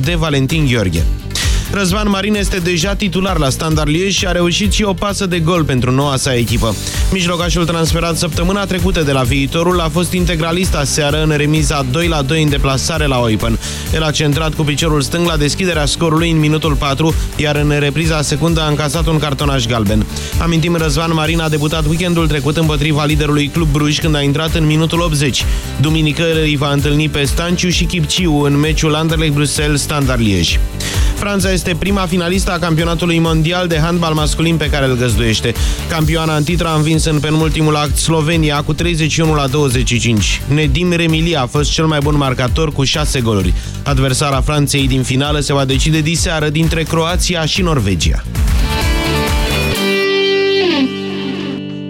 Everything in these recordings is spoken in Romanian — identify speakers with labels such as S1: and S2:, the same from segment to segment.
S1: de Valentin Gheorghe. Răzvan Marin este deja titular la Standard Liege și a reușit și o pasă de gol pentru noua sa echipă. Mijlocașul transferat săptămâna trecută de la viitorul a fost integralist aseară în remiza 2 la 2 în deplasare la Oipen. El a centrat cu piciorul stâng la deschiderea scorului în minutul 4, iar în repriza secundă a încasat un cartonaș galben. Amintim, Răzvan Marin a debutat weekendul trecut împotriva liderului Club Bruj când a intrat în minutul 80. Duminică îi va întâlni pe Stanciu și Chipciu în meciul Anderlecht-Bruxelles Standard Liege. Franța este prima finalistă a campionatului mondial de handbal masculin pe care îl găzduiește. Campioana Antitra a învins în penultimul act Slovenia cu 31 la 25. Nedim Remilia a fost cel mai bun marcator cu 6 goluri. Adversara Franței din finală se va decide diseară dintre Croația și Norvegia.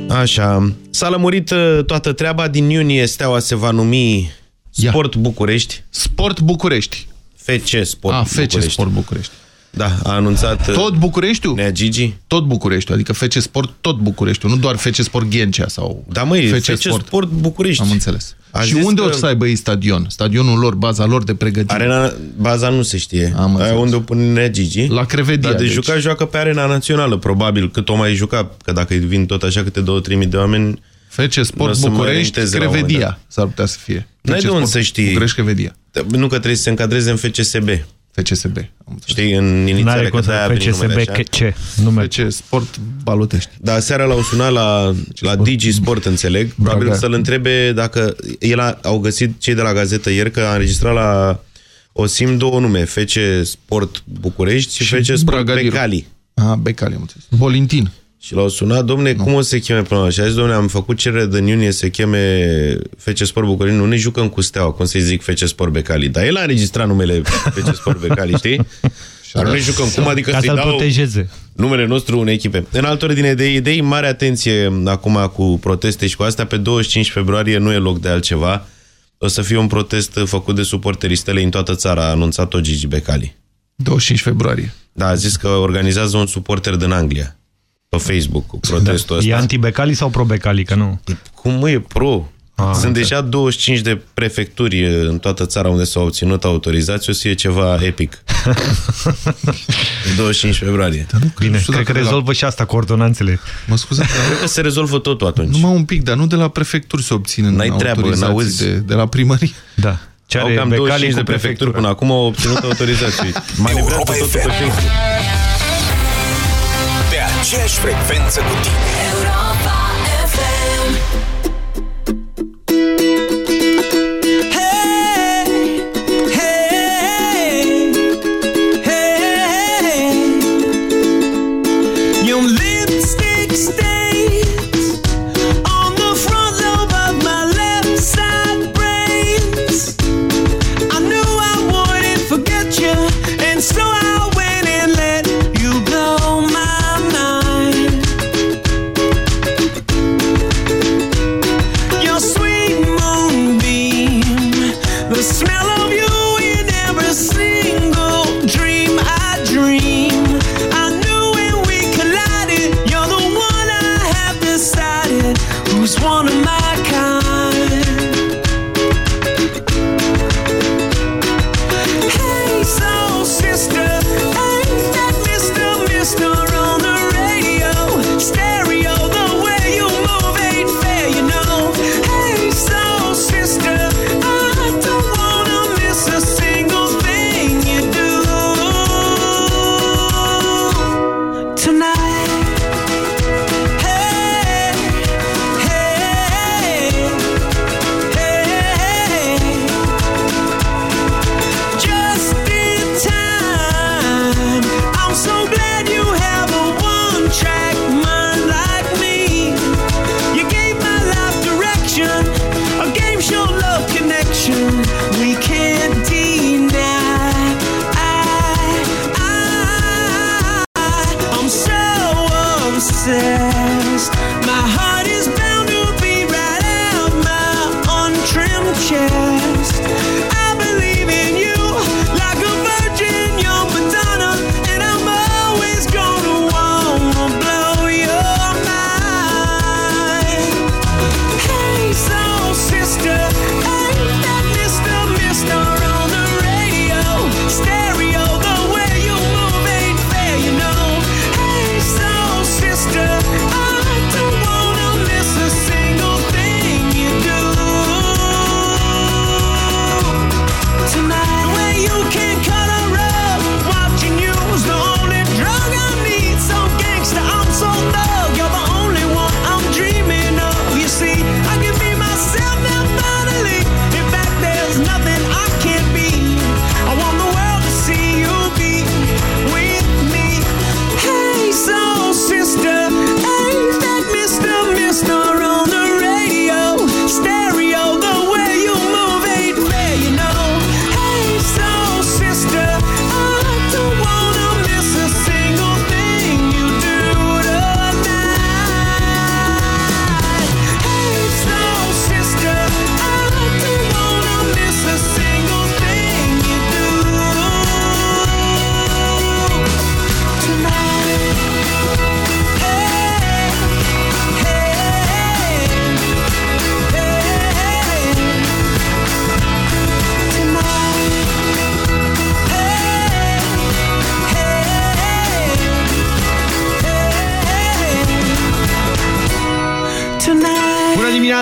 S1: Așa, s-a lămurit uh, toată treaba. Din iunie Steaua se va numi Sport Ia. București.
S2: Sport București.
S1: FC Sport A,
S2: FC București. Sport București.
S1: Da, a anunțat...
S2: Uh, tot Bucureștiul?
S1: Nea Gigi?
S2: Tot Bucureștiul, adică FC Sport, tot Bucureștiul, nu doar FC Sport Ghencea sau
S1: Da, măi, FC, FC Sport. Sport București.
S2: Am înțeles. A și unde că... o să aibă ei stadion? Stadionul lor, baza lor de pregătire?
S1: Arena, baza nu se știe. Am Aia unde o pune Nea Gigi?
S2: La Crevedia.
S1: Dar de
S2: deci.
S1: jucat, joacă pe Arena Națională, probabil, cât o mai juca, că dacă vin tot așa câte 2-3 de oameni...
S2: FC Sport București, Crevedia s-ar putea să fie.
S1: N-ai de unde să știi.
S2: București, Crevedia.
S1: Nu că trebuie să se încadreze în FCSB.
S2: FCSB.
S1: Știi, în inițiale că
S3: de-aia FCSB, ce? Nume.
S2: FC Sport Balutești.
S1: Da, seara l-au sunat la, la Digi Sport, înțeleg. Probabil să-l întrebe dacă... El a, au găsit cei de la gazetă ieri că a înregistrat la OSIM două nume, FC Sport București și, și FC Sport Bragadiru. Becali.
S2: Ah, Becali, am înțeles. Bolintin.
S1: Și l-au sunat, domne, cum o să se cheme până la Și a zis, domne, am făcut cerere de iunie să cheme FC Sport București, nu ne jucăm cu steaua, cum să-i zic FC Sport Becali. Dar el a înregistrat numele FC Sport Becali, știi? Dar nu ne jucăm cum, adică
S3: să-i dau protejeze.
S1: numele nostru unei echipe. În altă ordine de idei, mare atenție acum cu proteste și cu astea, pe 25 februarie nu e loc de altceva. O să fie un protest făcut de suporterii stele în toată țara, a anunțat-o Gigi Becali.
S2: 25 februarie.
S1: Da, a zis că organizează un suporter din Anglia pe Facebook cu protestul da. ăsta.
S3: E anti-Becali sau pro-Becali, că nu?
S1: Cum mă e pro? Ah, Sunt okay. deja 25 de prefecturi în toată țara unde s-au obținut autorizații, o să fie ceva epic. 25 februarie.
S3: Dar nu, Bine, cred că rezolvă la... și asta cu ordonanțele.
S2: Mă scuze.
S1: Cred că se rezolvă totul atunci.
S2: Numai un pic, dar nu de la prefecturi se obțin N-ai treabă, n-auzi. De, de la primărie.
S3: Da.
S1: Ce are au cam 25 de prefecturi până acum au obținut autorizații. Manevrează totul pe Facebook
S4: aceeași frecvență cu tine. Europa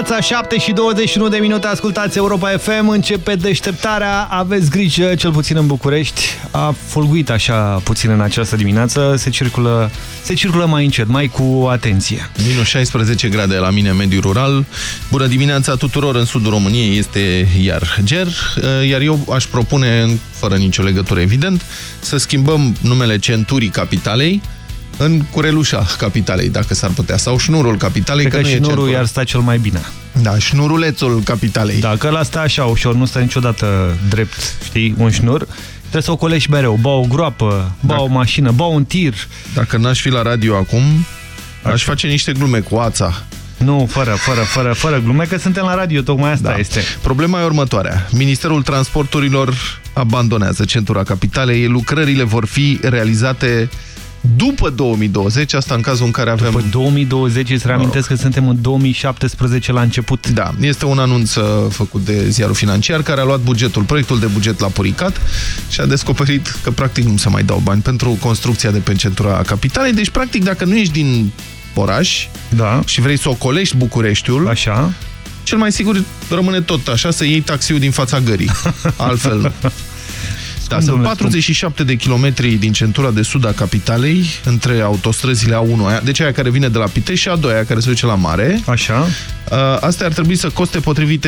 S3: dimineața, 7 și 21 de minute, ascultați Europa FM, începe deșteptarea, aveți grijă, cel puțin în București, a fulguit așa puțin în această dimineață, se circulă, se circulă mai încet, mai cu atenție.
S2: Minus 16 grade la mine, mediu rural, bună dimineața tuturor în sudul României, este iar ger, iar eu aș propune, fără nicio legătură evident, să schimbăm numele centurii capitalei, în curelușa capitalei, dacă s-ar putea, sau șnurul capitalei.
S3: Cred că, că șnurul i-ar sta cel mai bine.
S2: Da, șnurulețul capitalei.
S3: Da, că ăla stă așa ușor, nu stă niciodată drept, știi, un șnur. Trebuie să o colești mereu, ba o groapă, ba o mașină, ba un tir.
S2: Dacă n-aș fi la radio acum, aș face niște glume cu ața.
S3: Nu, fără, fără, fără, fără glume, că suntem la radio, tocmai asta da. este.
S2: Problema e următoarea. Ministerul Transporturilor abandonează centura capitalei. Lucrările vor fi realizate după 2020, asta în cazul în care avem...
S3: După 2020, îți reamintesc că suntem în 2017 la început.
S2: Da, este un anunț uh, făcut de ziarul financiar care a luat bugetul, proiectul de buget la Puricat și a descoperit că practic nu se mai dau bani pentru construcția de pe centura capitalei. Deci, practic, dacă nu ești din oraș
S3: da.
S2: și vrei să ocolești Bucureștiul,
S3: Așa.
S2: cel mai sigur rămâne tot așa, să iei taxiul din fața gării. Altfel da, sunt 47 de kilometri din centura de sud a capitalei, între autostrăzile A1, deci aia care vine de la Pitești și A2, aia care se duce la mare.
S3: Așa.
S2: Astea ar trebui să coste, potrivit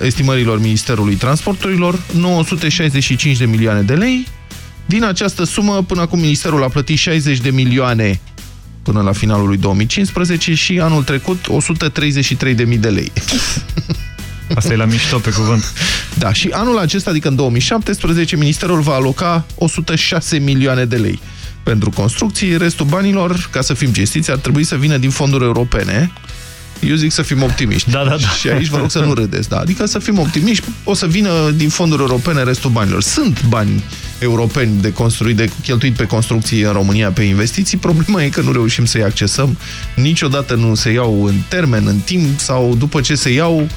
S2: estimărilor Ministerului Transporturilor, 965 de milioane de lei. Din această sumă, până acum Ministerul a plătit 60 de milioane până la finalul lui 2015 și anul trecut 133.000 de lei.
S3: Asta e la mișto pe cuvânt.
S2: Da, și anul acesta, adică în 2017, Ministerul va aloca 106 milioane de lei pentru construcții. Restul banilor, ca să fim cinstiți, ar trebui să vină din fonduri europene. Eu zic să fim optimiști.
S3: Da, da, da.
S2: Și aici vă rog să nu râdeți. Da. Adică să fim optimiști, o să vină din fonduri europene restul banilor. Sunt bani europeni de construit, de cheltuit pe construcții în România, pe investiții. Problema e că nu reușim să-i accesăm. Niciodată nu se iau în termen, în timp sau după ce se iau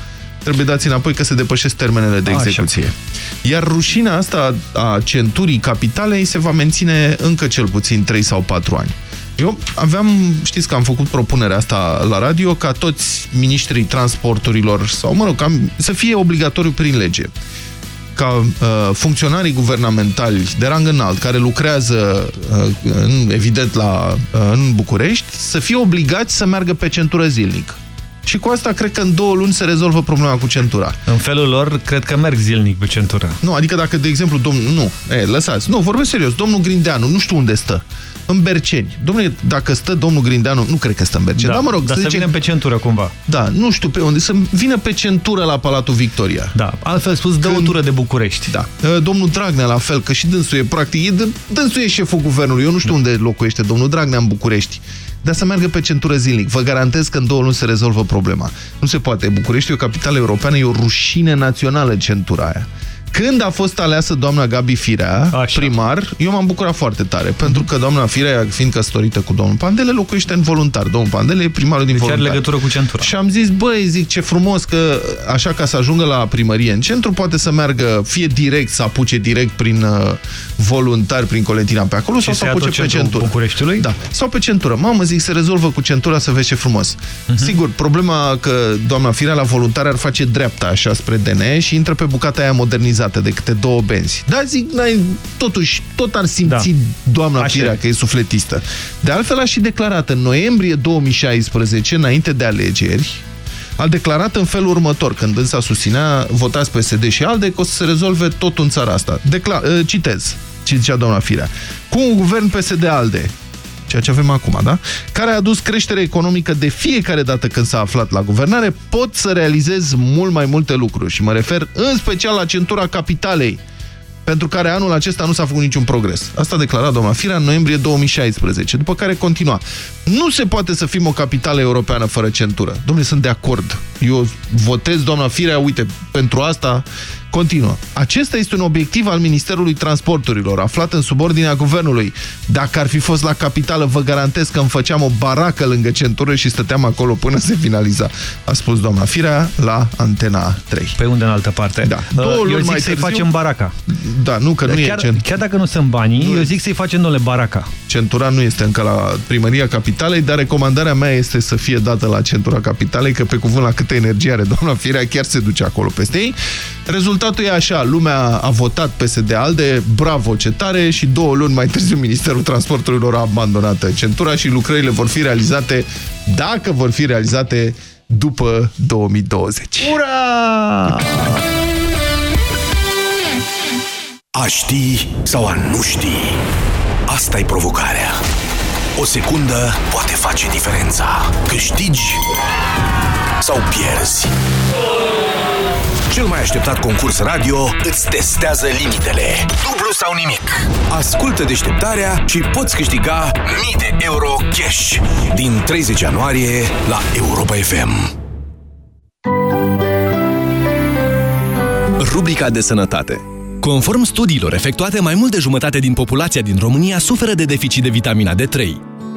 S2: trebuie dați înapoi că se depășesc termenele de execuție. Așa. Iar rușinea asta a centurii capitalei se va menține încă cel puțin 3 sau 4 ani. Eu aveam, știți că am făcut propunerea asta la radio, ca toți ministrii transporturilor, sau mă rog, cam, să fie obligatoriu prin lege ca uh, funcționarii guvernamentali de rang înalt care lucrează uh, în, evident la, uh, în București să fie obligați să meargă pe centură zilnic. Și cu asta cred că în două luni se rezolvă problema cu centura.
S3: În felul lor, cred că merg zilnic pe centura.
S2: Nu, adică dacă, de exemplu, domnul... Nu, e, lăsați. Nu, vorbesc serios. Domnul Grindeanu, nu știu unde stă. În Berceni. Domnule, dacă stă domnul Grindeanu, nu cred că stă în Berceni, da, dar mă rog...
S3: Dar să, să pe centură cumva.
S2: Da, nu știu pe unde, să vină pe centură la Palatul Victoria.
S3: Da, altfel spus, dă Când... o tură de București.
S2: Da. Domnul Dragnea la fel, că și dânsul e practic, e, dânsul e șeful guvernului. Eu nu știu da. unde locuiește domnul Dragnea în București dar să meargă pe centură zilnic. Vă garantez că în două luni se rezolvă problema. Nu se poate. București e o capitală europeană, e o rușine națională centura aia. Când a fost aleasă doamna Gabi Firea, Așa. primar, eu m-am bucurat foarte tare, mm -hmm. pentru că doamna Firea, fiind căsătorită cu domnul Pandele, locuiește în voluntar. Domnul Pandele e primarul din deci voluntar.
S3: are legătură cu centura.
S2: Și am zis, băi, zic, ce frumos că așa ca să ajungă la primărie în centru, poate să meargă fie direct, să apuce direct prin uh, voluntari, prin Colentina pe acolo, și sau să apuce pe centură.
S3: Bucureștiului?
S2: Da, sau pe centură. Mamă, zic, se rezolvă cu centura să vezi ce frumos. Uh mhm. -huh. Sigur, problema că doamna Firea la voluntar ar face dreapta așa spre DN și intră pe bucata aia modernizată de câte două benzi. Da, zic, totuși, tot ar simți da. doamna Așa. Firea că e sufletistă. De altfel a și declarat în noiembrie 2016, înainte de alegeri, a declarat în felul următor, când însă susținea, votați PSD și ALDE, că o să se rezolve tot în țara asta. Decla uh, citez, ce zicea doamna Firea. Cu un guvern PSD-ALDE, ceea ce avem acum, da? Care a adus creștere economică de fiecare dată când s-a aflat la guvernare, pot să realizez mult mai multe lucruri și mă refer în special la centura capitalei, pentru care anul acesta nu s-a făcut niciun progres. Asta a declarat doamna Firea în noiembrie 2016, după care continua. Nu se poate să fim o capitală europeană fără centură. Domnule, sunt de acord. Eu votez, doamna Firea, uite, pentru asta Continuă. Acesta este un obiectiv al Ministerului Transporturilor, aflat în subordinea guvernului. Dacă ar fi fost la capitală, vă garantez că îmi făceam o baracă lângă centură și stăteam acolo până se finaliza, a spus doamna Firea la Antena 3.
S3: Pe unde în altă parte?
S2: Da.
S3: Uh, Două eu zic să-i facem baraca.
S2: Da, nu, că nu
S3: chiar,
S2: e cent...
S3: Chiar dacă nu sunt banii, nu. eu zic să-i facem noi baraca.
S2: centura nu este încă la primăria capitalei, dar recomandarea mea este să fie dată la centura capitalei, că pe cuvânt la câtă energie are doamna Firea, chiar se duce acolo peste ei. Rezultatul e așa, lumea a votat PSD-ALDE, bravo, ce tare, și două luni mai târziu Ministerul Transporturilor a abandonat centura și lucrările vor fi realizate, dacă vor fi realizate, după 2020.
S3: Ura!
S5: A ști sau a nu ști? asta e provocarea. O secundă poate face diferența. Câștigi sau pierzi. Cel mai așteptat concurs radio îți testează limitele. Dublu sau nimic. Ascultă deșteptarea și poți câștiga mii de euro cash. Din 30 ianuarie la Europa FM.
S6: Rubrica de sănătate Conform studiilor efectuate, mai mult de jumătate din populația din România suferă de deficit de vitamina D3.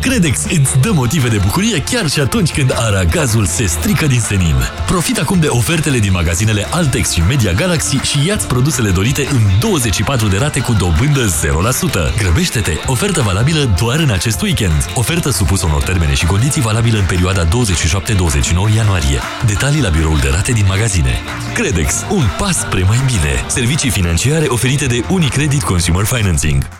S7: Credex îți dă motive de bucurie chiar și atunci când aragazul se strică din senin. Profit acum de ofertele din magazinele Altex și Media Galaxy și ia produsele dorite în 24 de rate cu dobândă 0%. Grăbește-te! Ofertă valabilă doar în acest weekend. Ofertă supusă unor termene și condiții valabilă în perioada 27-29 ianuarie. Detalii la biroul de rate din magazine. Credex, un pas spre mai bine. Servicii financiare oferite de Unicredit Consumer Financing.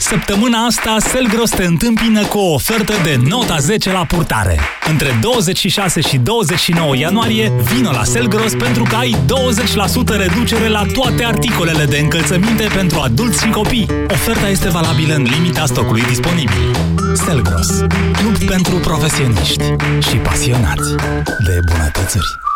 S8: Săptămâna asta, Selgros te întâmpină cu o ofertă de nota 10 la purtare. Între 26 și 29 ianuarie, vină la Selgros pentru că ai 20% reducere la toate articolele de încălțăminte pentru adulți și copii. Oferta este valabilă în limita stocului disponibil. Selgros, club pentru profesioniști și pasionați de bunătățări.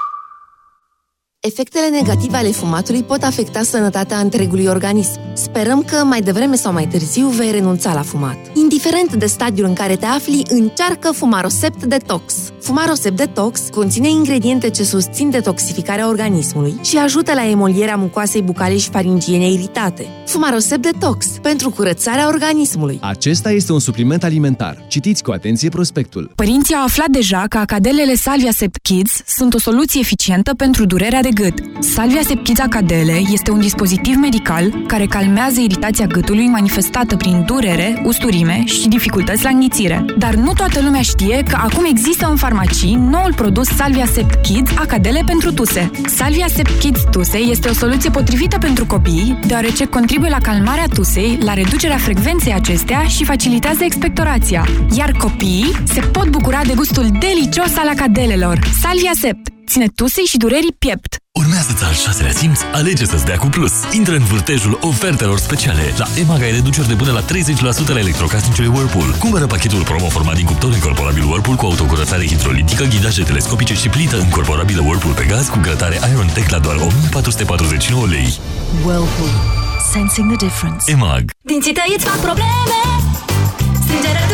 S9: Efectele negative ale fumatului pot afecta sănătatea întregului organism. Sperăm că mai devreme sau mai târziu vei renunța la fumat. Indiferent de stadiul în care te afli, încearcă Fumarosept Detox. Fumarosept Detox conține ingrediente ce susțin detoxificarea organismului și ajută la emolierea mucoasei bucale și faringiene iritate. Fumarosept Detox pentru curățarea organismului.
S6: Acesta este un supliment alimentar. Citiți cu atenție prospectul.
S10: Părinții au aflat deja că acadelele Salvia Sept Kids sunt o soluție eficientă pentru durerea de gât. Salvia Sept Kids Acadele este un dispozitiv medical care calmează iritația gâtului manifestată prin durere, usturime și dificultăți la înghițire. Dar nu toată lumea știe că acum există în farmacii noul produs Salvia Sept Kids Acadele pentru tuse. Salvia Sept Kids Tuse este o soluție potrivită pentru copii, deoarece contribuie la calmarea tusei, la reducerea frecvenței acestea și facilitează expectorația. Iar copiii se pot bucura de gustul delicios al acadelelor. Salvia Sept
S11: susține tusei și durerii piept.
S7: Urmează-ți al șaselea simț, alege să-ți dea cu plus. Intră în vârtejul ofertelor speciale. La EMAG ai reduceri de până la 30% la electrocasnicele Whirlpool. Cumpără pachetul promo format din cuptor incorporabil Whirlpool cu autocurățare hidrolitică, ghidaje telescopice și plită incorporabilă Whirlpool pe gaz cu grătare Iron Tech la doar 1449 lei.
S12: Whirlpool. Sensing the difference.
S7: EMAG.
S13: Dinții tăi îți fac probleme Strângere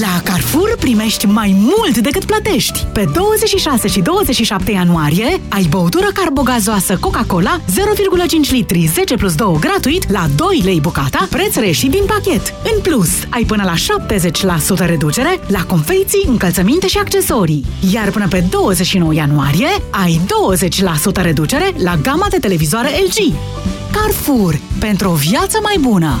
S14: La Carrefour primești mai mult decât plătești. Pe 26 și 27 ianuarie ai băutură carbogazoasă Coca-Cola 0,5 litri 10 plus 2 gratuit la 2 lei bucata, preț reșit din pachet. În plus, ai până la 70% reducere la confecții, încălțăminte și accesorii. Iar până pe 29 ianuarie ai 20% reducere la gama de televizoare LG. Carrefour. Pentru o viață mai bună.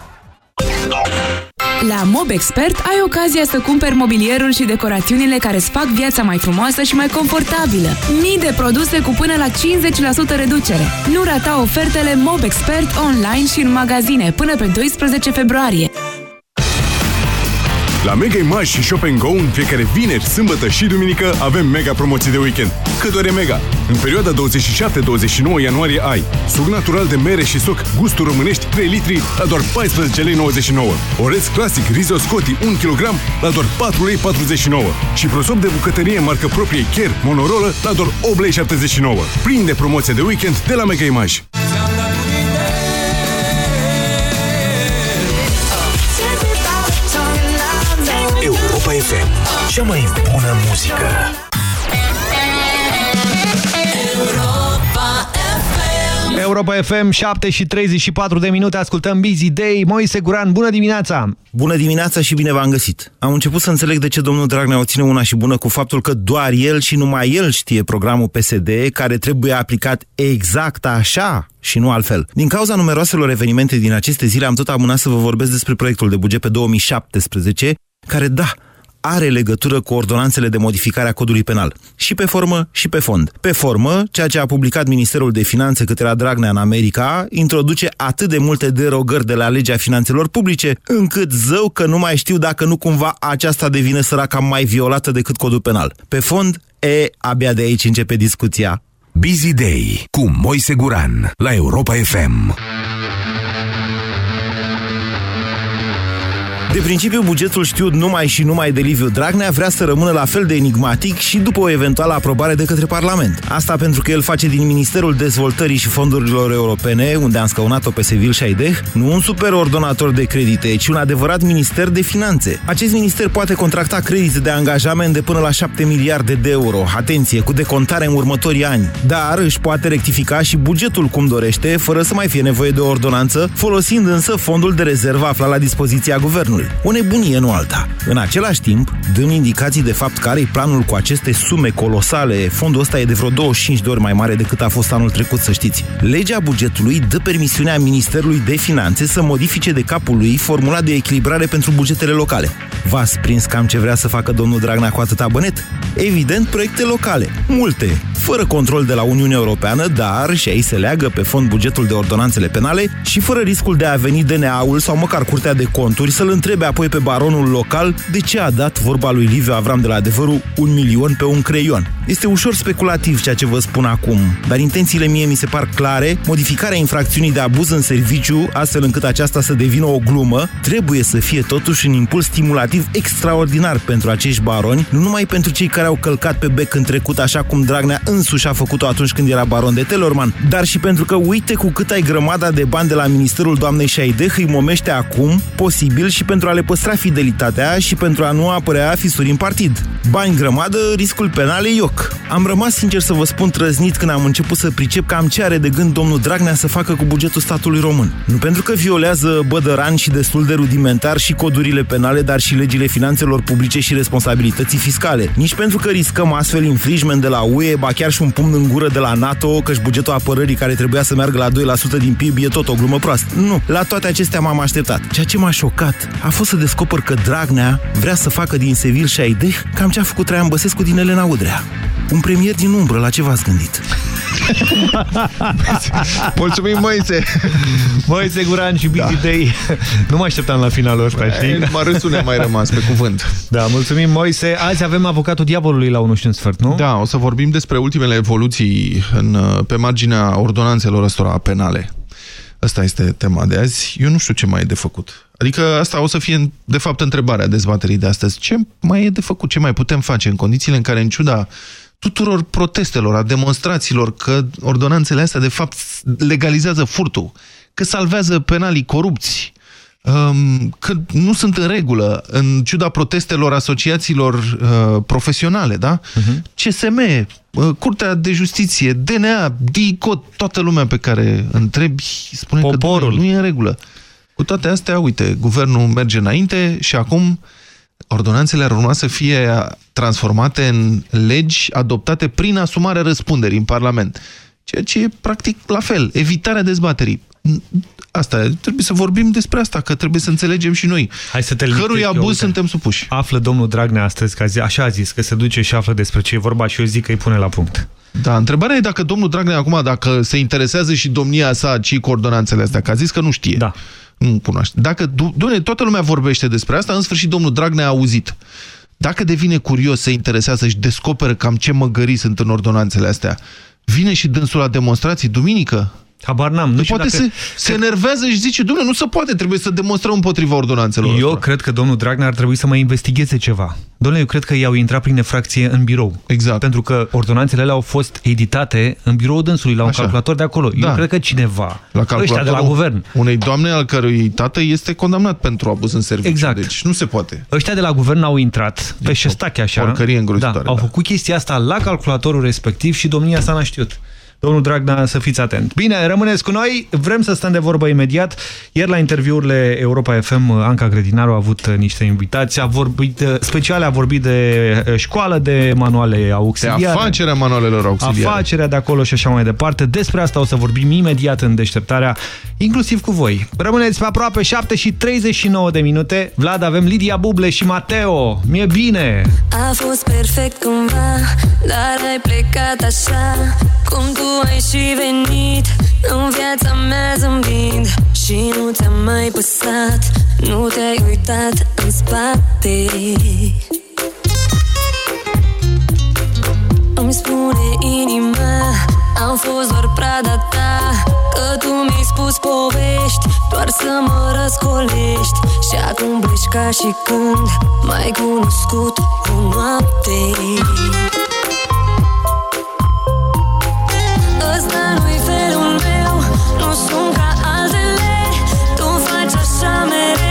S11: La MobExpert ai ocazia să cumperi mobilierul și decorațiunile care îți fac viața mai frumoasă și mai confortabilă. Mii de produse cu până la 50% reducere. Nu rata ofertele MobExpert online și în magazine până pe 12 februarie.
S15: La Mega Image și Shop Go în fiecare vineri, sâmbătă și duminică avem mega promoții de weekend. Cât ore mega! În perioada 27-29 ianuarie ai suc natural de mere și soc gustul românești 3 litri la doar 14 lei 99. Orez clasic Rizzo Scotti 1 kg la doar 4 lei 49. Și prosop de bucătărie marcă proprie Chier Monorolă la doar 8 lei 79. Prinde promoția de weekend de la Mega Image.
S16: FM. Cea mai bună muzică.
S3: Europa FM, 7 și 34 de minute, ascultăm Busy Day. Moise Guran, bună dimineața!
S17: Bună dimineața și bine v-am găsit! Am început să înțeleg de ce domnul Dragnea o ține una și bună cu faptul că doar el și numai el știe programul PSD, care trebuie aplicat exact așa și nu altfel. Din cauza numeroaselor evenimente din aceste zile, am tot amânat să vă vorbesc despre proiectul de buget pe 2017, care, da, are legătură cu ordonanțele de modificare a codului penal. Și pe formă, și pe fond. Pe formă, ceea ce a publicat Ministerul de Finanțe către la Dragnea în America, introduce atât de multe derogări de la legea finanțelor publice, încât zău că nu mai știu dacă nu cumva aceasta devine săraca mai violată decât codul penal. Pe fond, e, abia de aici începe discuția.
S16: Busy Day cu Moise Guran la Europa FM.
S17: De principiu, bugetul știut numai și numai de Liviu Dragnea vrea să rămână la fel de enigmatic și după o eventuală aprobare de către Parlament. Asta pentru că el face din Ministerul Dezvoltării și Fondurilor Europene, unde am scăunat-o pe Sevil și Șaideh, nu un super ordonator de credite, ci un adevărat minister de finanțe. Acest minister poate contracta credite de angajament de până la 7 miliarde de euro, atenție, cu decontare în următorii ani, dar își poate rectifica și bugetul cum dorește, fără să mai fie nevoie de o ordonanță, folosind însă fondul de rezervă aflat la dispoziția guvernului. O nebunie, nu alta. În același timp, dăm indicații de fapt care e planul cu aceste sume colosale. Fondul ăsta e de vreo 25 de ori mai mare decât a fost anul trecut, să știți. Legea bugetului dă permisiunea Ministerului de Finanțe să modifice de capul lui formula de echilibrare pentru bugetele locale. V-ați prins cam ce vrea să facă domnul Dragnea cu atâta bănet? Evident, proiecte locale. Multe. Fără control de la Uniunea Europeană, dar și aici se leagă pe fond bugetul de ordonanțele penale și fără riscul de a veni DNA-ul sau măcar Curtea de Conturi să-l întrebe apoi pe baronul local de ce a dat vorba lui Liviu Avram de la adevărul un milion pe un creion. Este ușor speculativ ceea ce vă spun acum, dar intențiile mie mi se par clare. Modificarea infracțiunii de abuz în serviciu, astfel încât aceasta să devină o glumă, trebuie să fie totuși un impuls stimulativ extraordinar pentru acești baroni, nu numai pentru cei care au călcat pe bec în trecut, așa cum Dragnea însuși a făcut-o atunci când era baron de Telorman, dar și pentru că uite cu cât ai grămada de bani de la Ministerul Doamnei Șaideh îi momește acum, posibil și pentru a le păstra fidelitatea și pentru a nu apărea fisuri în partid. Bani grămadă, riscul penal e ioc. Am rămas sincer să vă spun trăznit când am început să pricep cam ce are de gând domnul Dragnea să facă cu bugetul statului român. Nu pentru că violează bădăran și destul de rudimentar și codurile penale, dar și legile finanțelor publice și responsabilității fiscale. Nici pentru că riscăm astfel infringement de la UE, ba chiar și un pumn în gură de la NATO, căci bugetul apărării care trebuia să meargă la 2% din PIB e tot o glumă proastă. Nu, la toate acestea m-am așteptat. Ceea ce m-a șocat a fost să descoper că Dragnea vrea să facă din Sevil și Aideh cam ce a făcut Traian Băsescu din Elena Udrea. Un premier din umbră, la ce v-ați gândit?
S2: Mulțumim, Moise!
S3: Moise Guran și Big da. Day. Nu mă așteptam la finalul ăsta, știi?
S2: Mă râsul ne-a mai rămas pe cuvânt.
S3: Da, mulțumim, Moise. Azi avem avocatul diavolului la 1 și un sfert, nu?
S2: Da, o să vorbim despre ultimele evoluții în, pe marginea ordonanțelor ăstora penale. Asta este tema de azi. Eu nu știu ce mai e de făcut. Adică asta o să fie, de fapt, întrebarea dezbaterii de astăzi. Ce mai e de făcut? Ce mai putem face în condițiile în care, în ciuda tuturor protestelor, a demonstrațiilor că ordonanțele astea, de fapt, legalizează furtul, că salvează penalii corupți, um, că nu sunt în regulă, în ciuda protestelor asociațiilor uh, profesionale, da? Uh -huh. CSM, uh, Curtea de Justiție, DNA, DICOT, toată lumea pe care întrebi spune Poporul. că nu e în regulă. Cu toate astea, uite, guvernul merge înainte și acum ordonanțele ar urma să fie transformate în legi adoptate prin asumarea răspunderii în Parlament. Ceea ce e practic la fel, evitarea dezbaterii. Asta, trebuie să vorbim despre asta, că trebuie să înțelegem și noi.
S3: Hai să te
S2: Cărui abuz uite, suntem supuși.
S3: Află domnul Dragnea astăzi, că așa a zis, că se duce și află despre ce e vorba și eu zic că îi pune la punct.
S2: Da, întrebarea e dacă domnul Dragnea acum, dacă se interesează și domnia sa ci coordonanțele astea, că a zis că nu știe.
S3: Da.
S2: Nu cunoaște. Dacă, doamne, toată lumea vorbește despre asta, în sfârșit domnul Dragnea a auzit. Dacă devine curios, se interesează și descoperă cam ce măgării sunt în ordonanțele astea, vine și dânsul la demonstrații duminică?
S3: Habar n-am. Nu
S2: poate
S3: dacă...
S2: se, se enervează și zice, domnule, nu se poate, trebuie să demonstrăm împotriva ordonanțelor.
S3: Eu cred că domnul Dragnea ar trebui să mai investigheze ceva. Domnule, eu cred că i-au intrat prin infracție în birou.
S2: Exact.
S3: Pentru că ordonanțele alea au fost editate în biroul dânsului, la un Așa. calculator de acolo. Da. Eu cred că cineva,
S2: la
S3: ăștia de la guvern...
S2: Unei doamne al cărui tată este condamnat pentru abuz în serviciu.
S3: Exact.
S2: Deci nu se poate.
S3: Ăștia de la guvern au intrat pe șestache așa.
S2: Porcărie da,
S3: au da. făcut chestia asta la calculatorul respectiv și domnia sa n-a știut. Domnul Dragnea, să fiți atent. Bine, rămâneți cu noi, vrem să stăm de vorbă imediat. Ieri la interviurile Europa FM, Anca Grădinaru a avut niște invitații, a vorbit, special a vorbit de școală, de manuale auxiliare.
S2: De afacerea manualelor auxiliare.
S3: Afacerea de acolo și așa mai departe. Despre asta o să vorbim imediat în deșteptarea, inclusiv cu voi. Rămâneți pe aproape 7 și 39 de minute. Vlad, avem Lidia Buble și Mateo. Mi-e bine!
S18: A fost perfect cumva, dar ai plecat așa, cum tu ai și venit. În viața mea zâmbind Și nu ți-am mai păsat. Nu te-ai uitat în spate. Îmi spune inima Am fost doar prada ta. Că tu mi-ai spus povești Doar să mă răscolești. Și acum pleci ca și când M-ai cunoscut o noapte sunt ca altele Tu faci așa mereu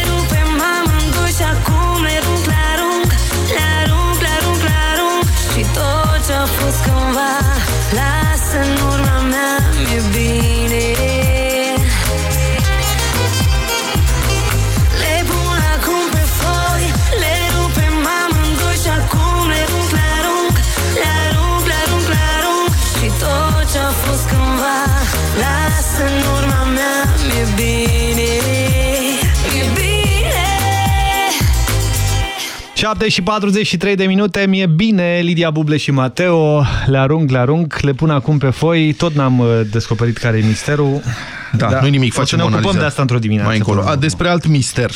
S18: ce-a fost cândva Lasă în urma mea Mi-e bine. Le pun acum pe foi Le rup pe amândoi Și acum le arunc, le arunc Le arunc, le arunc, le arunc. Și tot ce-a fost cândva Lasă în urma mea Mi-e bine
S3: 7 și 43 de minute, mi-e bine, Lidia Buble și Mateo, le arunc, le arunc, le pun acum pe foi, tot n-am uh, descoperit care e misterul.
S2: Da, da. nu nimic,
S3: o să
S2: facem
S3: ne
S2: o
S3: ocupăm
S2: analiză
S3: de asta într-o dimineață.
S2: Mai încolo. A, despre alt mister,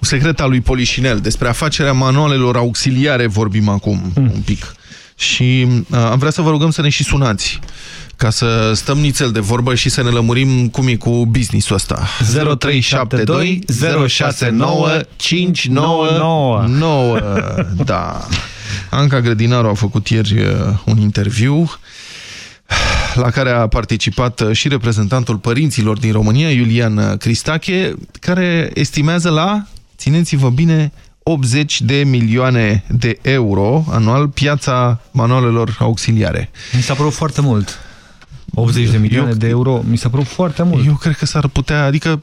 S2: secreta lui Polișinel, despre afacerea manualelor auxiliare vorbim acum mm. un pic. Și uh, am vrea să vă rugăm să ne și sunați ca să stăm nițel de vorbă și să ne lămurim cum e cu business-ul ăsta.
S3: 0372 069 599
S2: Da. Anca Grădinaru a făcut ieri uh, un interviu la care a participat uh, și reprezentantul părinților din România, Iulian Cristache, care estimează la, țineți-vă bine, 80 de milioane de euro anual piața manualelor auxiliare.
S3: Mi s-a părut foarte mult. 80 de milioane
S2: eu,
S3: de euro, mi s-a părut foarte mult.
S2: Eu cred că s-ar putea, adică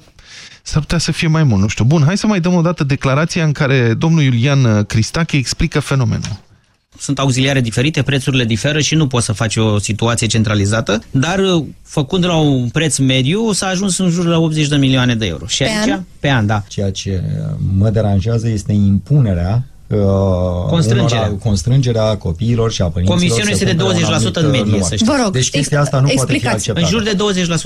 S2: s-ar putea să fie mai mult, nu știu. Bun, hai să mai dăm o dată declarația în care domnul Iulian Cristache explică fenomenul.
S19: Sunt auxiliare diferite, prețurile diferă și nu poți să faci o situație centralizată, dar uh, făcând la un preț mediu s-a ajuns în jur la 80 de milioane de euro. Și
S20: Pe
S19: aici,
S20: an?
S19: pe an, da.
S20: Ceea ce mă deranjează este impunerea uh,
S19: Constrângerea.
S20: unora- constrângerea copiilor și a părinților.
S19: Comisionul
S20: să
S19: este de
S20: cumpere un
S19: 20%
S20: anumit,
S19: în
S20: uh,
S19: medie,
S20: număr.
S19: să știți.
S20: Vă rog, Deci chestia asta nu poate fi acceptată.
S19: În jur de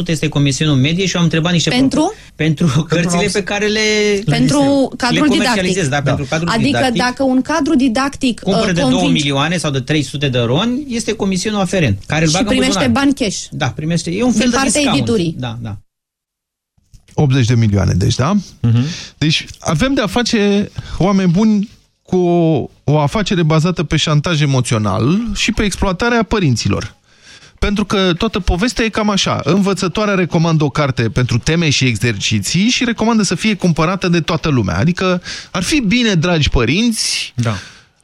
S19: 20% este comisionul în medie și eu am întrebat niște...
S10: Pentru?
S19: Pentru cărțile pe care le...
S10: Pentru
S19: le
S10: cadrul
S19: comercializez,
S10: didactic.
S19: Da, pentru cadrul
S10: Adică
S19: didactic.
S10: dacă un cadru didactic
S19: Cumpără
S10: uh,
S19: de 2
S10: convinge
S19: milioane sau de 300 de roni, este comisionul aferent, care îl
S10: și
S19: bagă în
S10: primește
S19: buzunar.
S10: bani cash
S19: Da, primește. E un fel
S10: din
S19: de
S10: partea
S19: discount.
S10: editurii.
S19: Da, da.
S2: 80 de milioane, deci, da? Deci avem de a face, oameni buni, cu o afacere bazată pe șantaj emoțional și pe exploatarea părinților. Pentru că toată povestea e cam așa. Învățătoarea recomandă o carte pentru teme și exerciții și recomandă să fie cumpărată de toată lumea. Adică ar fi bine, dragi părinți,
S3: da.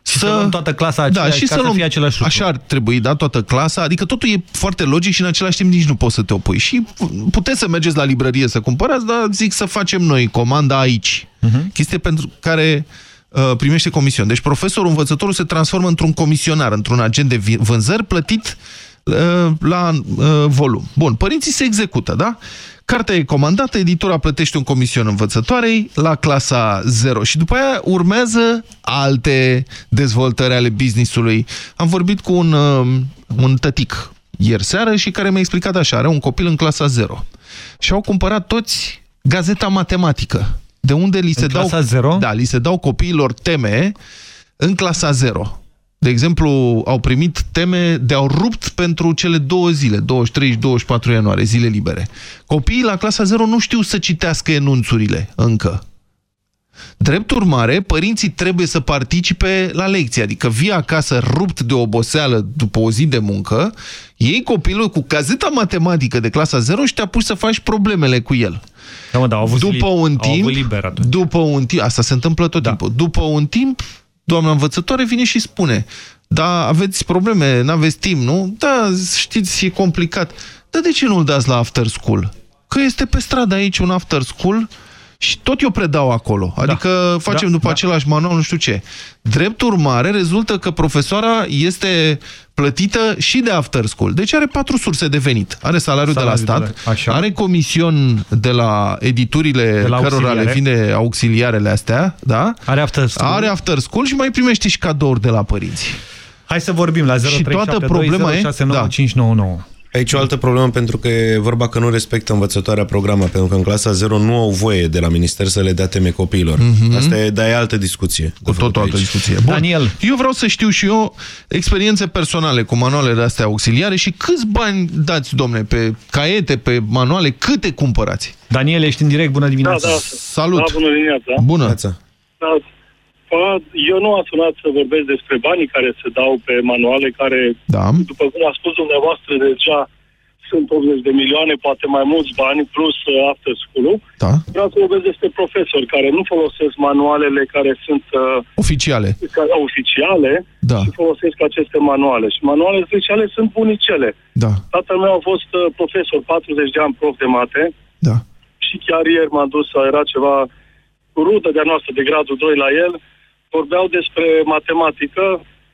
S3: Și să luăm toată clasa aceeași, ca să
S2: luăm-
S3: fie același lucru.
S2: Așa ar trebui, da, toată clasa. Adică totul e foarte logic și în același timp nici nu poți să te opui. Și puteți să mergeți la librărie să cumpărați, dar zic să facem noi comanda aici.
S3: Mhm.
S2: Chestie pentru care uh, primește comision. Deci profesorul, învățătorul se transformă într-un comisionar, într-un agent de vi- vânzări plătit uh, la uh, volum. Bun, părinții se execută, da? Cartea e comandată, editora plătește un comision învățătoarei la clasa 0 și după aia urmează alte dezvoltări ale business-ului. Am vorbit cu un, uh, un tătic ieri seară și care mi-a explicat așa, are un copil în clasa 0 și au cumpărat toți gazeta matematică, de unde li se
S3: În
S2: dau
S3: clasa zero?
S2: Da, li se dau copiilor teme în clasa 0. De exemplu, au primit teme de au rupt pentru cele două zile, 23 și 24 ianuarie, zile libere. Copiii la clasa 0 nu știu să citească enunțurile încă. Drept urmare, părinții trebuie să participe la lecție, adică vii acasă rupt de oboseală după o zi de muncă, iei copilul cu gazeta matematică de clasa 0 și te apuci să faci problemele cu el.
S3: Da, mă, dar au avut
S2: După
S3: li-
S2: un
S3: au
S2: timp,
S3: avut liber atunci.
S2: după un timp, asta se întâmplă tot timpul. După un timp, doamna învățătoare vine și spune, da, aveți probleme, n-aveți timp, nu? Da, știți, e complicat. Dar de ce nu-l dați la after school? Că este pe stradă aici un after school și tot eu predau acolo. Adică facem
S3: Da,
S2: după
S3: da.
S2: același manual, nu știu ce. Drept urmare, rezultă că profesoara este plătită și de after school. Deci are patru surse de venit. Are salariul,
S3: Salariul
S2: de la
S3: de
S2: stat,
S3: la- așa.
S2: are comision de la editurile
S3: De la
S2: cărora le
S3: auxiliare.
S2: vine auxiliarele astea, da?
S3: Are after school.
S2: Are after school și mai primește și cadouri de la părinți.
S3: Hai să vorbim la 0372069599.
S2: Și toată problema e- da.
S1: Aici o altă problemă pentru că e vorba că nu respectă învățătoarea programa, pentru că în clasa 0 nu au voie de la minister să le dea teme copiilor.
S2: Mhm.
S1: Asta e, dar e altă discuție.
S2: Cu tot o altă discuție. Bun. Daniel. Eu vreau să știu și eu experiențe personale cu manualele astea auxiliare și câți bani dați, domne, pe caiete, pe manuale, câte cumpărați?
S3: Daniel, ești în direct, bună dimineața.
S21: Da, da.
S2: Salut.
S21: Da, bună dimineața.
S2: Bună.
S21: Da, pa- eu nu am sunat să vorbesc despre banii care se dau pe manuale care,
S2: da.
S21: după cum a spus dumneavoastră, deja sunt 80 de milioane, poate mai mulți bani, plus uh, after school-ul.
S2: Da.
S21: Vreau să vorbesc despre profesori care nu folosesc manualele care sunt uh,
S2: Oficiale.
S21: care, oficiale
S2: Da.
S21: și folosesc aceste manuale. Și manualele oficiale sunt bunicele.
S2: Da.
S21: Tatăl meu a fost uh, profesor, 40 de ani prof de mate.
S2: Da.
S21: Și chiar ieri m-am dus, era ceva rudă de-a noastră de gradul 2 la el, vorbeau despre matematică,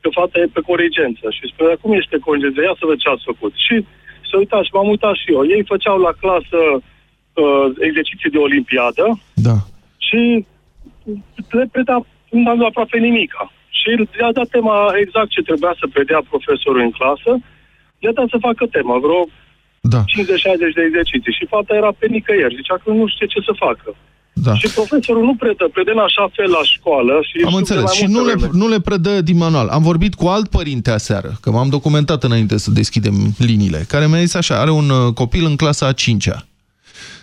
S21: că fata e pe corigență. Și spunea, cum ești pe corigență? Ia să văd ce ați făcut. Și se uita și m-am uitat și eu. Ei făceau la clasă uh, exerciții de olimpiadă
S2: Da.
S21: și le predea, nu am dat aproape nimica. Și i-a dat tema exact ce trebuia să predea profesorul în clasă, i-a dat să facă tema, vreo
S2: da.
S21: 50-60 de exerciții. Și fata era pe nicăieri, zicea că nu știe ce să facă.
S2: Da.
S21: Și profesorul nu predă, predă în așa fel la școală. Și
S2: Am
S21: știu de
S2: înțeles.
S21: mai
S2: Și nu
S21: multă
S2: le,
S21: vreme.
S2: nu le predă din manual. Am vorbit cu alt părinte aseară, că m-am documentat înainte să deschidem liniile, care mi-a zis așa, are un uh, copil în clasa a 5-a.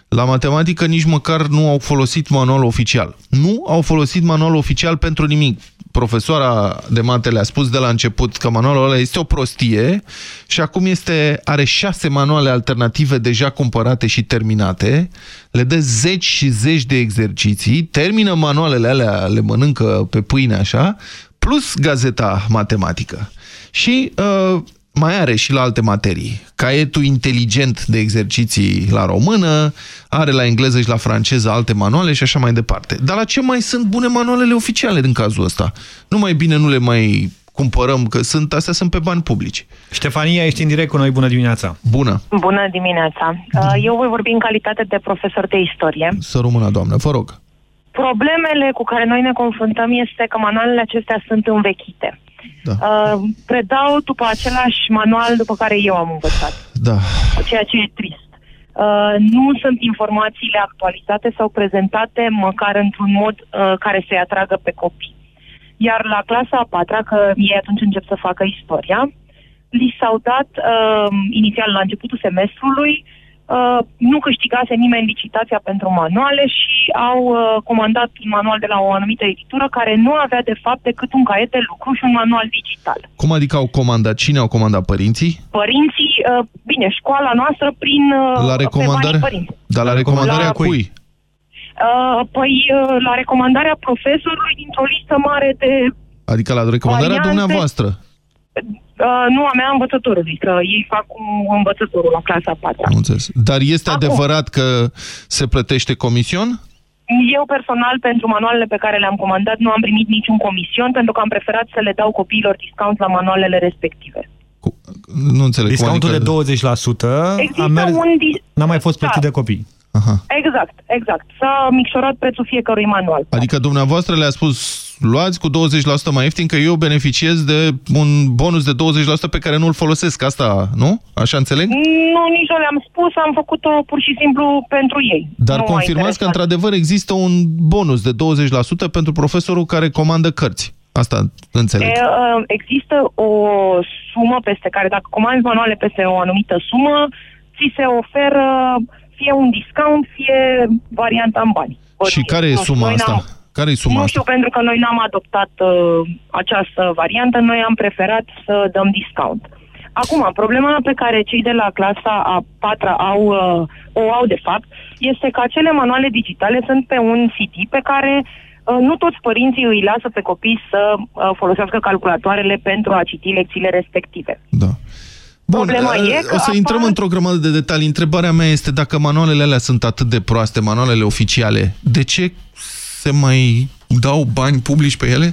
S2: La matematică nici măcar nu au folosit manual oficial. Nu au folosit manual oficial pentru nimic. Profesoara de mate le-a spus de la început că manualul ăla este o prostie și acum este, are șase manuale alternative deja cumpărate și terminate, le dă zeci și zeci de exerciții, termină manualele alea, le mănâncă pe pâine așa, plus gazeta matematică. Și uh, mai are și la alte materii. Caietul inteligent de exerciții la română, are la engleză și la franceză alte manuale și așa mai departe. Dar la ce mai sunt bune manualele oficiale în cazul ăsta? Nu mai bine nu le mai cumpărăm, că sunt, astea sunt pe bani publici.
S3: Ștefania, ești în direct cu noi, bună dimineața.
S2: Bună.
S22: Bună dimineața! Uh, Eu voi vorbi în calitate de profesor de istorie.
S2: Să rămână, doamnă, vă rog.
S22: Problemele cu care noi ne confruntăm este că manualele acestea sunt învechite.
S2: Da.
S22: Uh, predau după același manual după care eu am învățat,
S2: Da.
S22: ceea ce e trist. Uh, nu sunt informațiile actualizate sau prezentate măcar într-un mod uh, care să-i atragă pe copii. Iar la clasa a patra, că ei atunci încep să facă istoria, li s-au dat uh, inițial la începutul semestrului, uh, nu câștigase nimeni licitația pentru manuale și au uh, comandat un manual de la o anumită editură care nu avea de fapt decât un caiet de lucru și un manual digital.
S2: Cum adică au comandat? Cine au comandat? Părinții?
S22: Părinții, uh, bine, școala noastră prin uh,
S2: La
S22: pe
S2: recomandare?
S22: banii părinți.
S2: Dar la recomandarea
S22: La-
S2: cui?
S22: Uh, păi uh, la recomandarea profesorului dintr-o listă mare de
S2: Adică la recomandarea
S22: Variante.
S2: dumneavoastră.
S22: Uh, nu a mea învățătorului, că ei fac cu învățătorul la clasa a patra.
S2: Am înțeles. Dar este adevărat că se plătește comision?
S22: Eu personal, pentru manualele pe care le-am comandat, nu am primit niciun comision, pentru că am preferat să le dau copiilor discount la manualele respective.
S2: Nu înțeleg. cum
S3: Discountul
S2: adică-
S3: de 20%
S22: Există
S3: a mers,
S22: un... Di-
S3: n-a mai fost plătit
S22: Da.
S3: de copii.
S22: Exact, exact. S-a micșorat prețul fiecărui manual.
S2: Adică dumneavoastră le-a spus, luați cu 20% mai ieftin că eu beneficiez de un bonus de 20% pe care nu-l folosesc. Asta, nu? Așa înțeleg?
S22: Nu, nici nu le-am spus, am făcut-o pur și simplu pentru ei.
S2: Dar
S22: Nu m-a
S2: confirmați că
S22: interesat.
S2: într-adevăr există un bonus de 20% pentru profesorul care comandă cărți. Asta înțeleg.
S22: E, uh, există o sumă peste care, dacă comanzi manuale peste o anumită sumă, ți se oferă fie un discount, fie varianta în bani.
S2: Și care e
S22: Nu știu,
S2: suma
S22: noi
S2: asta?
S22: N-am-
S2: Care e suma
S22: nu
S2: asta?
S22: știu, pentru că noi n-am adoptat uh, această variantă, noi am preferat să dăm discount. Acum, problema pe care cei de la clasa a patra au, uh, o au de fapt, este că acele manuale digitale sunt pe un CD pe care uh, nu toți părinții îi lasă pe copii să uh, folosească calculatoarele pentru a citi lecțiile respective.
S2: Bun,
S22: Problema
S2: uh,
S22: e că
S2: o să intrăm într-o grămadă de detalii. Întrebarea mea este dacă manualele alea sunt atât de proaste, manualele oficiale, de ce se mai dau bani publici pe ele?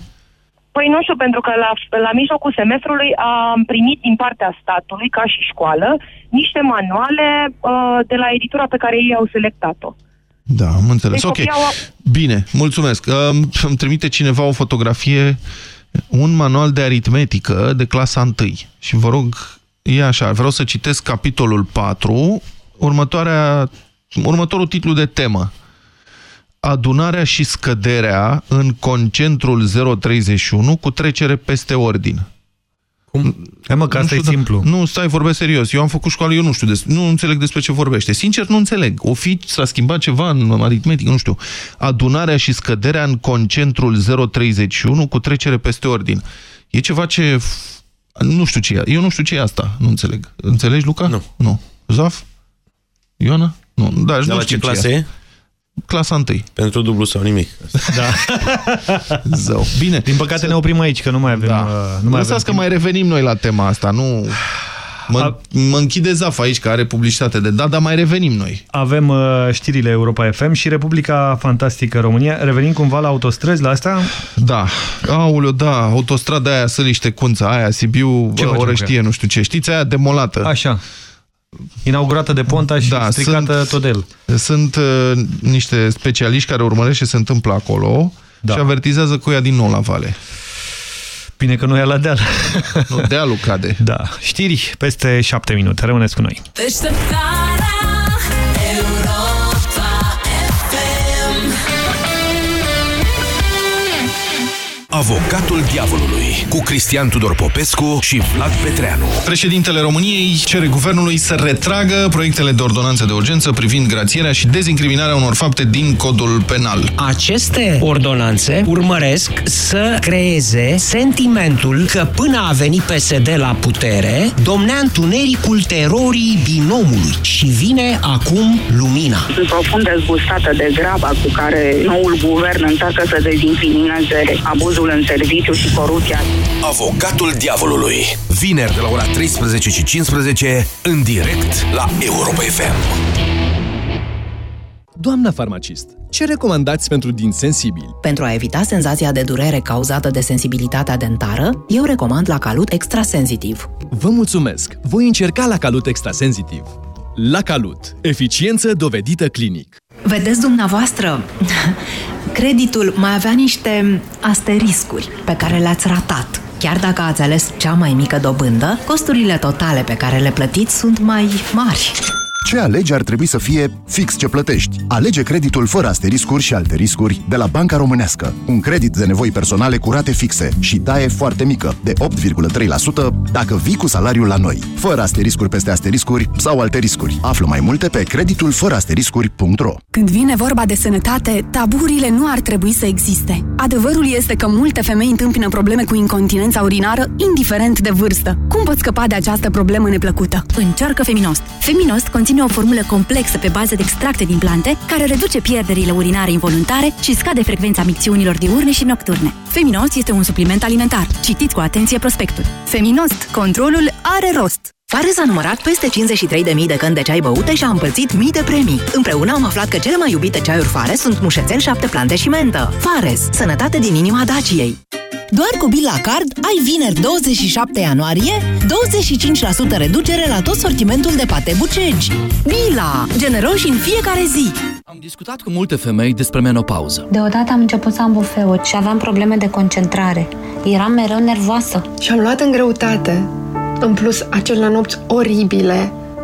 S22: Păi nu știu, pentru că la, la mijlocul semestrului am primit din partea statului, ca și școală, niște manuale uh, de la editura pe care ei au selectat-o.
S2: Da, am înțeles.
S22: Deci
S2: ok.
S22: copiii au-
S2: Bine, mulțumesc. Um, Îmi trimite cineva o fotografie, un manual de aritmetică de clasa 1. Și vă rog, e așa, vreau să citesc capitolul 4, următoarea, următorul titlu de temă. Adunarea și scăderea în concentrul 031 cu trecere peste ordin.
S3: Cum? Hai mă, că asta e simplu.
S2: Nu, stai, vorbesc serios. Eu am făcut școală, eu nu știu, des, nu înțeleg despre ce vorbește. Sincer, nu înțeleg. O fi, s-a schimbat ceva în aritmetică, nu știu. Adunarea și scăderea în concentrul 031 cu trecere peste ordin. E ceva ce... Nu știu ce e. Eu nu știu ce e asta. Nu înțeleg. Înțelegi, Luca? Nu. Nu. Zaf? Ioana? Nu. Da,
S1: De
S2: nu
S1: la
S2: știu
S1: ce clasă
S2: e.
S1: e?
S2: Clasa 1.
S1: Pentru dublu sau nimic.
S3: Da.
S2: Zău. Bine.
S3: Din păcate ne oprim aici, că nu mai avem... Da. Nu mai
S2: Lăsați că
S3: avem
S2: mai revenim noi la tema asta, nu... Mă, mă închide Zaf aici, că are publicitate de dat, dar mai revenim noi.
S3: Avem uh, știrile Europa FM și Republica Fantastică România. Revenim cumva la autostrăzi, la asta?
S2: Da. Aoleu, da, autostrada aia, Săliște, Cunța, aia, Sibiu,
S3: Ce
S2: bă,
S3: facem cu
S2: Orăștie,
S3: ea?
S2: nu știu ce. Știți, aia demolată.
S3: Așa. Inaugurată de Ponta și da, stricată
S2: sunt,
S3: tot el.
S2: Sunt uh, niște specialiști care urmăresc ce se întâmplă acolo da. și avertizează cu ea din nou la vale.
S3: Bine că nu e la deal.
S2: Nu, dealul cade.
S3: Da. Știri peste șapte minute. Rămâneți cu noi.
S13: Deșteptarea
S5: Avocatul diavolului cu Cristian Tudor Popescu și Vlad Petreanu.
S2: Președintele României cere guvernului să retragă proiectele de ordonanță de urgență privind grațierea și dezincriminarea unor fapte din codul penal.
S20: Aceste ordonanțe urmăresc să creeze sentimentul că până a venit PSD la putere, domnea întunericul terorii binomului și vine acum lumina.
S23: Sunt profund dezgustată de graba cu care noul guvern încearcă să dezincrimineze abuzul în serviciu și corupția.
S5: Avocatul diavolului. Vineri de la ora 13 și 15 în direct la Europa FM.
S6: Doamna farmacist, ce recomandați pentru din sensibili?
S24: Pentru a evita senzația de durere cauzată de sensibilitatea dentară, eu recomand la Calut Extrasensitiv.
S6: Vă mulțumesc! Voi încerca la Calut Extrasensitiv. La Calut. Eficiență dovedită clinic.
S24: Vedeți dumneavoastră, creditul mai avea niște asteriscuri pe care le-ați ratat. Chiar dacă ați ales cea mai mică dobândă, costurile totale pe care le plătiți sunt mai mari.
S16: Ce alegi ar trebui să fie fix ce plătești. Alege creditul fără asteriscuri și alte riscuri de la Banca Românească. Un credit de nevoi personale cu rate fixe și taie foarte mică, de 8,3% dacă vii cu salariul la noi. Fără asteriscuri peste asteriscuri sau alte riscuri. Află mai multe pe creditul fără asteriscuri.ro
S25: Când vine vorba de sănătate, taburile nu ar trebui să existe. Adevărul este că multe femei întâmpină probleme cu incontinența urinară, indiferent de vârstă. Cum poți scăpa de această problemă neplăcută?
S26: Încearcă Feminost. Feminost conține o formulă complexă pe bază de extracte din plante care reduce pierderile urinare involuntare și scade frecvența micțiunilor diurne și nocturne. Feminost este un supliment alimentar. Citiți cu atenție prospectul. Feminost. Controlul are rost.
S24: Fares a numărat peste 53.000 de căni de ceai băute și a împărțit mii de premii. Împreună am aflat că cele mai iubite ceaiuri Fares sunt mușețel, șapte plante și mentă. Fares. Sănătate din inima Daciei.
S27: Doar cu bil la card ai vineri 27 ianuarie 25% reducere la tot sortimentul de pate bucegi. Bila! Generoși în fiecare zi!
S28: Am discutat cu multe femei despre menopauză.
S29: Deodată am început să am bufeuri și aveam probleme de concentrare. Eram mereu nervoasă.
S30: Și am luat în greutate. În plus, acele nopți oribile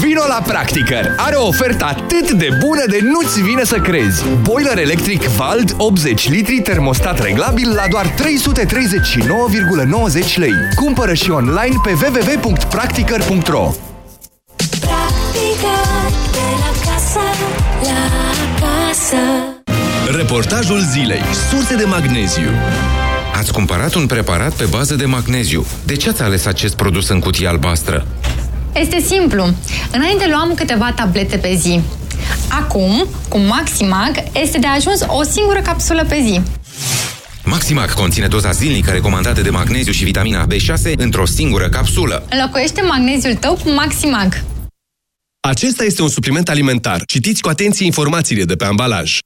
S31: Vino la Practicăr! Are o ofertă atât de bună de nu-ți vine să crezi! Boiler electric Vald 80 litri termostat reglabil la doar 339,90 lei. Cumpără și online pe www.practicăr.ro
S13: Practica de la casă, la casă.
S15: Reportajul zilei. Surse de magneziu.
S30: Ați cumpărat un preparat pe bază de magneziu. De ce ați ales acest produs în cutie albastră?
S32: Este simplu. Înainte luam câteva tablete pe zi. Acum, cu Maximag, este de ajuns o singură capsulă pe zi.
S30: Maximac conține doza zilnică recomandată de magneziu și vitamina B6 într-o singură capsulă.
S32: Înlocuiește magneziul tău cu Maximag.
S15: Acesta este un supliment alimentar. Citiți cu atenție informațiile de pe ambalaj.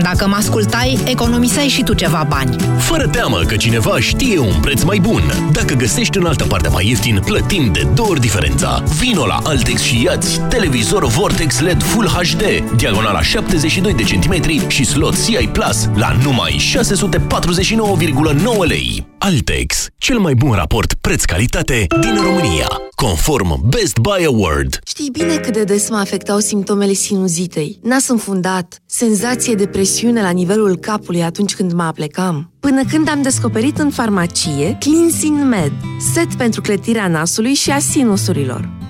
S33: Dacă mă ascultai, economiseai și tu ceva bani.
S5: Fără teamă că cineva știe un preț mai bun. Dacă găsești în altă parte mai ieftin, plătim de două ori diferența. Vino la Altex și iați televizor Vortex LED Full HD, diagonala 72 de centimetri și slot CI Plus la numai 649,9 lei. Altex, cel mai bun raport preț-calitate din România, conform Best Buy Award.
S9: Știi bine cât de des mă afectau simptomele sinuzitei. Nas înfundat, senzație de presiune la nivelul capului atunci când mă aplecam. Până când am descoperit în farmacie Cleansing Med, set pentru clătirea nasului și a sinusurilor.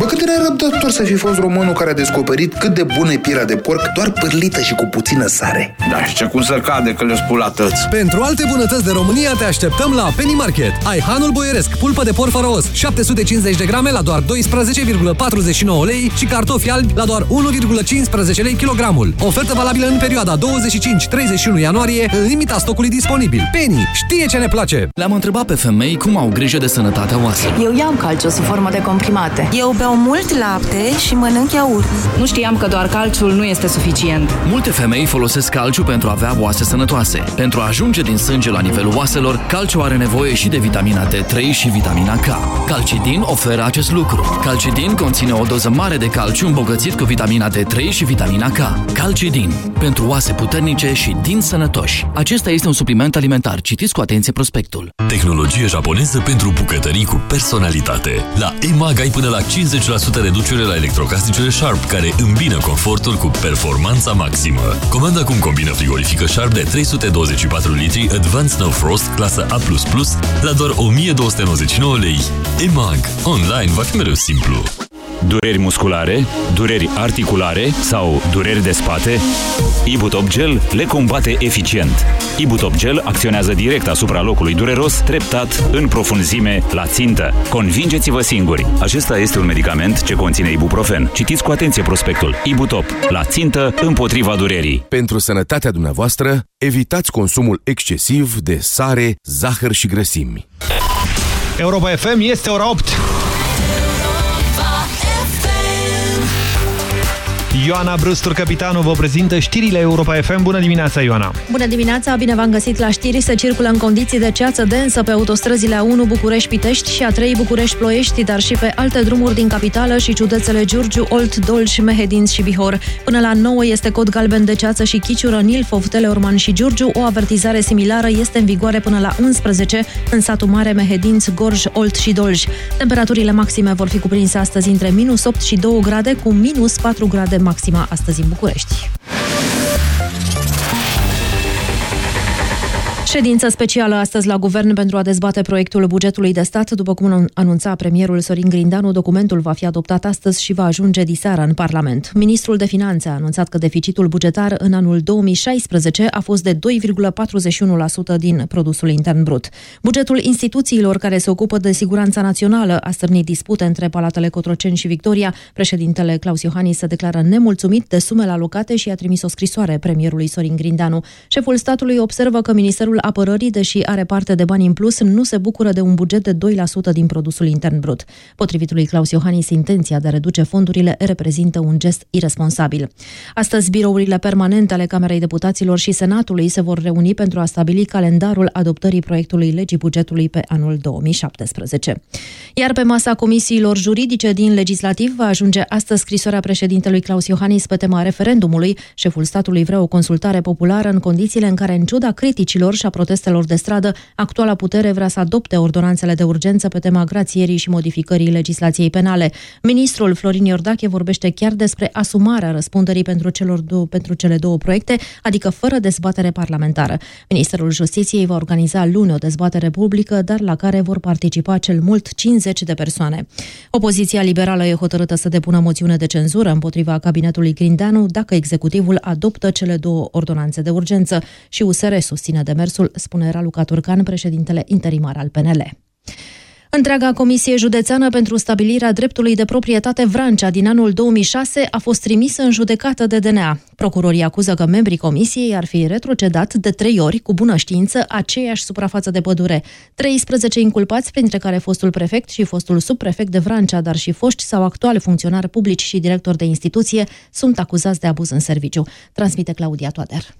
S34: Bă, cât de răbdător să fi fost românul care a descoperit cât de bună e pielea de porc, doar pârlită și cu puțină sare.
S35: Da, și ce cum să cade că le spula tăți.
S36: Pentru alte bunătăți de România te așteptăm la Penny Market. Ai hanul boieresc, pulpă de porc faraos, 750 de grame la doar 12,49 lei și cartofi albi la doar 1,15 lei kilogramul. Ofertă valabilă în perioada 25-31 ianuarie, în limita stocului disponibil. Penny știe ce ne place!
S28: Le-am întrebat pe femei cum au grijă de sănătatea oaselor.
S37: Eu iau calciu sub formă de comprimate. Eu beau mult lapte și mănânc iaurt.
S38: Nu știam că doar calciul nu este suficient.
S28: Multe femei folosesc calciu pentru a avea oase sănătoase. Pentru a ajunge din sânge la nivelul oaselor, calciu are nevoie și de vitamina D3 și vitamina K. Calcidin oferă acest lucru. Calcidin conține o doză mare de calciu îmbogățit cu vitamina D3 și vitamina K. Calcidin. Pentru oase puternice și din sănătoși. Acesta este un supliment alimentar. Citiți cu atenție prospectul.
S7: Tehnologie japoneză pentru bucătării cu personalitate. La EMAG ai până la 50% reducere la electrocasnicele Sharp, care îmbină confortul cu performanța maximă. Comanda acum combina frigorifică Sharp de 324 litri Advanced Snow Frost clasă A++ la doar 1299 lei. EMAG. Online va fi mereu simplu.
S39: Dureri musculare, dureri articulare sau dureri de spate? Ibutop Gel le combate eficient. Ibutop Gel acționează direct asupra locului dureros, treptat, în profunzime, la țintă. Convingeți-vă singuri! Acesta este un medicament ce conține ibuprofen. Citiți cu atenție prospectul. Ibutop. La țintă, împotriva durerii.
S7: Pentru sănătatea dumneavoastră, evitați consumul excesiv de sare, zahăr și grăsimi.
S3: Europa FM este ora 8. Ioana Brustur, capitanul, vă prezintă știrile Europa FM. Bună dimineața, Ioana!
S40: Bună dimineața, bine v-am găsit la știri. Se circulă în condiții de ceață densă pe autostrăzile A1 București-Pitești și A3 București-Ploiești, dar și pe alte drumuri din capitală și județele Giurgiu, Olt, Dolj, Mehedinți și Bihor. Până la 9 este cod galben de ceață și chiciură în Ilfov, Teleorman și Giurgiu. O avertizare similară este în vigoare până la 11 în satul mare Mehedinți, Gorj, Olt și Dolj. Temperaturile maxime vor fi cuprinse astăzi între minus 8 și 2 grade, cu minus 4 grade maxima astăzi în București. Ședință specială astăzi la Guvern pentru a dezbate proiectul bugetului de stat. După cum anunța premierul Sorin Grindanu, documentul va fi adoptat astăzi și va ajunge diseară în Parlament. Ministrul de Finanțe a anunțat că deficitul bugetar în anul 2016 a fost de 2,41% din produsul intern brut. Bugetul instituțiilor care se ocupă de siguranța națională a stârnit dispute între Palatele Cotroceni și Victoria. Președintele Claus Iohannis se declară nemulțumit de sumele alocate și a trimis o scrisoare premierului Sorin Grindanu. Șeful statului observă că Ministerul Apărării, deși are parte de bani în plus, nu se bucură de un buget de 2% din produsul intern brut. Potrivit lui Claus Iohannis, intenția de a reduce fondurile reprezintă un gest irresponsabil. Astăzi, birourile permanente ale Camerei Deputaților și Senatului se vor reuni pentru a stabili calendarul adoptării proiectului legii bugetului pe anul 2017. Iar pe masa comisiilor juridice din legislativ va ajunge astăzi scrisoarea președintelui Claus Iohannis pe tema referendumului. Șeful statului vrea o consultare populară în condițiile în care, în ciuda criticilor și a protestelor de stradă, actuala putere vrea să adopte ordonanțele de urgență pe tema grațierii și modificării legislației penale. Ministrul Florin Iordache vorbește chiar despre asumarea răspunderii pentru, celor două, pentru cele două proiecte, adică fără dezbatere parlamentară. Ministerul Justiției va organiza luni o dezbatere publică, dar la care vor participa cel mult 50 de persoane. Opoziția liberală e hotărâtă să depună moțiune de cenzură împotriva cabinetului Grindeanu dacă executivul adoptă cele două ordonanțe de urgență și USR susține demersul spune Raluca Turcan, președintele interimar al PNL. Întreaga Comisie Județeană pentru stabilirea dreptului de proprietate Vrancea din anul 2006 a fost trimisă în judecată de DNA. Procurorii acuză că membrii comisiei ar fi retrocedat de trei ori cu bună știință aceeași suprafață de pădure. 13 inculpați, printre care fostul prefect și fostul subprefect de Vrancea, dar și foști sau actuali funcționari publici și directori de instituție, sunt acuzați de abuz în serviciu. Transmite Claudia Toader.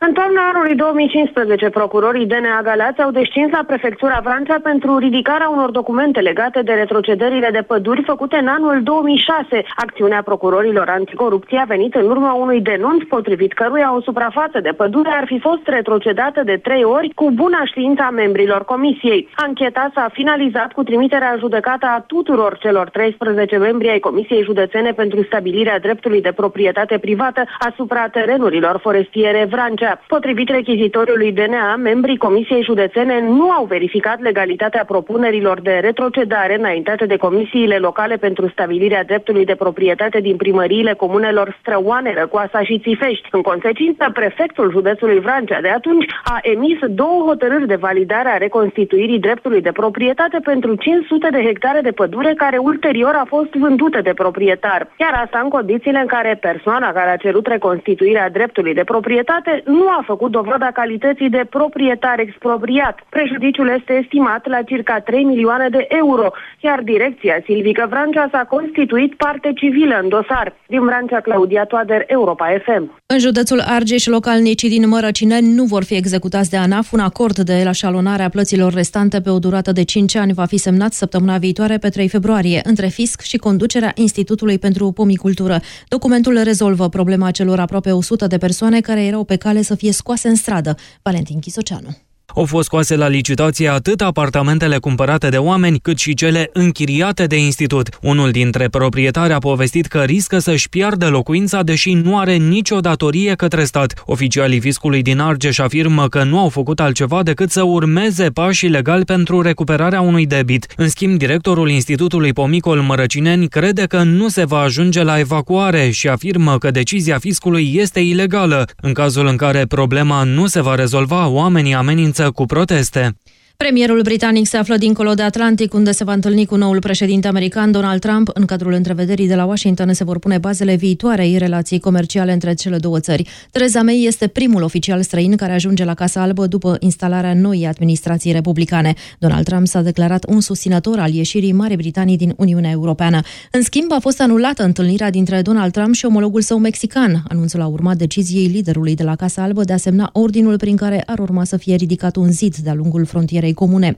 S41: În toamna anului 2015, procurorii DNA Galați au descins la prefectura Vrancea pentru ridicarea unor documente legate de retrocedările de păduri făcute în anul 2006. Acțiunea procurorilor anticorupție a venit în urma unui denunț potrivit căruia o suprafață de pădure ar fi fost retrocedată de trei ori cu buna știință a membrilor comisiei. Ancheta s-a finalizat cu trimiterea judecată a tuturor celor 13 membri ai Comisiei Județene pentru stabilirea dreptului de proprietate privată asupra terenurilor forestiere Vrancea. Așa, potrivit rechizitoriului DNA, membrii Comisiei Județene nu au verificat legalitatea propunerilor de retrocedare înaintate de comisiile locale pentru stabilirea dreptului de proprietate din primăriile comunelor Străoane, Răcoasa și Țifești. În consecință, prefectul județului Vrancea de atunci a emis două hotărâri de validare a reconstituirii dreptului de proprietate pentru 500 de hectare de pădure care ulterior a fost vândută de proprietar. Iar asta în condițiile în care persoana care a cerut reconstituirea dreptului de proprietate nu a făcut dovada calității de proprietar expropriat. Prejudiciul este estimat la circa 3 milioane de euro, iar direcția Silvică Vrancea s-a constituit parte civilă în dosar. Din Vrancea, Claudia Toader, Europa FM.
S40: În județul Argeș, localnicii din Mărăcineni nu vor fi executați de ANAF. Un acord de elașalonare a plăților restante pe o durată de 5 ani va fi semnat săptămâna viitoare pe 3 februarie între fisc și conducerea Institutului pentru Pomicultură. Documentul rezolvă problema celor aproape 100 de persoane care erau pe cale să fie scoase în stradă. Valentin Chisoceanu.
S42: Au fost scoase la licitație atât apartamentele cumpărate de oameni, cât și cele închiriate de institut. Unul dintre proprietari a povestit că riscă să-și piardă locuința, deși nu are nicio datorie către stat. Oficialii fiscului din Argeș afirmă că nu au făcut altceva decât să urmeze pașii legali pentru recuperarea unui debit. În schimb, directorul Institutului Pomicol Mărăcineni crede că nu se va ajunge la evacuare și afirmă că decizia fiscului este ilegală. În cazul în care problema nu se va rezolva, oamenii amenință cu proteste.
S40: Premierul britanic se află dincolo de Atlantic, unde se va întâlni cu noul președinte american Donald Trump. În cadrul întrevederii de la Washington se vor pune bazele viitoarei relații comerciale între cele două țări. Theresa May este primul oficial străin care ajunge la Casa Albă după instalarea noii administrații republicane. Donald Trump s-a declarat un susținător al ieșirii Marii Britanii din Uniunea Europeană. În schimb, a fost anulată întâlnirea dintre Donald Trump și omologul său mexican. Anunțul a urmat deciziei liderului de la Casa Albă de a semna ordinul prin care ar urma să fie ridicat un zid de-a lungul frontierei comune.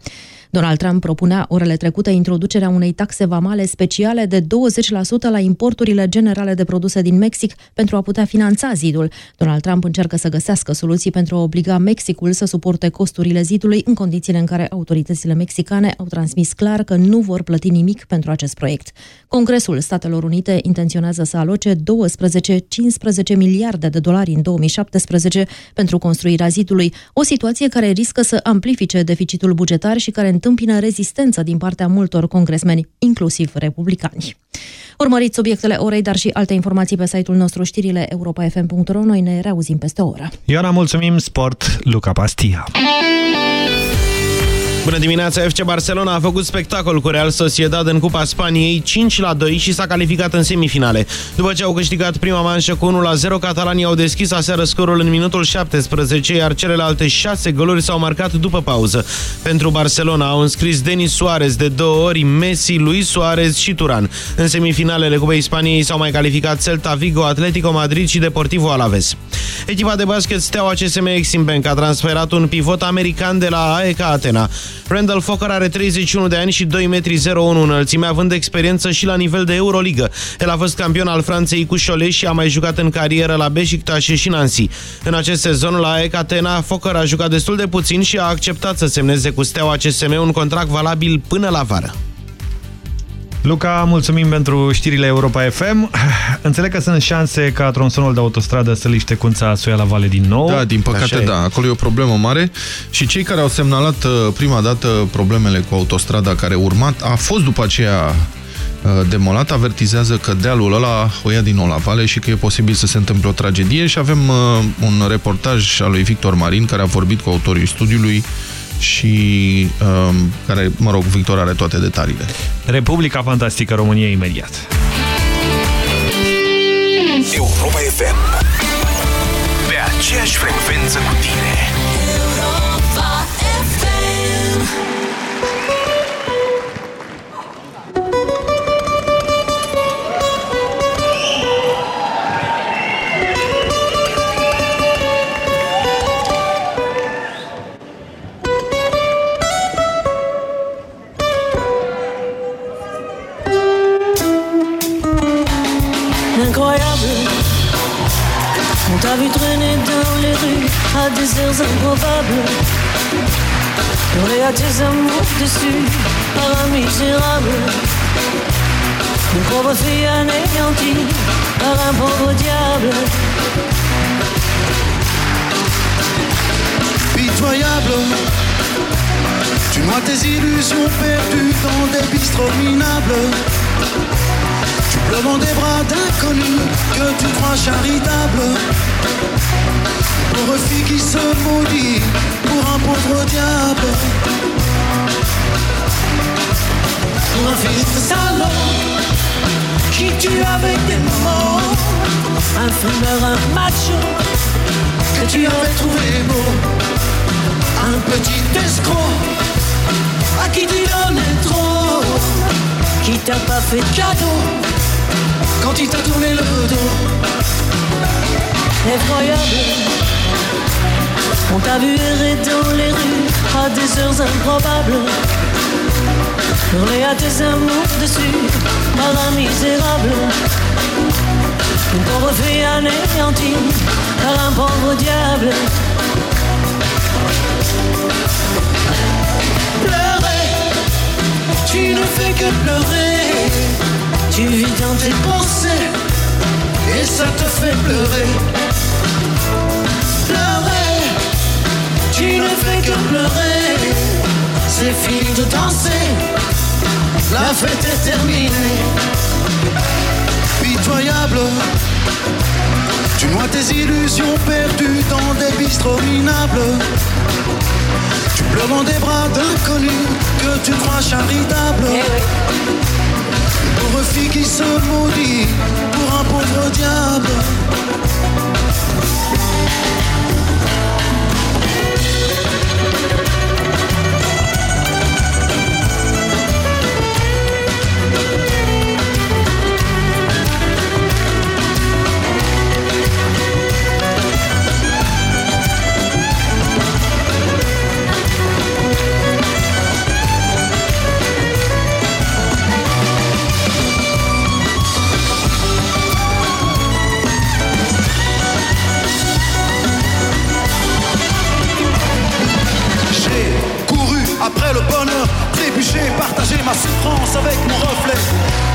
S40: Donald Trump propunea orele trecute introducerea unei taxe vamale speciale de 20% la importurile generale de produse din Mexic pentru a putea finanța zidul. Donald Trump încearcă să găsească soluții pentru a obliga Mexicul să suporte costurile zidului în condițiile în care autoritățile mexicane au transmis clar că nu vor plăti nimic pentru acest proiect. Congresul Statelor Unite intenționează să aloce 12-15 miliarde de dolari în 2017 pentru construirea zidului, o situație care riscă să amplifice deficitul bugetar și care întâmpină rezistență din partea multor congresmeni, inclusiv republicani. Urmăriți subiectele orei, dar și alte informații pe site-ul nostru știrile europa.fm.ro. Noi ne reauzim peste o oră.
S3: Ioana, mulțumim, sport, Luca Pastia.
S43: Bună dimineața, FC Barcelona a făcut spectacol cu Real Sociedad în Cupa Spaniei 5 la 2 și s-a calificat în semifinale. După ce au câștigat prima manșă cu 1 la 0, catalanii au deschis aseară scorul în minutul 17, iar celelalte 6 goluri s-au marcat după pauză. Pentru Barcelona au înscris Denis Suarez de două ori, Messi, Luis Suarez și Turan. În semifinalele Cupei Spaniei s-au mai calificat Celta Vigo, Atletico Madrid și Deportivo Alaves. Echipa de basket Steaua CSM Exim Bank a transferat un pivot american de la AEK Atena. Randall Fokker are 31 de ani și 2,01 m înălțime, având experiență și la nivel de Euroligă. El a fost campion al Franței cu Cholet și a mai jucat în carieră la Beşiktaş și Nancy. În acest sezon, la AEK Atena, Fokker a jucat destul de puțin și a acceptat să semneze cu Steaua CSM un contract valabil până la vară.
S3: Luca, mulțumim pentru știrile Europa FM. Înțeleg că sunt șanse ca tronsonul de autostradă să liște cunța să ia la vale din nou.
S2: Da, din păcate da. Acolo e o problemă mare și cei care au semnalat uh, prima dată problemele cu autostrada care urmat a fost după aceea uh, demolat, avertizează că dealul ăla o ia din nou la vale și că e posibil să se întâmple o tragedie și avem uh, un reportaj al lui Victor Marin care a vorbit cu autorii studiului și um, care, mă rog, Victor are toate detaliile.
S3: Republica Fantastică România imediat.
S5: Europa FM Pe aceeași frecvență cu tine
S18: heures improbables. Hurler à tes amours dessus par un misérable. Une pauvre fille anéantie par un pauvre diable.
S44: Pitoyable, tu noies tes illusions perdues dans des bistrots minables. Tu pleures dans des bras d'inconnus que tu crois charitables. Pauvre fille qui se maudit pour un pauvre diable. Pour un fils de salaud qui tue avec des mots. Un fumeur, un macho que tu avais trouvé beau. Un petit escroc à qui tu donnais trop. Qui t'a pas fait de cadeau quand il t'a tourné le dos.
S18: Effroyable. On t'a vu errer dans les rues à des heures improbables. Hurler à tes amours dessus par un misérable. Une pauvre fille anéantie par un pauvre diable.
S44: Pleurer, tu ne fais que pleurer. Tu vis dans tes pensées et ça te fait. Pleurer, tu ne fais que pleurer. C'est fini de danser, la fête est terminée. Pitoyable, tu noies tes illusions perdues dans des bistrots minables. Tu pleures dans des bras d'inconnus que tu crois charitables. Pauvre fille qui se maudit pour un pauvre diable. Ma souffrance avec mon reflet.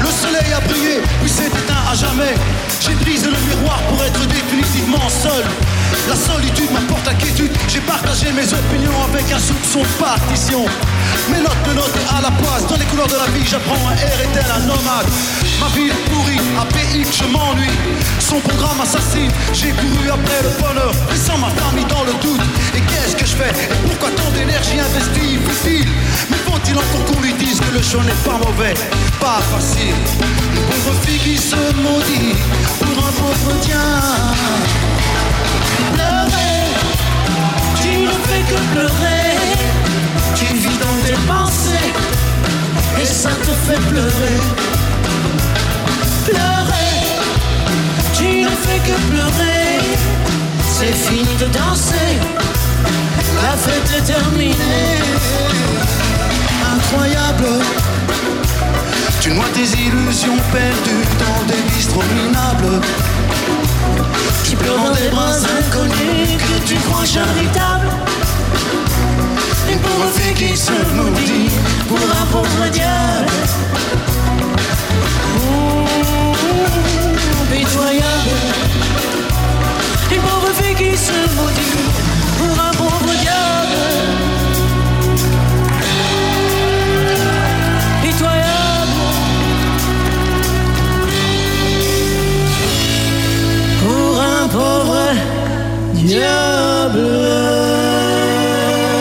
S44: Le soleil a brillé, puis s'est éteint à jamais. J'ai brisé le miroir pour être définitivement seul. La solitude m'apporte la quiétude. J'ai partagé mes opinions avec un soupçon de partition. Mes notes de notes à la poisse, dans les couleurs de la vie, j'apprends un air et tel un nomade. Ma vie est pourrie, APX, je m'ennuie. Son programme assassine, j'ai couru après le bonheur, laissant ma famille dans le doute. Et qu'est-ce que je fais? Et pourquoi tant d'énergie investie Futile Encore qu'on lui dise que le choix n'est pas mauvais Pas facile. Pauvre fille qui se maudit pour un pauvre diable. Pleurer, tu ne fais que pleurer. Tu vis dans tes pensées et ça te fait pleurer. Pleurer, tu ne fais que pleurer. C'est fini de danser, la fête est terminée. Incroyable, tu noies tes illusions perdues dans des bistrots minables. Tu pleures dans des bras inconnus que tu crois charitables. Une pauvre fille qui se maudit pour un pauvre diable. Pitoyable. Une pauvre fille qui se maudit pour un pauvre diable. Diable.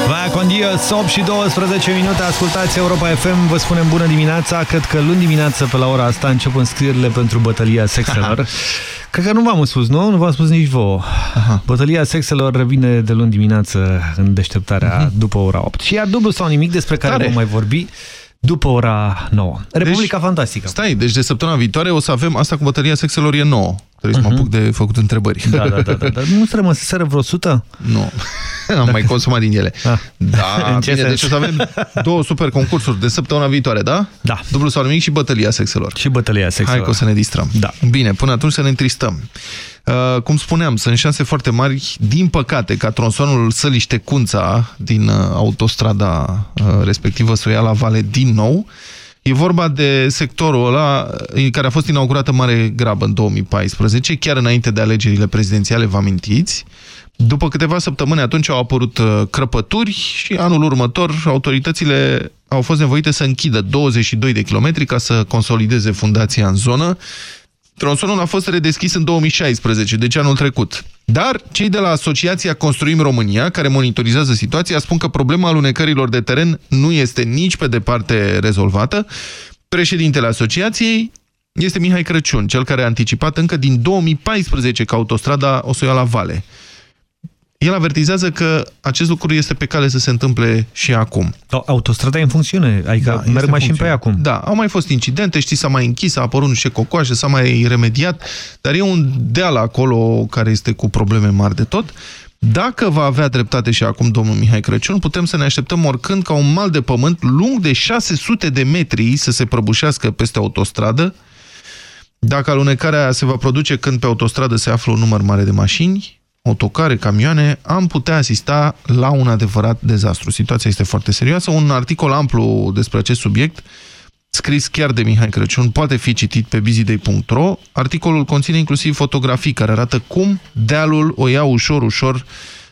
S3: Vaia Condios, 8 și 12 minute, ascultați Europa FM, vă spunem bună dimineața, cred că luni dimineață pe la ora asta încep înscrierile pentru bătălia sexelor. Cred că nu v-am spus, nu? Nu v-am spus nici vouă. Aha. Bătălia sexelor revine de luni dimineață în deșteptarea după ora 8. Și iar dublu sau nimic despre care
S2: Tare.
S3: vom mai vorbi după ora 9. Republica
S2: deci,
S3: Fantastică.
S2: Stai, deci de săptămâna viitoare o să avem asta cu bătălia sexelor e nouă. Trebuie să mă apuc de făcut întrebări.
S3: Da, da, da, da, da. Nu trebuie să seră vreo 100?
S2: Nu. Am mai consumat din ele.
S3: Ah.
S2: Da,
S3: În ce
S2: bine,
S3: sens?
S2: deci o să avem două super concursuri de săptămâna viitoare, da?
S3: Da.
S2: Dublu sau nimic și bătălia sexelor.
S3: Și bătălia sexelor.
S2: Hai că o să ne distrăm.
S3: Da.
S2: Bine, până atunci să ne întristăm. Uh, cum spuneam, sunt șanse foarte mari, din păcate, ca tronsonul Săliște-Cunța din uh, autostrada uh, respectivă să o ia la vale din nou. E vorba de sectorul ăla uh, care a fost inaugurată mare grabă în 2014, chiar înainte de alegerile prezidențiale, vă amintiți? După câteva săptămâni atunci au apărut uh, crăpături și anul următor autoritățile au fost nevoite să închidă 22 de kilometri ca să consolideze fundația în zonă. Tronsonul a fost redeschis în 2016, deci anul trecut. Dar cei de la Asociația Construim România, care monitorizează situația, spun că problema alunecărilor de teren nu este nici pe departe rezolvată. Președintele asociației este Mihai Crăciun, cel care a anticipat încă din 2014 că autostrada o să o ia la vale. El avertizează că acest lucru este pe cale să se întâmple și acum.
S3: Autostrada e în funcțiune, adică
S2: Da,
S3: merg
S2: este în
S3: mașini pe ea
S2: funcțiune.
S3: acum.
S2: Da, au mai fost incidente, știi, s-a mai închis, a apărut niște cocoașe, s-a mai remediat, dar e un deal acolo care este cu probleme mari de tot. Dacă va avea dreptate și acum domnul Mihai Crăciun, putem să ne așteptăm oricând ca un mal de pământ lung de 600 de metri să se prăbușească peste autostradă. Dacă alunecarea se va produce când pe autostradă se află un număr mare de mașini, autocare, camioane, am putea asista la un adevărat dezastru. Situația este foarte serioasă. Un articol amplu despre acest subiect, scris chiar de Mihai Crăciun, poate fi citit pe bizidei.ro. Articolul conține inclusiv fotografii care arată cum dealul o ia ușor, ușor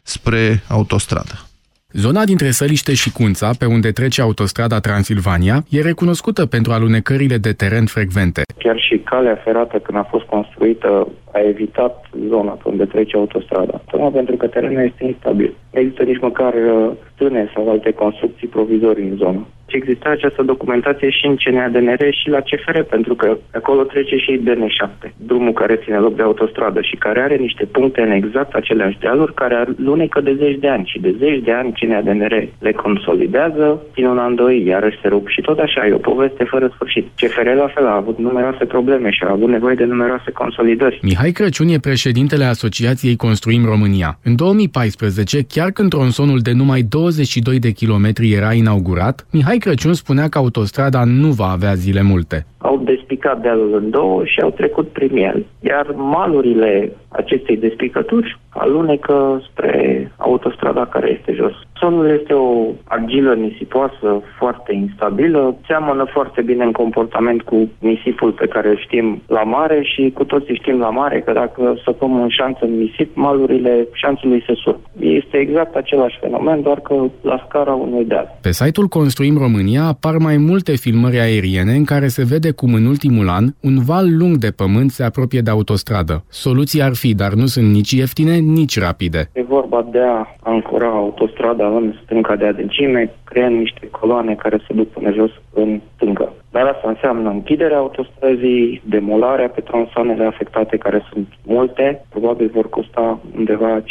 S2: spre autostradă.
S45: Zona dintre Săliște și Cunța, pe unde trece autostrada Transilvania, e recunoscută pentru alunecările de teren frecvente.
S46: Chiar și calea ferată, când a fost construită, a evitat zona pe unde trece autostrada. Tocmai pentru că terenul este instabil. Nu există nici măcar uh, stâne sau alte construcții provizorii în zonă. Și exista această documentație și în CNADNR și la CFR, pentru că acolo trece și DN7, drumul care ține loc de autostradă și care are niște puncte în exact aceleași dealuri care alunecă de zeci de ani și de zeci de ani CNADNR le consolidează, țin un an, doi, iarăși se rup și tot așa, e o poveste fără sfârșit. CFR la fel a avut numeroase probleme și a avut nevoie de numeroase consolidări.
S45: Mihai Crăciun e președintele Asociației Construim România. În 2014, chiar când tronsonul de numai 22 de kilometri era inaugurat, Mihai Crăciun spunea că autostrada nu va avea zile multe.
S46: Au despicat dealul în două și au trecut prin el. Iar malurile acestei despicături alunecă spre autostrada care este jos. Solul este o argilă nisipoasă, foarte instabilă, seamănă foarte bine în comportament cu nisipul pe care îl știm la mare și cu toții știm la mare că dacă săpăm un șanț în nisip, malurile șanțului se surp. Este exact același fenomen, doar că la scara unui deal.
S45: Pe site-ul Construim România apar mai multe filmări aeriene în care se vede cum în ultimul an un val lung de pământ se apropie de autostradă. Soluții ar fi, dar nu sunt nici ieftine, nici rapide.
S46: E vorba de a ancora autostrada în stânca de adâncime, creând niște coloane care se duc până jos în stâncă. Dar asta înseamnă închiderea autostrăzii, demolarea pe tronsoanele afectate, care sunt multe, probabil vor costa undeva 50-100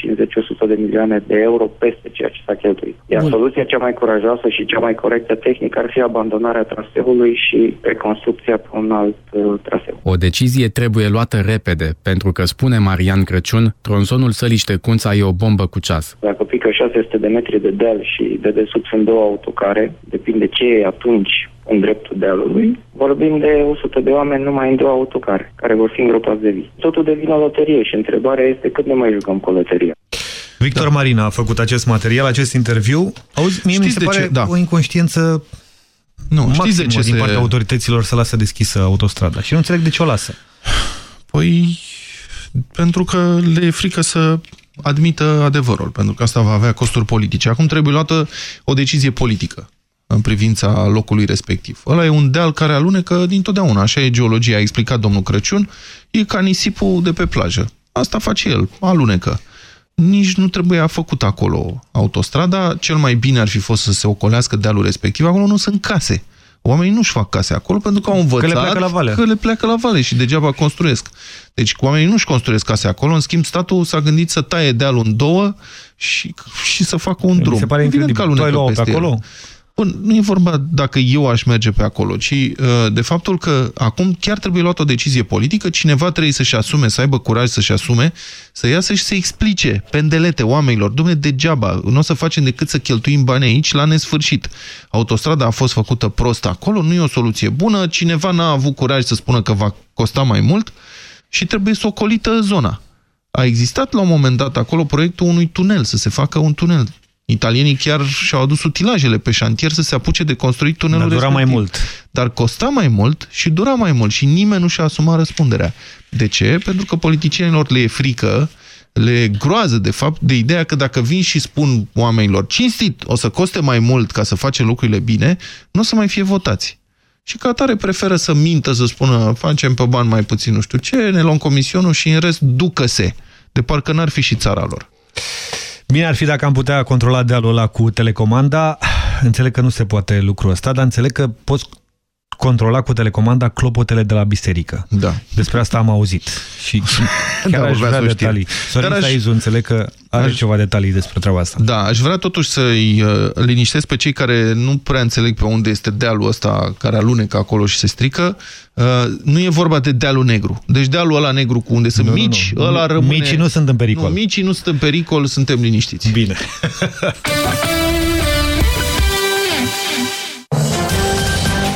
S46: de milioane de euro peste ceea ce s-a cheltuit. Iar
S45: Bun.
S46: soluția cea mai curajoasă și cea mai corectă tehnică ar fi abandonarea traseului și reconstrucția pe un alt uh, traseu.
S45: O decizie trebuie luată repede, pentru că, spune Marian Crăciun, tronsonul Săliște Cunța e o bombă cu ceas.
S46: Dacă pică 600 de metri de deal și de desubt sunt două autocare, depinde ce e atunci în dreptul dealului, vorbim de 100 de oameni numai în două autocare, care vor fi îngropați de vii. Totul devine o loterie și întrebarea este cât ne mai jucăm cu loteria.
S3: Victor da. Marina a făcut acest material, acest interviu. Auzi, mie
S2: Știți
S3: mi se
S2: de
S3: pare
S2: ce? Da.
S3: o inconștiență
S2: nu,
S3: maximă
S2: știți de ce
S3: din
S2: se-
S3: partea autorităților să lasă deschisă autostrada. Și nu înțeleg de ce o lasă.
S2: Păi, pentru că le e frică să admită adevărul, pentru că asta va avea costuri politice. Acum trebuie luată o decizie politică în privința locului respectiv. Ăla e un deal care alunecă dintotdeauna, așa e geologia, a explicat domnul Crăciun, e ca nisipul de pe plajă. Asta face el, alunecă. Nici nu trebuia făcut acolo autostrada, cel mai bine ar fi fost să se ocolească dealul respectiv, acolo nu sunt case. Oamenii nu-și fac case acolo pentru că au învățat
S3: le pleacă la vale.
S2: că le pleacă la vale și degeaba construiesc. Deci oamenii nu-și construiesc case acolo, în schimb statul s-a gândit să taie dealul în două și, și să facă un
S3: Mi
S2: drum.
S3: se pare
S2: Evident
S3: incredibil.
S2: că
S3: Tu ai
S2: alunecă
S3: luat-o pe
S2: peste el.
S3: acolo?
S2: Bun, nu e vorba dacă eu aș merge pe acolo, ci uh, de faptul că acum chiar trebuie luat o decizie politică, cineva trebuie să-și asume, să aibă curaj să-și asume, să iasă și să explice pendelete oamenilor. Dom'le, degeaba, nu o să facem decât să cheltuim bani aici la nesfârșit. Autostrada a fost făcută prost acolo, nu e o soluție bună, cineva n-a avut curaj să spună că va costa mai mult și trebuie să ocolită zona. A existat la un moment dat acolo proiectul unui tunel, să se facă un tunel. Italienii chiar și-au adus utilajele pe șantier să se apuce de construit tunelul
S3: Dar dura mai
S2: respectiv.
S3: mult.
S2: Dar costa mai mult și dura mai mult și nimeni nu și-a asumat răspunderea. De ce? Pentru că politicienilor le e frică, le groază de fapt de ideea că dacă vin și spun oamenilor cinstit, o să coste mai mult ca să face lucrurile bine, nu o să mai fie votați. Și ca atare preferă să mintă, să spună facem pe bani mai puțin, nu știu ce, ne luăm comisionul și în rest ducă-se. De parcă n-ar fi și țara lor.
S3: Bine ar fi dacă am putea controla dealul ăla cu telecomanda. Înțeleg că nu se poate lucrul ăsta, dar înțeleg că poți controla cu telecomanda clopotele de la biserică.
S2: Da.
S3: Despre asta am auzit. Și chiar
S2: Da,
S3: aș
S2: urmează
S3: vrea
S2: să o știm.
S3: detalii. Sorin
S2: Dar aș-
S3: Saizu înțeleg că are
S2: aș-
S3: ceva detalii despre treaba asta.
S2: Da, aș vrea totuși să-i uh, liniștesc pe cei care nu prea înțeleg pe unde este dealul ăsta care alunecă acolo și se strică. Uh, nu e vorba de dealul negru. Deci dealul ăla negru cu unde sunt
S3: Nu, nu,
S2: mici,
S3: nu.
S2: ăla rămâne...
S3: Micii nu sunt în pericol.
S2: Nu, micii nu sunt în pericol, suntem liniștiți.
S3: Bine.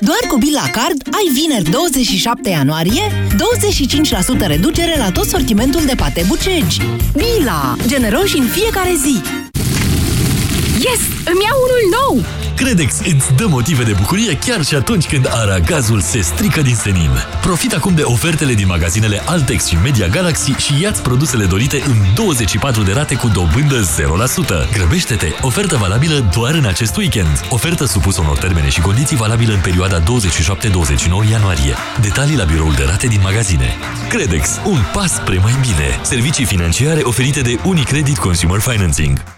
S14: Doar cu Bila Card ai vineri 27 ianuarie 25% reducere la tot sortimentul de pate bucegi. Bila! Generoși în fiecare zi!
S10: Yes! Îmi iau unul nou!
S7: Credex îți dă motive de bucurie chiar și atunci când aragazul se strică din senin. Profit acum de ofertele din magazinele Altex și Media Galaxy și ia produsele dorite în 24 de rate cu dobândă 0%. Grăbește-te! Ofertă valabilă doar în acest weekend. Ofertă supusă unor termene și condiții valabilă în perioada 27-29 ianuarie. Detalii la biroul de rate din magazine. Credex, un pas spre mai bine. Servicii financiare oferite de Unicredit Consumer Financing.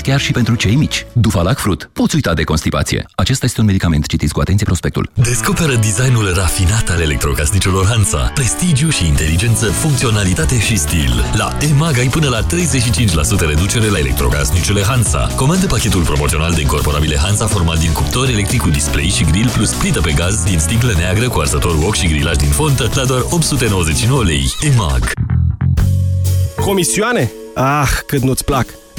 S39: chiar și pentru cei mici. Dufalac Fruit. Poți uita de constipație. Acesta este un medicament. Citiți cu atenție prospectul.
S7: Descoperă designul rafinat al electrocasnicelor Hansa. Prestigiu și inteligență, funcționalitate și stil. La EMAG ai până la 35% reducere la electrocasnicele Hansa. Comandă pachetul promoțional de incorporabile Hansa format din cuptor electric cu display și grill plus plită pe gaz din sticlă neagră cu arsător wok și grilaj din fontă la doar 899 lei. EMAG.
S47: Comisioane? Ah, cât nu-ți plac!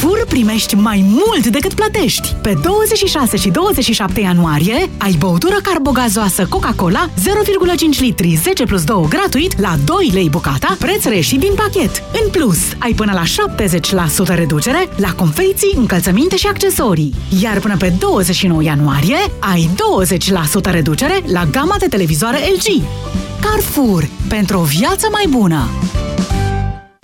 S14: Carrefour primești mai mult decât plătești. Pe 26 și 27 ianuarie ai băutură carbogazoasă Coca-Cola 0,5 litri 10 plus 2 gratuit la 2 lei bucata, preț reșit din pachet. În plus, ai până la 70% reducere la confecții, încălțăminte și accesorii. Iar până pe 29 ianuarie ai 20% reducere la gama de televizoare LG. Carrefour. Pentru o viață mai bună!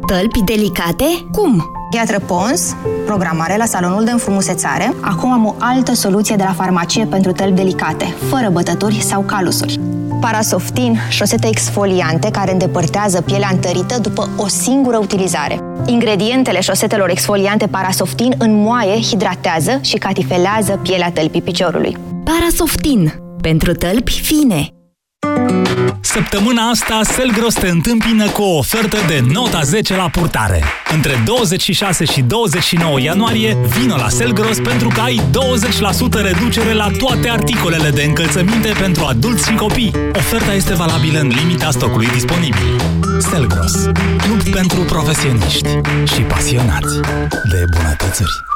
S48: Tălpi delicate? Cum? Piatră Pons, programare la salonul de înfrumusețare. Acum am o altă soluție de la farmacie pentru tălpi delicate, fără bătături sau calusuri. Parasoftin, șosete exfoliante care îndepărtează pielea întărită după o singură utilizare. Ingredientele șosetelor exfoliante Parasoftin înmoaie, hidratează și catifelează pielea tălpii piciorului. Parasoftin. Pentru tălpi fine.
S49: Săptămâna asta Selgros te întâmpină cu o ofertă de nota 10 la purtare. Între 26 și 29 ianuarie vino la Selgros pentru că ai 20% reducere la toate articolele de încălțăminte pentru adulți și copii. Oferta este valabilă în limita stocului disponibil. Selgros, club pentru profesioniști și pasionați de bunătățuri.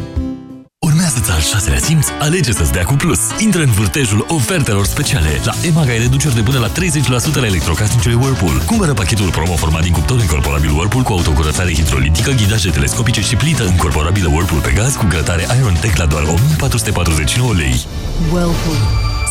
S7: Urmează-ți al șaselea simț, alege să-ți dea cu plus. Intră în vârtejul ofertelor speciale. La EMAG ai reduceri de până la 30% la electrocasnicele Whirlpool. Cumpără pachetul promo format din cuptor incorporabil Whirlpool cu autocurățare hidrolitică, ghidaje telescopice și plită incorporabilă Whirlpool pe gaz cu grătare Iron Tech la doar 1449 lei.
S50: Whirlpool.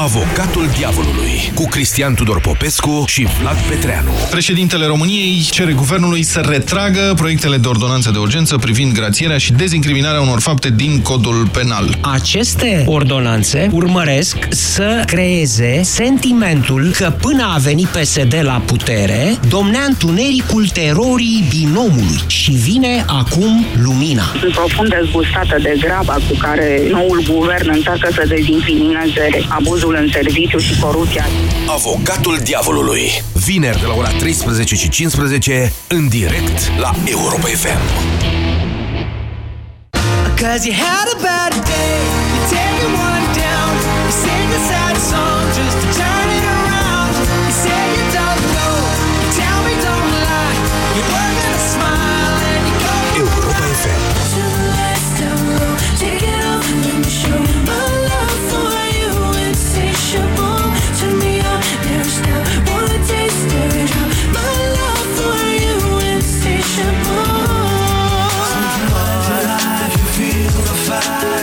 S5: Avocatul diavolului cu Cristian Tudor Popescu și Vlad Petreanu.
S2: Președintele României cere guvernului să retragă proiectele de ordonanță de urgență privind grațierea și dezincriminarea unor fapte din codul penal.
S20: Aceste ordonanțe urmăresc să creeze sentimentul că până a venit PSD la putere, domnea întunericul terorii binomului și vine acum lumina.
S23: Sunt profund dezgustată de graba cu care noul guvern încearcă să dezincrimineze abuzul în serviciu și corupția.
S5: Avocatul diavolului. Vineri de la ora 13 și 15 în direct la Europa FM.
S4: Cause you had a bad day, you take one down, you sing a sad song just to turn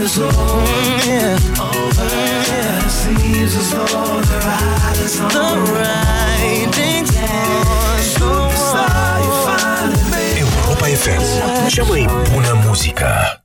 S4: fight is over. Over. It seems as though the ride is on. The riding's on. Superstar, you finally made
S5: Europa FM. Cea mai bună muzică.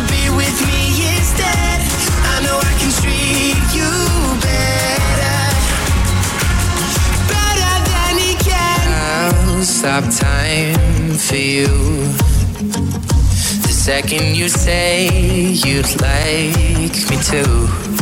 S51: Be with me instead? I know I can treat you better, better than he can. I'll stop time for you. The second you say you'd like me to.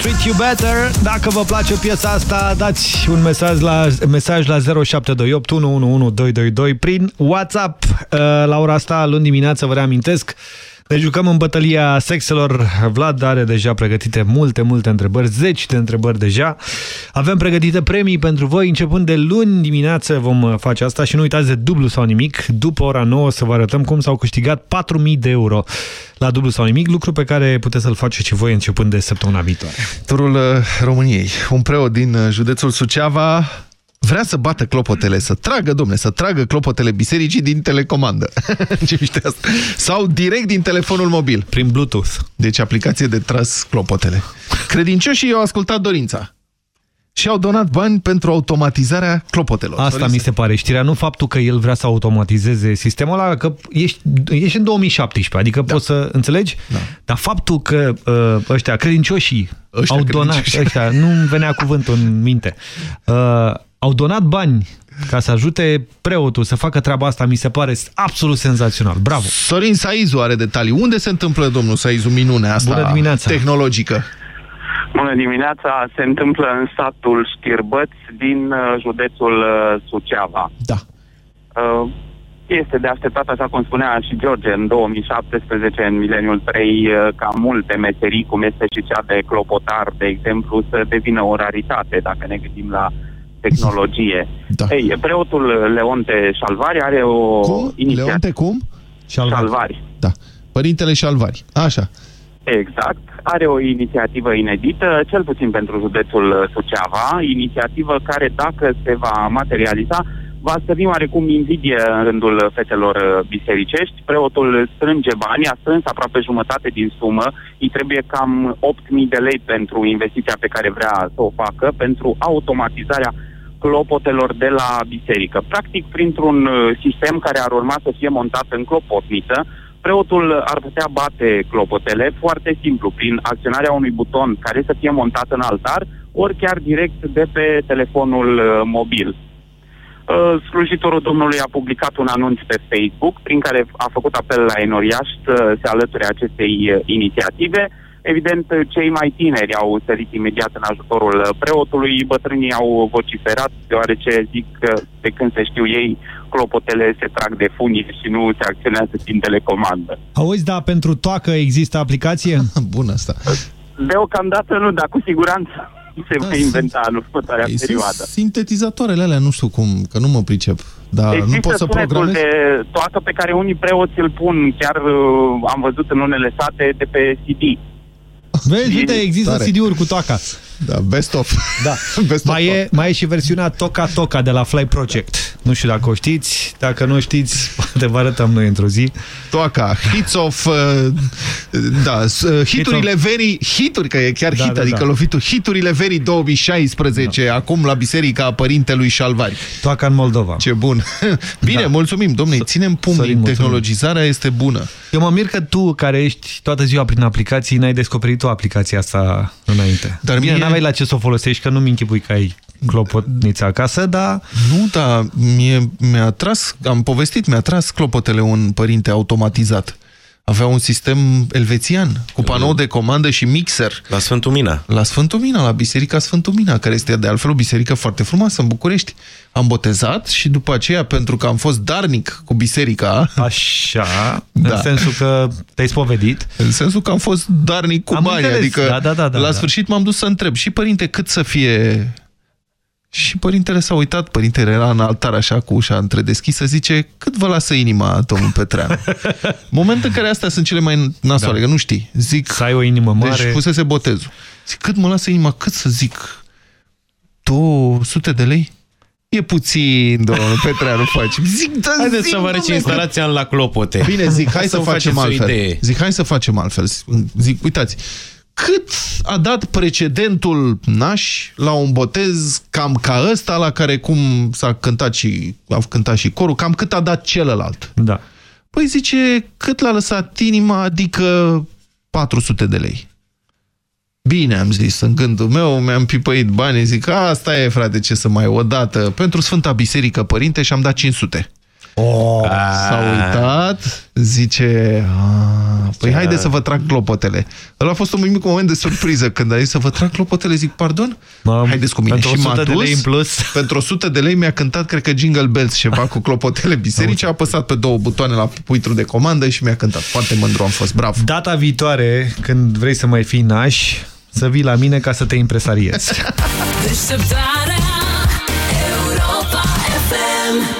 S3: Treat You Better. Dacă vă place piesa asta, dați un mesaj la, mesaj la 0728 111222 prin WhatsApp. Uh, La ora asta, luni dimineață, vă reamintesc, ne jucăm în bătălia sexelor. Vlad are deja pregătite multe, multe întrebări, zeci de întrebări deja. Avem pregătite premii pentru voi. Începând de luni dimineață vom face asta și nu uitați de dublu sau nimic. După ora 9 să vă arătăm cum s-au câștigat 4.000 de euro la dublu sau nimic, lucru pe care puteți să-l faceți și voi începând de săptămâna viitoare.
S2: Turul uh, României. Un preot din uh, județul Suceava Vrea să bată clopotele, să tragă, domne, să tragă clopotele bisericii din telecomandă. Ce miște asta? Sau direct din telefonul mobil.
S3: Prin Bluetooth.
S2: Deci aplicație de tras clopotele. Credincioșii au ascultat dorința și au donat bani pentru automatizarea clopotelor.
S3: Asta
S2: Dorin
S3: mi
S2: să-
S3: se pare știrea, nu faptul că el vrea să automatizeze sistemul ăla, că ești, ești în 2017, adică da. poți să înțelegi, da. dar faptul că uh, ăștia credincioșii
S2: Ăștia
S3: au donat,
S2: credincioși.
S3: ăștia, nu venea cuvântul în minte, uh, au donat bani ca să ajute preotul să facă treaba asta, mi se pare absolut senzațional. Bravo!
S2: Sorin Saizu are detalii. Unde se întâmplă, domnul Saizu, minunea asta
S3: Bună dimineața.
S2: tehnologică?
S52: Bună dimineața! Se întâmplă în satul Știrbăți din uh, județul uh, Suceava.
S2: Da.
S52: Uh, Este de așteptat, așa cum spunea și George, în 2017, în mileniul 3, uh, ca multe meserii, cum este și cea de clopotar, de exemplu, să devină o raritate, dacă ne gândim la tehnologie.
S2: Da.
S52: Ei, preotul Leonte Șalvari are o
S2: Cum?
S52: inițiativă...
S2: Leonte cum?
S52: Șalvari.
S2: Da. Părintele Șalvari. Așa.
S52: Exact. Are o inițiativă inedită, cel puțin pentru județul uh, Suceava, inițiativă care, dacă se va materializa, va stârni oarecum invidie în rândul fetelor uh, bisericești. Preotul strânge bani, a strâns aproape jumătate din sumă, îi trebuie cam 8.000 de lei pentru investiția pe care vrea să o facă, pentru automatizarea clopotelor de la biserică. Practic, printr-un uh, sistem care ar urma să fie montat în clopotniță, preotul ar putea bate clopotele foarte simplu, prin acționarea unui buton care să fie montat în altar, ori chiar direct de pe telefonul uh, mobil. Uh, Slujitorul Domnului a publicat un anunț pe Facebook prin care a făcut apel la enoriași să se alăture acestei uh, inițiative. Evident, uh, cei mai tineri au sărit imediat în ajutorul uh, preotului, bătrânii au vociferat, deoarece zic că de când se știu ei, clopotele se trag de funie și nu se acționează din telecomandă.
S3: Auzi, da, pentru toacă există aplicație?
S2: Bună asta.
S52: Deocamdată nu, dar cu siguranță se va inventa în următoarea
S2: Ei, sunt
S52: perioadă.
S2: sintetizatoarele alea, nu știu cum, că nu mă pricep. Dar
S52: Există
S2: nu pot să
S52: sunetul
S2: programez?
S52: de toată pe care unii preoți îl pun, chiar uh, am văzut în unele sate, de pe CD.
S3: Vezi, uite, există
S2: Tare.
S3: CD-uri cu toaca.
S2: Da, best of.
S3: Da.
S2: Best
S3: mai, e, mai e și versiunea Toca Toca de la Fly Project. Nu știu dacă o știți, dacă nu o știți, poate vă arătăm noi într-o zi.
S2: Toaca, hits of... Uh, da, s- uh, hiturile verii, hituri, că e chiar
S3: Da,
S2: hit,
S3: da,
S2: adică
S3: da.
S2: lovitul, hiturile verii 2016, da. acum la Biserica Părintelui Șalvari.
S3: Toaca în Moldova.
S2: Ce bun. Bine,
S3: Da.
S2: mulțumim, domnule, ținem pumn,
S3: Sorin, mulțumim.
S2: tehnologizarea este bună.
S3: Eu mă mir că tu, care ești toată ziua prin aplicații, n-ai descoperit o aplicație asta înainte.
S2: Dar
S3: Bine,
S2: mie-
S3: n-aveai la ce să o folosești, că nu-mi închipui că ai clopotnița acasă, dar...
S2: Nu, dar mie mi-a tras, am povestit, mi-a tras clopotele un părinte automatizat. Avea un sistem elvețian, cu panou de comandă și mixer.
S53: La Sfântul Mina.
S2: La Sfântul Mina, la Biserica Sfântul Mina, care este de altfel o biserică foarte frumoasă în București. Am botezat și după aceea, pentru că am fost darnic cu biserica...
S3: Așa, în sensul că te-ai spovedit.
S2: În sensul că am fost darnic cu
S3: Am
S2: bani,
S3: înțeles.
S2: adică
S3: Da, da, da, da,
S2: la
S3: da.
S2: sfârșit m-am dus să întreb. Și părinte, cât să fie... Și părintele s-a uitat, părintele era în altar așa cu ușa întredeschisă, zice, cât vă lasă inima, domnul Petreanu? Moment în care astea sunt cele mai nasoale,
S3: Da.
S2: că nu știi. Zic,
S3: să ai o inimă mare.
S2: Deci fusese botezul. Zic, cât mă lasă inima? Cât să zic? 200 de lei? E puțin, domnul Petreanu, faci. Zic, da,
S53: Haideți
S2: zic,
S53: să vă arăt
S2: domnule,
S53: instalația la clopote.
S2: Bine, zic, hai să,
S53: vă
S2: facem
S53: faceți o
S2: altfel.
S53: idee.
S2: Zic, hai să facem altfel. Zic, uitați, cât a dat precedentul naș la un botez cam ca ăsta, la care cum s-a cântat și, a cântat și corul, cam cât a dat celălalt?
S3: Da.
S2: Păi zice, cât l-a lăsat inima, adică 400 de lei. Bine, am zis, în gândul meu, mi-am pipăit banii, zic, asta e, frate, ce să mai o dată. Pentru Sfânta Biserică, părinte, și-am dat 500.
S3: Oh,
S2: S-a uitat, zice, "A, păi haide să vă trag clopotele. Ăla a fost un mic moment de surpriză când a zis să vă trag clopotele, zic, pardon? Haideți cu mine.
S3: pentru
S2: și m-a
S3: 100 de
S2: dus,
S3: lei în plus.
S2: Pentru 100 de lei mi-a cântat, cred că Jingle Bells, ceva cu clopotele bisericii, a apăsat pe două butoane la puitru de comandă și mi-a cântat. Foarte mândru am fost, bravo.
S3: Data viitoare, când vrei să mai fii naș, să vii la mine ca să te impresariezi.
S18: Deșteptarea Europa FM
S13: Sisters,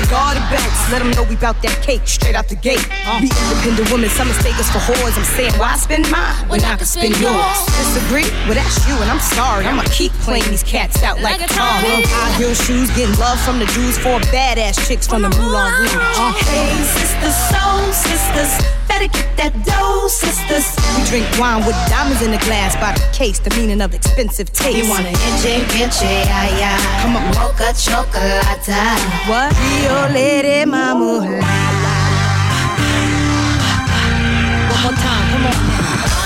S13: the the garden belts. Let them know we bout that cake straight out the gate. We independent women, some mistake us for whores. I'm saying, why spend mine when I can spend yours? Disagree? Well, that's you, and I'm sorry. I'ma keep playing these cats out like a tar. High heel shoes, getting love from the dudes, four badass chicks from the Moulin Rouge. Uh.
S18: Hey, sisters, soul sisters, better get that dough, sisters.
S13: We drink wine with diamonds in the glass by the case, the meaning of expensive taste.
S18: You want an inche, inche, ay, ay.
S13: Come on.
S18: Mocha chocolate.
S13: What? Rio Lady Mama. One more time, come on.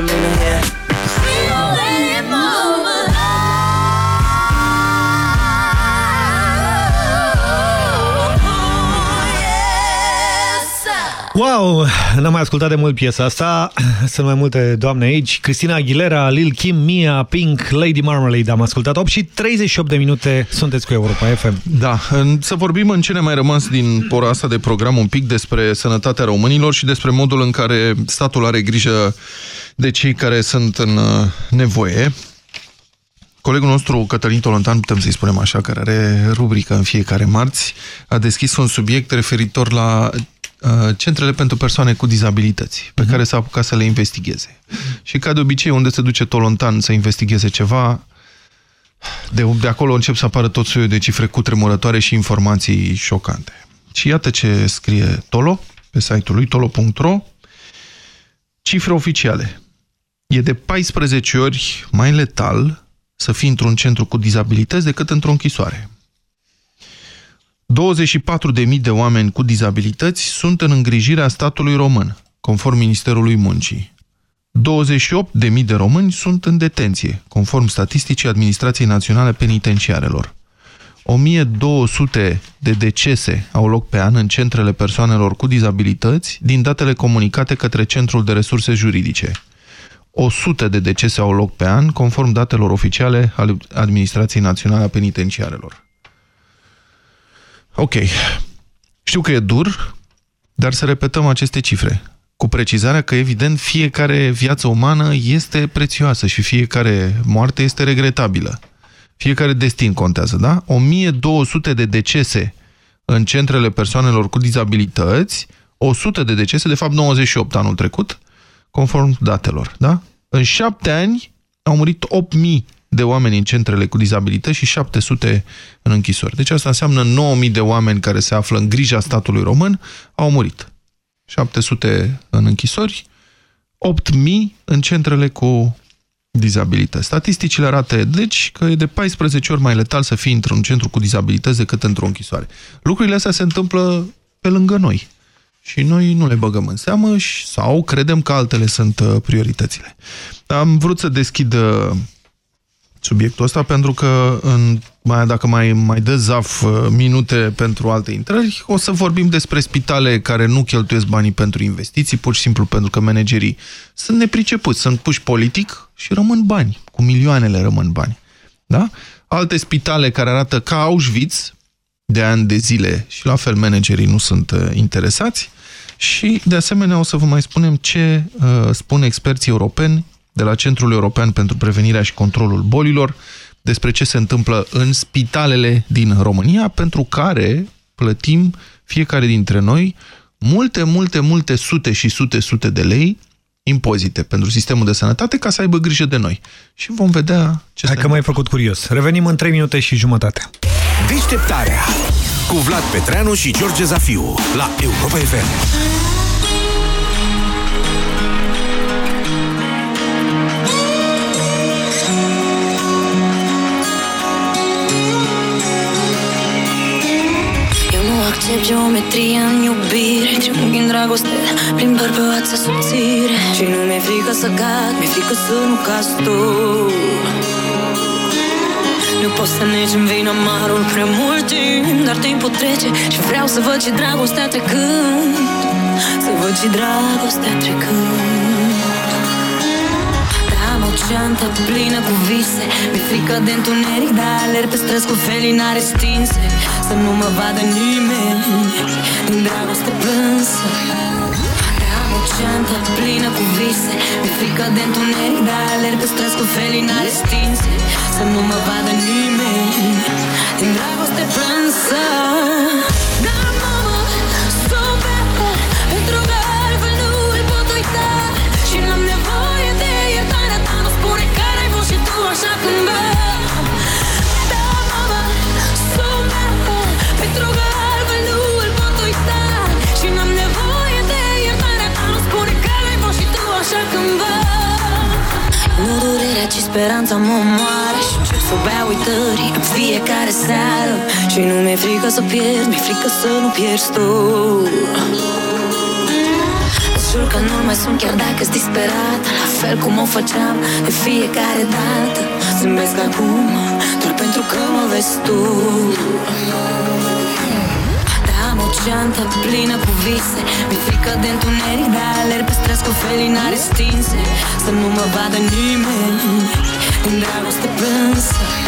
S54: Misdemeanor here.
S3: Wow, n-am mai ascultat de mult piesa asta. Sunt mai multe doamne aici. Cristina Aguilera, Lil Kim, Mia, Pink, Lady Marmalade. Am ascultat 8 și 38 de minute sunteți cu Europa FM.
S2: Da, în- să vorbim în ce ne mai rămas din pora asta de program un pic despre sănătatea românilor și despre modul în care statul are grijă de cei care sunt în uh, nevoie. Colegul nostru, Cătălin Tolontan, putem să-i spunem așa, care are rubrică în fiecare marți, a deschis un subiect referitor la uh, centrele pentru persoane cu dizabilități, pe care s-a apucat să le investigheze. Și ca de obicei, unde se duce Tolontan să investigheze ceva, de, de acolo încep să apară tot soiul de cifre cutremurătoare și informații șocante. Și iată ce scrie Tolo pe site-ul lui, tolo.ro, cifre oficiale. E de 14 ori mai letal să fii într-un centru cu dizabilități decât într-o închisoare. 24.000 de oameni cu dizabilități sunt în îngrijirea statului român, conform Ministerului Muncii. 28.000 de români sunt în detenție, conform statisticii Administrației Naționale Penitenciarelor. 1200 de decese au loc pe an în centrele persoanelor cu dizabilități, din datele comunicate către Centrul de Resurse Juridice. 100 de decese au loc pe an, conform datelor oficiale ale Administrației Naționale a Penitenciarelor. Ok. Știu că e dur, dar să repetăm aceste cifre. Cu precizarea că, evident, fiecare viață umană este prețioasă și fiecare moarte este regretabilă. Fiecare destin contează, da? 1200 de decese în centrele persoanelor cu dizabilități, 100 de decese, de fapt 98 anul trecut, conform datelor, da? În șapte ani au murit 8000 de oameni în centrele cu dizabilități și 700 în închisori. Deci asta înseamnă 9000 de oameni care se află în grija statului român au murit. 700 în închisori, 8000 în centrele cu dizabilități. Statisticile arată, deci, că e de 14 ori mai letal să fii într-un centru cu dizabilități decât într-o închisoare. Lucrurile astea se întâmplă pe lângă noi. Și noi nu le băgăm în seamă și, sau credem că altele sunt uh, prioritățile. Am vrut să deschid uh, subiectul ăsta pentru că în, mai, dacă mai, mai dă zaf uh, minute pentru alte intrări, o să vorbim despre spitale care nu cheltuiesc banii pentru investiții, pur și simplu pentru că managerii sunt nepricepuți, sunt puși politic și rămân bani, cu milioanele rămân bani. Da? Alte spitale care arată ca Auschwitz de ani de zile și la fel managerii nu sunt uh, interesați și de asemenea o să vă mai spunem ce uh, spun experții europeni de la Centrul European pentru Prevenirea și Controlul Bolilor despre ce se întâmplă în spitalele din România, pentru care plătim fiecare dintre noi multe, multe, multe sute și sute, sute de lei impozite pentru sistemul de sănătate ca să aibă grijă de noi. Și vom vedea ce
S3: Hai că m-ai făcut curios. Revenim în 3 minute și jumătate.
S55: Deșteptarea cu Vlad Petreanu și George Zafiu la Europa FM.
S18: Eu nu accept geometria în iubire Triunghi în dragoste, prin bărbăață subțire. Și nu mi-e frică să cad, mi-e frică să nu caz tu. Nu pot să negi în vin amarul prea mult timp Dar timpul trece și vreau să văd și dragostea trecând. Să văd și dragostea trecând. am o geantă plină cu vise. Mi-e frică de întuneric, dar alerg pe străzi cu felinare stinse. Să nu mă vadă nimeni din dragoste plânsă. Am o geantă plină cu vise. Mi-e frică de întuneric, dar alerg pe străzi cu felinare stinse. Să nu mă vadă nimeni din dragoste plânsă Și nu mi-e frică să pierd Mi-e frică să nu pierzi tu. Îți jur că nu mai sunt chiar dacă-s disperat. La fel cum o făceam de fiecare dată. Zâmbesc acum doar pentru că mă vezi tu. Dar am o geantă plină cu vise. Mi-e frică de întuneric, dar alerg pe străzi cu felinare stinse. Să nu mă vadă nimeni din dragoste plânsă. Dar am o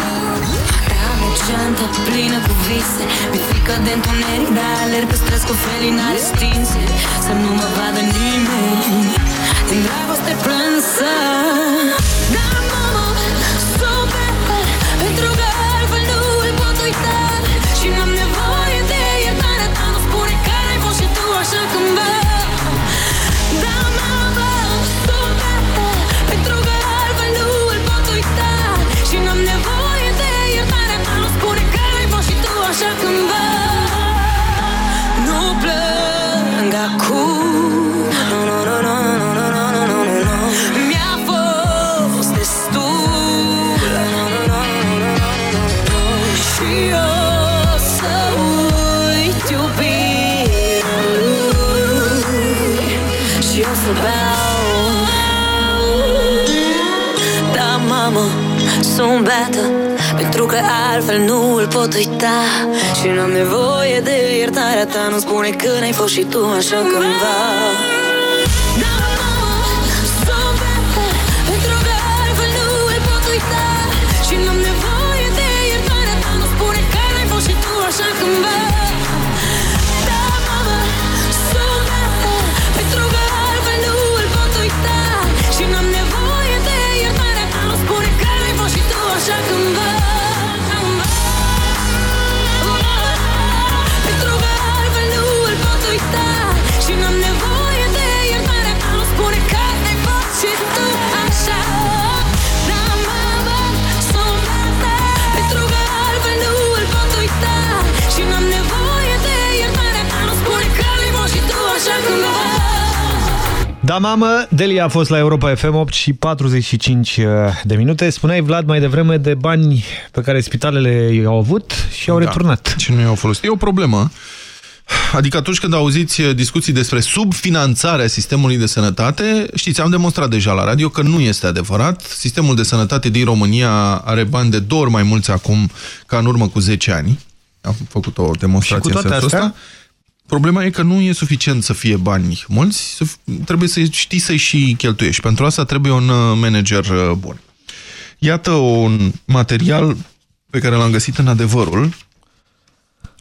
S18: geantă plină cu vise. Mi-e frică de întuneric, dar alerg pe străzi cu felinare stinse. Să nu mă vadă nimeni. Din dragoste plânsă sunt beată Pentru că altfel nu îl pot uita. Și n-am nevoie de iertarea ta Nu spune că n-ai fost și tu așa cândva Da, mamă,
S3: Delia a fost la Europa FM 8 și 45 de minute. Spuneai, Vlad, mai devreme de bani pe care spitalele i-au avut și au
S2: da.
S3: returnat.
S2: Și nu i-au folosit. E o problemă. Adică atunci când auziți discuții despre subfinanțarea sistemului de sănătate, știți, am demonstrat deja la radio că nu este adevărat. Sistemul de sănătate din România are bani de două ori mai mulți acum ca în urmă cu 10 ani. Am făcut o demonstrație
S3: Și cu toate
S2: în sensul
S3: astea?
S2: ăsta. Problema e că nu e suficient să fie bani mulți, trebuie să știi să-i și cheltuiești. Pentru asta trebuie un uh, manager uh, bun. Iată un material pe care l-am găsit în adevărul,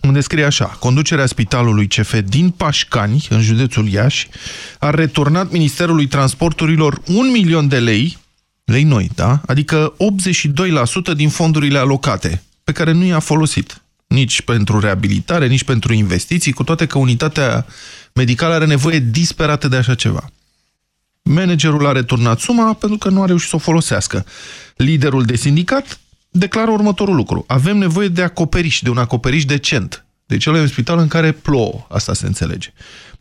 S2: unde scrie așa, conducerea spitalului CF din Pașcani, în județul Iași, a returnat Ministerului Transporturilor un milion de lei, lei noi, da? Adică 82% din fondurile alocate, pe care nu i-a folosit. Nici pentru reabilitare, nici pentru investiții, cu toate că unitatea medicală are nevoie disperată de așa ceva. Managerul a returnat suma pentru că nu a reușit să o folosească. Liderul de sindicat declară următorul lucru. Avem nevoie de acoperiș, de un acoperiș decent. Deci ăla e un spital în care plouă, asta se înțelege.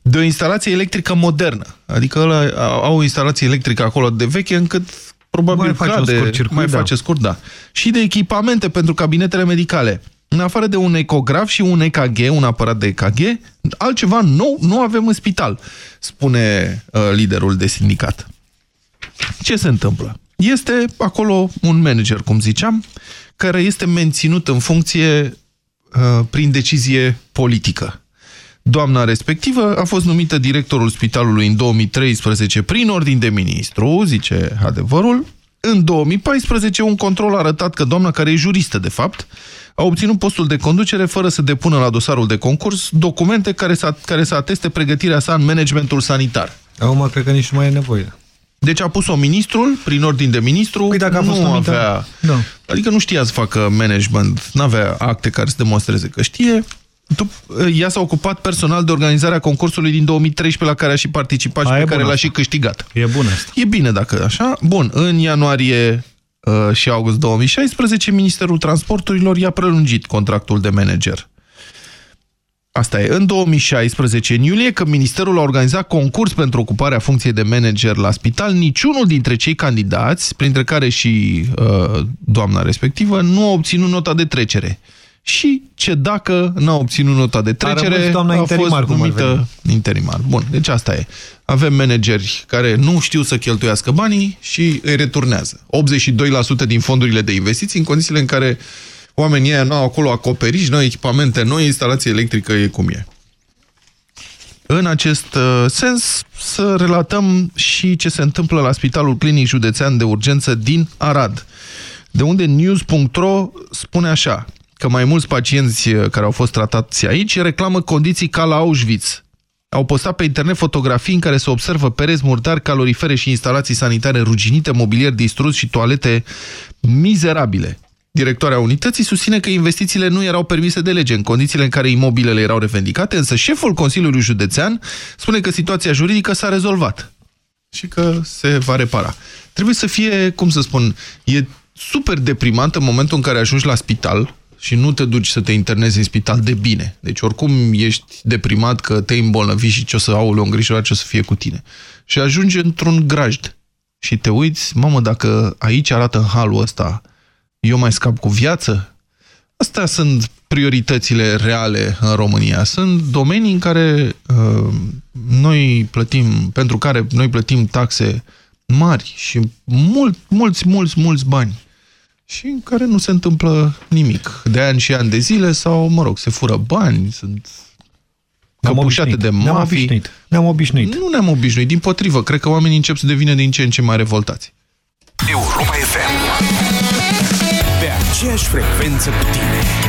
S2: De o instalație electrică modernă. Adică ăla au o instalație electrică acolo de veche încât probabil
S3: Mai face un
S2: cade,
S3: scurt circuit,
S2: mai
S3: da.
S2: face scurt, da. Și de echipamente pentru cabinetele medicale. În afară de un ecograf și un EKG, un aparat de EKG, altceva nou nu avem în spital, spune uh, liderul de sindicat. Ce se întâmplă? Este acolo un manager, cum ziceam, care este menținut în funcție uh, prin decizie politică. Doamna respectivă a fost numită directorul spitalului în 2013 prin ordin de ministru, zice adevărul. În 2014 un control a arătat că doamna, care e juristă de fapt, a obținut postul de conducere fără să depună la dosarul de concurs documente care să, care să ateste pregătirea sa în managementul sanitar.
S3: Acum cred că nici nu mai e nevoie.
S2: Deci a pus-o ministrul, prin ordin de ministru,
S3: Păi dacă a fost
S2: nu
S3: numită-
S2: avea...
S3: Da.
S2: Adică nu știa să facă management, nu avea acte care să demonstreze că știe. Dup- Ea s-a ocupat personal de organizarea concursului din 2013 la care a și participat și
S3: A, e
S2: pe
S3: bun
S2: care l-a
S3: asta.
S2: și câștigat.
S3: E bun asta.
S2: E bine dacă așa. Bun, în ianuarie uh, și august 2016, Ministerul Transporturilor i-a prelungit contractul de manager. Asta e. În 2016, în iulie, când Ministerul a organizat concurs pentru ocuparea funcției de manager la spital, niciunul dintre cei candidați, printre care și uh, doamna respectivă, nu a obținut nota de trecere. Și ce dacă n-a obținut nota de trecere,
S3: rămas doamna
S2: a
S3: interimar,
S2: fost
S3: cum ar
S2: numită interimar. Bun, deci asta e. Avem manageri care nu știu să cheltuiască banii și îi returnează. 82% din fondurile de investiții în condițiile în care oamenii ăia nu au acolo acoperiș, noi echipamente, noi instalație electrică, e cum e. În acest uh, sens, să relatăm și ce se întâmplă la Spitalul Clinic Județean de Urgență din Arad, de unde news.ro spune așa, că mai mulți pacienți uh, care au fost tratați aici reclamă condiții ca la Auschwitz. Au postat pe internet fotografii în care se observă pereți murdari, calorifere și instalații sanitare ruginite, mobilier distrus și toalete mizerabile. Directoarea unității susține că investițiile nu erau permise de lege în condițiile în care imobilele erau revendicate, însă șeful Consiliului Județean spune că situația juridică s-a rezolvat și că se va repara. Trebuie să fie, cum să spun, e super deprimant în momentul în care ajungi la spital și nu te duci să te internezi în spital de bine. Deci oricum ești deprimat că te îmbolnăvi și ce o să aule o îngrijorare ce o să fie cu tine. Și ajungi într-un grajd și te uiți, mamă, dacă aici arată în halul ăsta, eu mai scap cu viață? Astea sunt prioritățile reale în România. Sunt domenii în care uh, noi plătim, pentru care noi plătim taxe mari și mult, mulți, mulți, mulți bani și în care nu se întâmplă nimic. De ani și ani de zile sau, mă rog, se fură bani, sunt
S3: Ne-am
S2: căpușate
S3: obișnuit.
S2: de
S3: Ne-am
S2: mafii.
S3: obișnuit. Ne-am obișnuit.
S2: Nu ne-am obișnuit, din potrivă. Cred că oamenii încep să devină din ce în ce mai revoltați.
S55: Europa FM. Pe aceeași frecvență cu tine.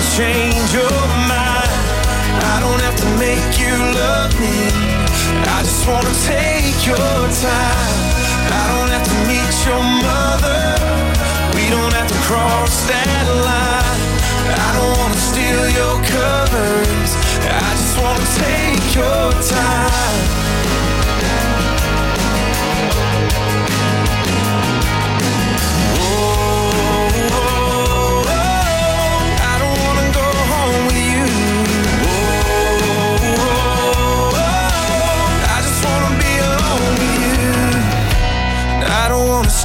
S56: Change your mind. I don't have to make you love me. I just wanna take your time. I don't have to meet your mother. We don't have to cross that line. I don't wanna steal your covers. I just wanna take your time.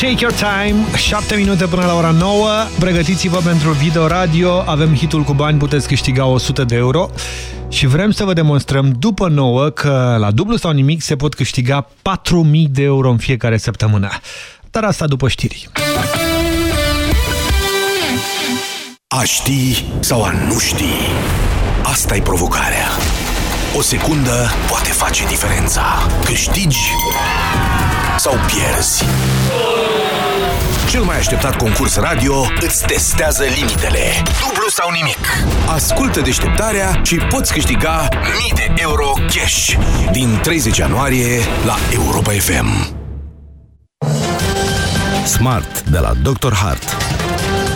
S3: Take Your Time, 7 minute până la ora 9. Pregătiți-vă pentru video radio, avem hitul cu bani, puteți câștiga 100 de euro. Și vrem să vă demonstrăm după 9 că la dublu sau nimic se pot câștiga 4000 de euro în fiecare săptămână. Dar asta după știri.
S55: A ști sau a nu ști? asta e provocarea. O secundă poate face diferența. Câștigi sau pierzi. Cel mai așteptat concurs radio îți testează limitele. Dublu sau nimic. Ascultă deșteptarea și poți câștiga mii de euro cash din 30 ianuarie la Europa FM.
S57: Smart de la Dr. Hart.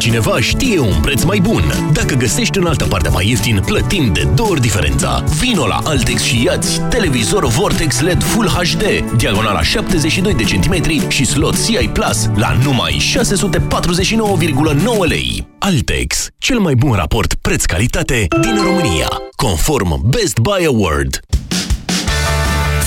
S7: cineva știe un preț mai bun. Dacă găsești în altă parte mai ieftin, plătim de două ori diferența. Vino la Altex și iați televizor Vortex LED Full HD, diagonala 72 de centimetri și slot CI Plus la numai 649,9 lei. Altex, cel mai bun raport preț-calitate din România, conform Best Buy Award.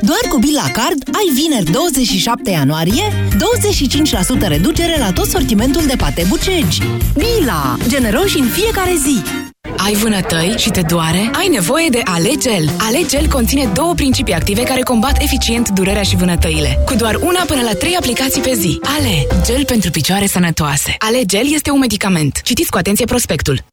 S14: Doar cu Bil la Card ai vineri 27 ianuarie 25% reducere la tot sortimentul de pate bucegi. Bila! Generoși în fiecare zi!
S11: Ai vânătăi și te doare? Ai nevoie de Alegel. Alegel conține două principii active care combat eficient durerea și vânătăile. Cu doar una până la trei aplicații pe zi. Ale, gel pentru picioare sănătoase. Alegel este un medicament. Citiți cu atenție prospectul.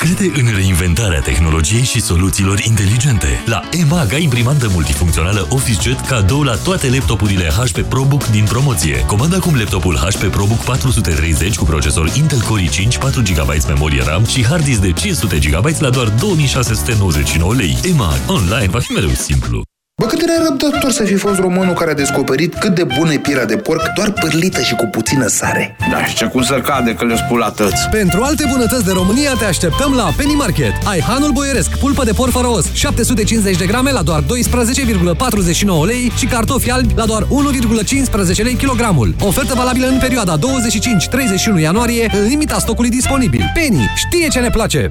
S7: Crede în reinventarea tehnologiei și soluțiilor inteligente. La EMAG ai imprimantă multifuncțională OfficeJet cadou la toate laptopurile HP ProBook din promoție. Comanda acum laptopul HP ProBook 430 cu procesor Intel Core i5, 4 GB memorie RAM și hard disk de 500 GB la doar 2699 lei. EMAG. Online va fi mereu simplu.
S58: Bă, cât de nerăbdător să fi fost românul care a descoperit cât de bună e pielea de porc, doar pârlită și cu puțină sare.
S59: Da, și ce cum să cade că le spula tăți.
S60: Pentru alte bunătăți de România te așteptăm la Penny Market. Ai hanul boieresc, pulpă de porc fără os, 750 de grame la doar 12,49 lei și cartofi albi la doar 1,15 lei kilogramul. Ofertă valabilă în perioada 25-31 ianuarie, în limita stocului disponibil. Penny știe ce ne place!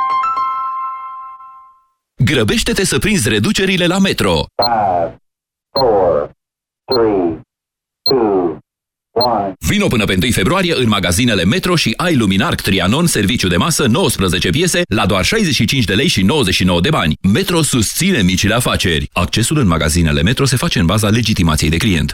S39: Grăbește-te să prinzi reducerile la Metro!
S61: 5, 4, 3, 2, 1.
S39: Vino până pe 1 februarie în magazinele Metro și ai Luminarc Trianon serviciu de masă 19 piese la doar 65 de lei și 99 de bani. Metro susține micile afaceri. Accesul în magazinele Metro se face în baza legitimației de client.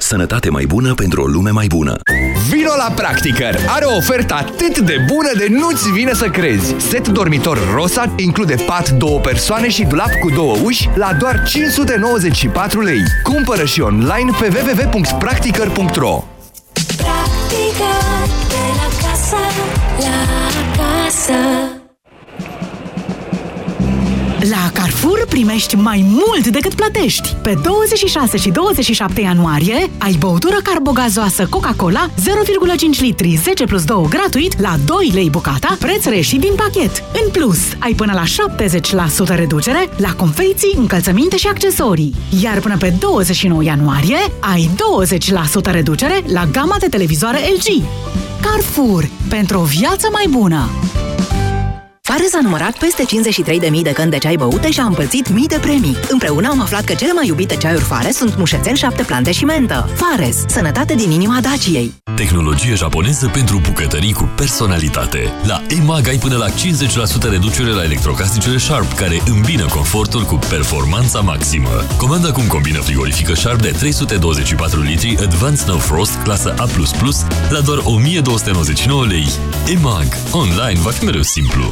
S39: Sănătate mai bună pentru o lume mai bună.
S31: Vino la Practicăr! Are o ofertă atât de bună de nu-ți vine să crezi! Set dormitor Rosa include pat două persoane și dulap cu două uși la doar 594 lei. Cumpără și online pe www.practicăr.ro
S13: Practică de la casă, la casă.
S14: La Carrefour primești mai mult decât plătești. Pe 26 și 27 ianuarie ai băutură carbogazoasă Coca-Cola 0,5 litri 10 plus 2 gratuit la 2 lei bucata, preț reșit din pachet. În plus, ai până la 70% reducere la confecții, încălțăminte și accesorii. Iar până pe 29 ianuarie ai 20% reducere la gama de televizoare LG. Carrefour. Pentru o viață mai bună!
S24: Fares a numărat peste 53.000 de căni de ceai băute și a împărțit mii de premii. Împreună am aflat că cele mai iubite ceaiuri Fares sunt mușețel, șapte plante și mentă. Fares. Sănătate din inima Daciei.
S7: Tehnologie japoneză pentru bucătării cu personalitate. La EMAG ai până la 50% reducere la electrocasnicele Sharp, care îmbină confortul cu performanța maximă. Comanda acum combină frigorifică Sharp de 324 litri Advanced No Frost clasă A++ la doar 1299 lei. EMAG. Online va fi mereu simplu.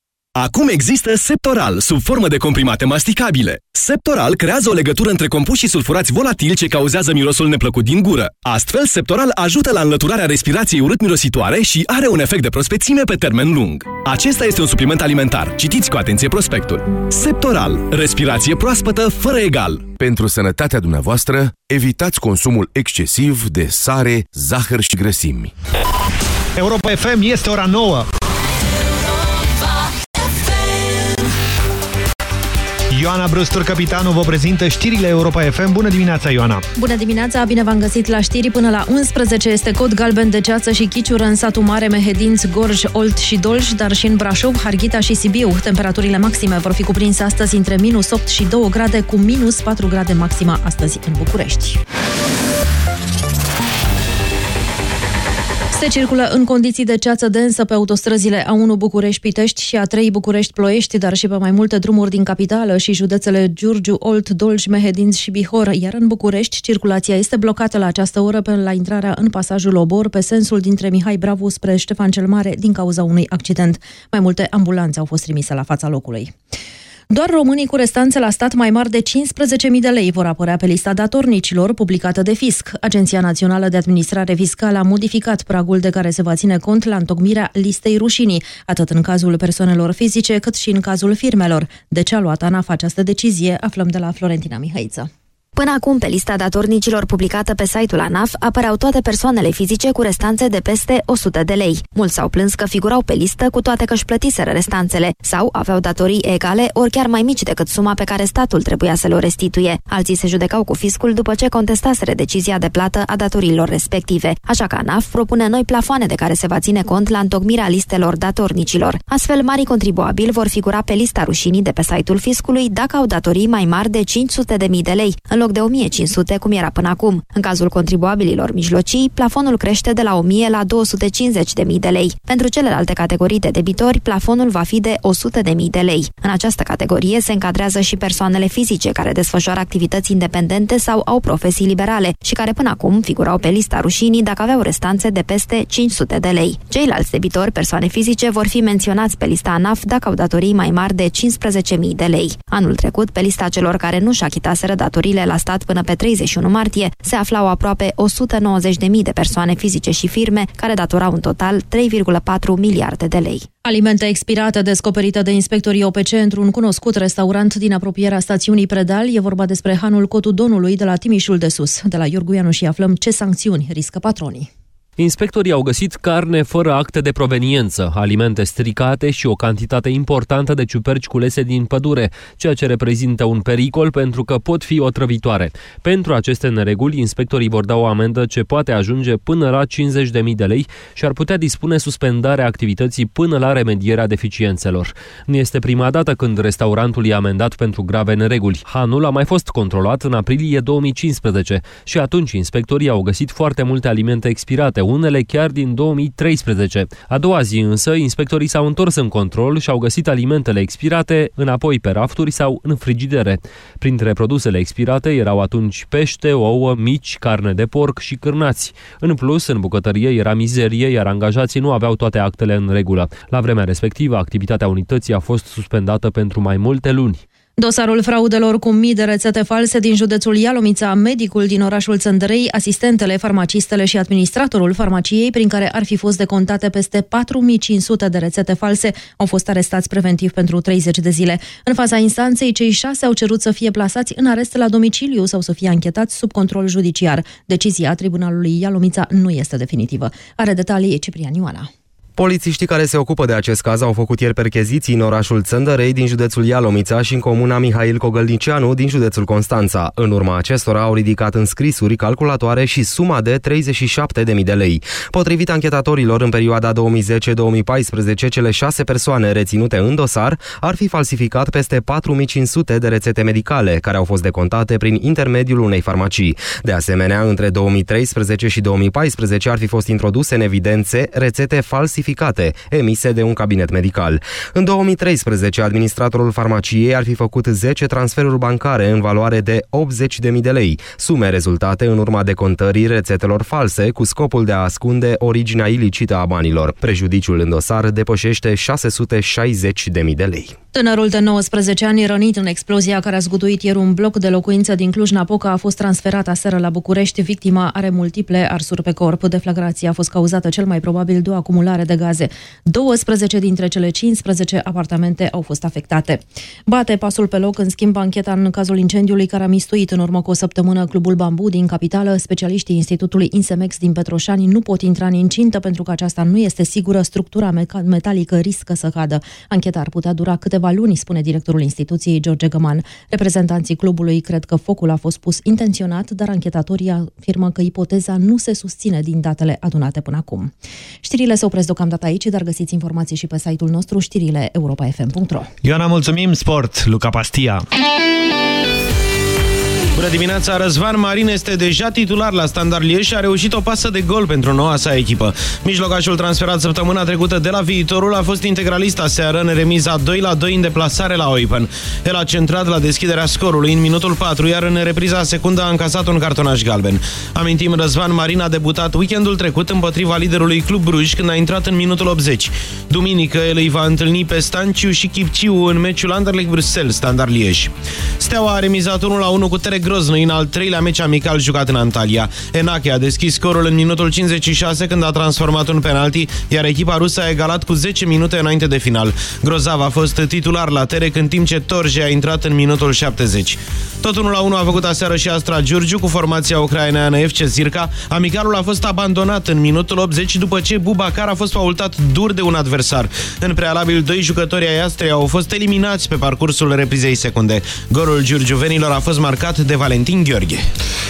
S15: Acum există Septoral, sub formă de comprimate masticabile. Septoral creează o legătură între compuși sulfurați volatili ce cauzează mirosul neplăcut din gură. Astfel, Septoral ajută la înlăturarea respirației urât-mirositoare și are un efect de prospețime pe termen lung. Acesta este un supliment alimentar. Citiți cu atenție prospectul. Septoral. Respirație proaspătă fără egal.
S5: Pentru sănătatea dumneavoastră, evitați consumul excesiv de sare, zahăr și grăsimi.
S3: Europa FM este ora 9. Ioana Brustur, capitanul, vă prezintă știrile Europa FM. Bună dimineața, Ioana!
S40: Bună dimineața, bine v-am găsit la știri. Până la 11 este cod galben de ceață și chiciură în satul mare, Mehedinți, Gorj, Olt și Dolj, dar și în Brașov, Harghita și Sibiu. Temperaturile maxime vor fi cuprinse astăzi între minus 8 și 2 grade, cu minus 4 grade maxima astăzi în București. Se circulă în condiții de ceață densă pe autostrăzile A1 București-Pitești și A3 București-Ploiești, dar și pe mai multe drumuri din capitală și județele Giurgiu, Olt, Dolj, Mehedinți și Bihor, iar în București circulația este blocată la această oră pe la intrarea în pasajul Obor pe sensul dintre Mihai Bravu spre Ștefan cel Mare din cauza unui accident. Mai multe ambulanțe au fost trimise la fața locului. Doar românii cu restanțe la stat mai mari de 15.000 de lei vor apărea pe lista datornicilor publicată de fisc. Agenția Națională de Administrare Fiscală a modificat pragul de care se va ține cont la întocmirea listei rușinii, atât în cazul persoanelor fizice cât și în cazul firmelor. De ce a luat ANAF această decizie, aflăm de la Florentina Mihaiță.
S62: Până acum, pe lista datornicilor publicată pe site-ul ANAF, apăreau toate persoanele fizice cu restanțe de peste 100 de lei. Mulți s-au plâns că figurau pe listă cu toate că își plătiseră restanțele sau aveau datorii egale ori chiar mai mici decât suma pe care statul trebuia să le restituie. Alții se judecau cu fiscul după ce contestaseră decizia de plată a datoriilor respective. Așa că ANAF propune noi plafoane de care se va ține cont la întocmirea listelor datornicilor. Astfel, mari contribuabili vor figura pe lista rușinii de pe site-ul fiscului dacă au datorii mai mari de 500.000 de lei, în loc de 1500, cum era până acum. În cazul contribuabililor mijlocii, plafonul crește de la 1000 la 250.000 de lei. Pentru celelalte categorii de debitori, plafonul va fi de 100.000 de lei. În această categorie se încadrează și persoanele fizice care desfășoară activități independente sau au profesii liberale și care până acum figurau pe lista rușinii dacă aveau restanțe de peste 500 de lei. Ceilalți debitori, persoane fizice, vor fi menționați pe lista ANAF dacă au datorii mai mari de 15.000 de lei. Anul trecut, pe lista celor care nu și achitaseră datoriile la stat până pe 31 martie, se aflau aproape 190.000 de persoane fizice și firme care datorau în total 3,4 miliarde de lei.
S40: Alimente expirate descoperite de inspectorii OPC într-un cunoscut restaurant din apropierea stațiunii Predal. E vorba despre hanul Cotudonului de la Timișul de Sus. De la Iorguianu și aflăm ce sancțiuni riscă patronii.
S63: Inspectorii au găsit carne fără acte de proveniență, alimente stricate și o cantitate importantă de ciuperci culese din pădure, ceea ce reprezintă un pericol pentru că pot fi otrăvitoare. Pentru aceste nereguli, inspectorii vor da o amendă ce poate ajunge până la 50.000 de lei și ar putea dispune suspendarea activității până la remedierea deficiențelor. Nu este prima dată când restaurantul e amendat pentru grave nereguli. Hanul a mai fost controlat în aprilie 2015 și atunci inspectorii au găsit foarte multe alimente expirate, unele chiar din 2013. A doua zi însă, inspectorii s-au întors în control și au găsit alimentele expirate înapoi pe rafturi sau în frigidere. Printre produsele expirate erau atunci pește, ouă, mici, carne de porc și cârnați. În plus, în bucătărie era mizerie, iar angajații nu aveau toate actele în regulă. La vremea respectivă, activitatea unității a fost suspendată pentru mai multe luni.
S40: Dosarul fraudelor cu mii de rețete false din județul Ialomița, medicul din orașul Țăndărei, asistentele, farmacistele și administratorul farmaciei, prin care ar fi fost decontate peste 4500 de rețete false, au fost arestați preventiv pentru 30 de zile. În fața instanței, cei șase au cerut să fie plasați în arest la domiciliu sau să fie anchetați sub control judiciar. Decizia Tribunalului Ialomița nu este definitivă. Are detalii Ciprian Ioana.
S58: Polițiștii care se ocupă de acest caz au făcut ieri percheziții în orașul Țăndărei din județul Ialomița și în comuna Mihail Cogălnicianu din județul Constanța. În urma acestora au ridicat în scrisuri, calculatoare și suma de 37.000 de lei. Potrivit anchetatorilor, în perioada 2010-2014, cele șase persoane reținute în dosar ar fi falsificat peste 4500 de rețete medicale, care au fost decontate prin intermediul unei farmacii. De asemenea, între 2013 și 2014 ar fi fost introduse în evidențe rețete falsificate falsificate, emise de un cabinet medical. În 2013, administratorul farmaciei ar fi făcut 10 transferuri bancare în valoare de 80.000 de lei, sume rezultate în urma decontării rețetelor false cu scopul de a ascunde originea ilicită a banilor. Prejudiciul în dosar depășește 660.000 de lei.
S40: Tânărul de 19 ani rănit în explozia care a zguduit ieri un bloc de locuință din Cluj-Napoca a fost transferat aseară la București. Victima are multiple arsuri pe corp. Deflagrația a fost cauzată cel mai probabil de o acumulare de gaze. 12 dintre cele 15 apartamente au fost afectate. Bate pasul pe loc, în schimb, ancheta în cazul incendiului care a mistuit în urmă cu o săptămână Clubul Bambu din capitală. Specialiștii Institutului Insemex din Petroșani nu pot intra în incintă pentru că aceasta nu este sigură. Structura metalică riscă să cadă. Ancheta ar putea dura câteva câteva luni, spune directorul instituției George Găman. Reprezentanții clubului cred că focul a fost pus intenționat, dar anchetatorii afirmă că ipoteza nu se susține din datele adunate până acum. Știrile se opresc deocamdată aici, dar găsiți informații și pe site-ul nostru știrile europa.fm.ro
S3: Ioana, mulțumim! Sport, Luca Pastia!
S43: Bună dimineața! Răzvan Marin este deja titular la Standard Liège și a reușit o pasă de gol pentru noua sa echipă. Mijlocașul transferat săptămâna trecută de la viitorul a fost integralist aseară în remiza 2 la 2 în deplasare la Oipen. El a centrat la deschiderea scorului în minutul 4, iar în repriza secundă a încasat un cartonaș galben. Amintim, Răzvan Marin a debutat weekendul trecut împotriva liderului Club Bruj când a intrat în minutul 80. Duminică el îi va întâlni pe Stanciu și Chipciu în meciul Anderlecht Bruxelles Standard Liège. Steaua a remizat 1 la 1 cu Tere Groznoi în al treilea meci amical jucat în Antalya. Enache a deschis scorul în minutul 56 când a transformat un penalti, iar echipa rusă a egalat cu 10 minute înainte de final. Grozav a fost titular la Terec în timp ce Torje a intrat în minutul 70. Tot 1 la 1 a făcut aseară și Astra Giurgiu cu formația ucraineană FC Zirca. Amicalul a fost abandonat în minutul 80 după ce Bubacar a fost faultat dur de un adversar. În prealabil, doi jucători ai Astrei au fost eliminați pe parcursul reprizei secunde. Golul giurgiuvenilor a fost marcat de Valentin Gheorghe.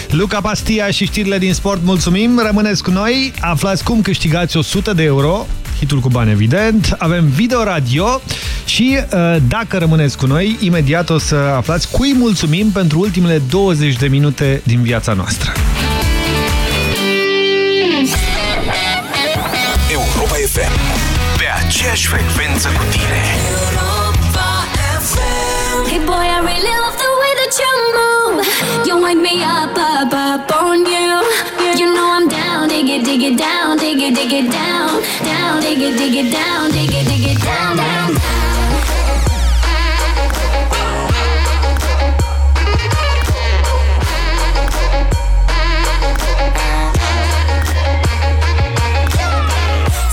S3: Luca Pastia și știrile din sport, mulțumim! Rămâneți cu noi, aflați cum câștigați 100 de euro, hitul cu bani evident, avem video radio și uh, dacă rămâneți cu noi, imediat o să aflați cui mulțumim pentru ultimele 20 de minute din viața noastră.
S5: Europa FM. Pe aceeași frecvență cu tine.
S13: You wind me up, up, up on you. You know I'm down, dig it, dig it down, dig it, dig it down, down, dig it, dig it down, dig it, dig it down, down, down.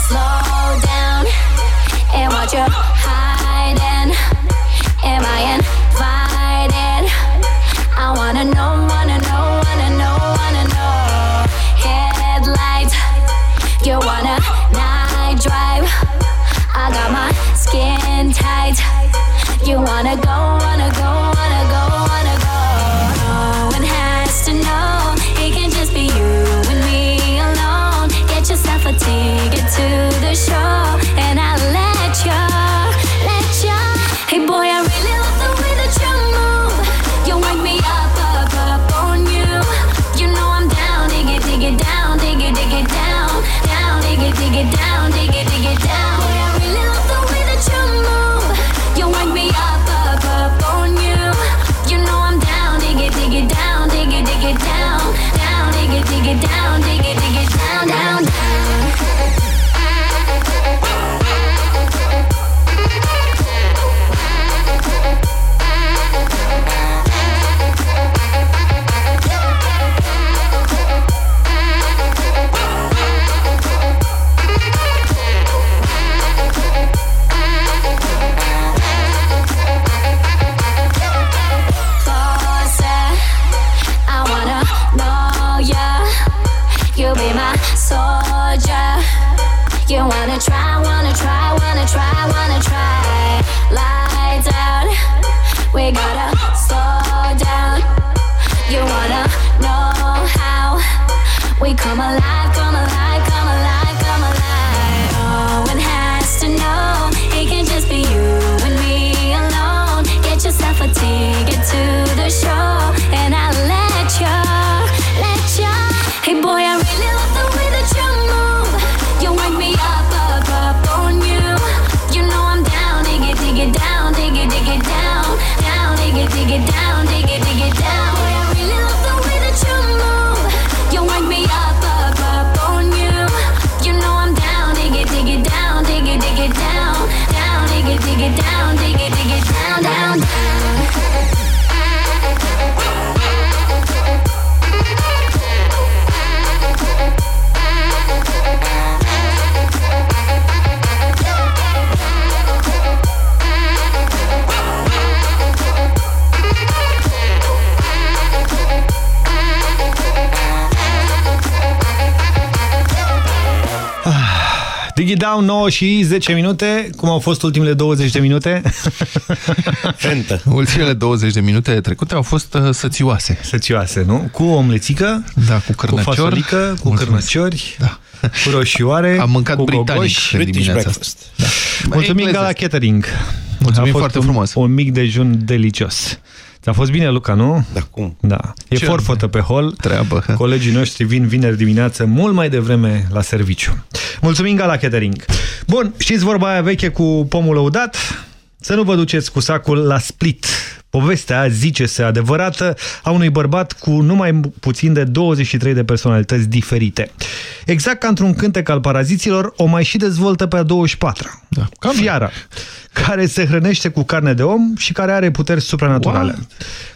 S13: Slow down and watch your hiding. You wanna go, wanna go,
S3: 9 și 10 minute. Cum au fost ultimele 20 de minute?
S64: Fentă.
S65: Ultimele 20 de minute trecute au fost uh, sățioase.
S3: Sățioase, nu? Cu omlețică,
S65: da, cu cârnăcior,
S3: cu fasolică, cu cârnăciori,
S65: da.
S3: cu roșioare,
S65: Am mâncat
S3: cu
S65: britanic
S3: gogoși.
S65: în dimineața asta. Da.
S3: Mulțumim,
S65: Engleză.
S3: Gala Catering.
S65: Mulțumim
S3: A fost
S65: foarte
S3: un,
S65: frumos.
S3: Un mic dejun delicios. Ți-a fost bine, Luca, nu?
S64: Da, cum?
S3: Da. E
S65: Ce
S3: forfotă pe hol.
S65: Treabă.
S3: Colegii noștri vin vineri dimineață mult mai devreme la serviciu. Mulțumim, Gala Catering. Bun, știți vorba aia veche cu pomul lăudat? Să nu vă duceți cu sacul la Split. Povestea, zice-se adevărată, a unui bărbat cu numai puțin de 23 de personalități diferite. Exact ca într-un cântec al paraziților, o mai și dezvoltă pe a 24
S65: Da. Cam
S3: Fiara, care se hrănește cu carne de om și care are puteri supranaturale.
S65: What?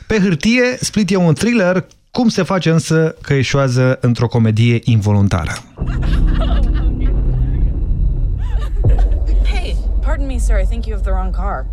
S3: Pe hârtie, Split e un thriller, cum se face însă că eșuează într-o comedie involuntară.
S66: Sir. I think you have the wrong car.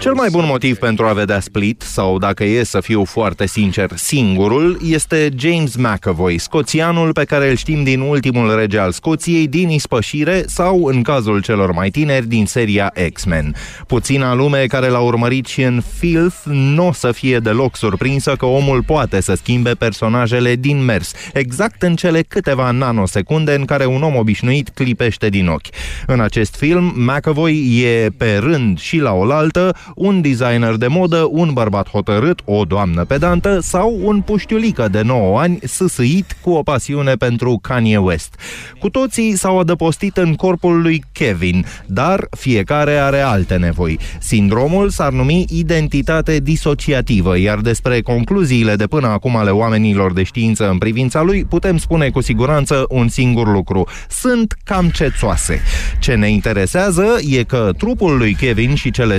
S67: Cel mai bun motiv pentru a vedea Split, sau dacă e să fiu foarte sincer, singurul, este James McAvoy, scoțianul pe care îl știm din ultimul rege al Scoției, din Ispășire sau, în cazul celor mai tineri, din seria X-Men. Puțina lume care l-a urmărit și în Filth nu o să fie deloc surprinsă că omul poate să schimbe personajele din mers, exact în cele câteva nanosecunde în care un om obișnuit clipește din ochi. În acest film, McAvoy e pe rând și la oaltă un designer de modă, un bărbat hotărât, o doamnă pedantă sau un puștiulică de 9 ani sâsâit cu o pasiune pentru Kanye West. Cu toții s-au adăpostit în corpul lui Kevin, dar fiecare are alte nevoi. Sindromul s-ar numi identitate disociativă, iar despre concluziile de până acum ale oamenilor de știință în privința lui putem spune cu siguranță un singur lucru. Sunt cam cețoase. Ce ne interesează e că trupul lui Kevin și cele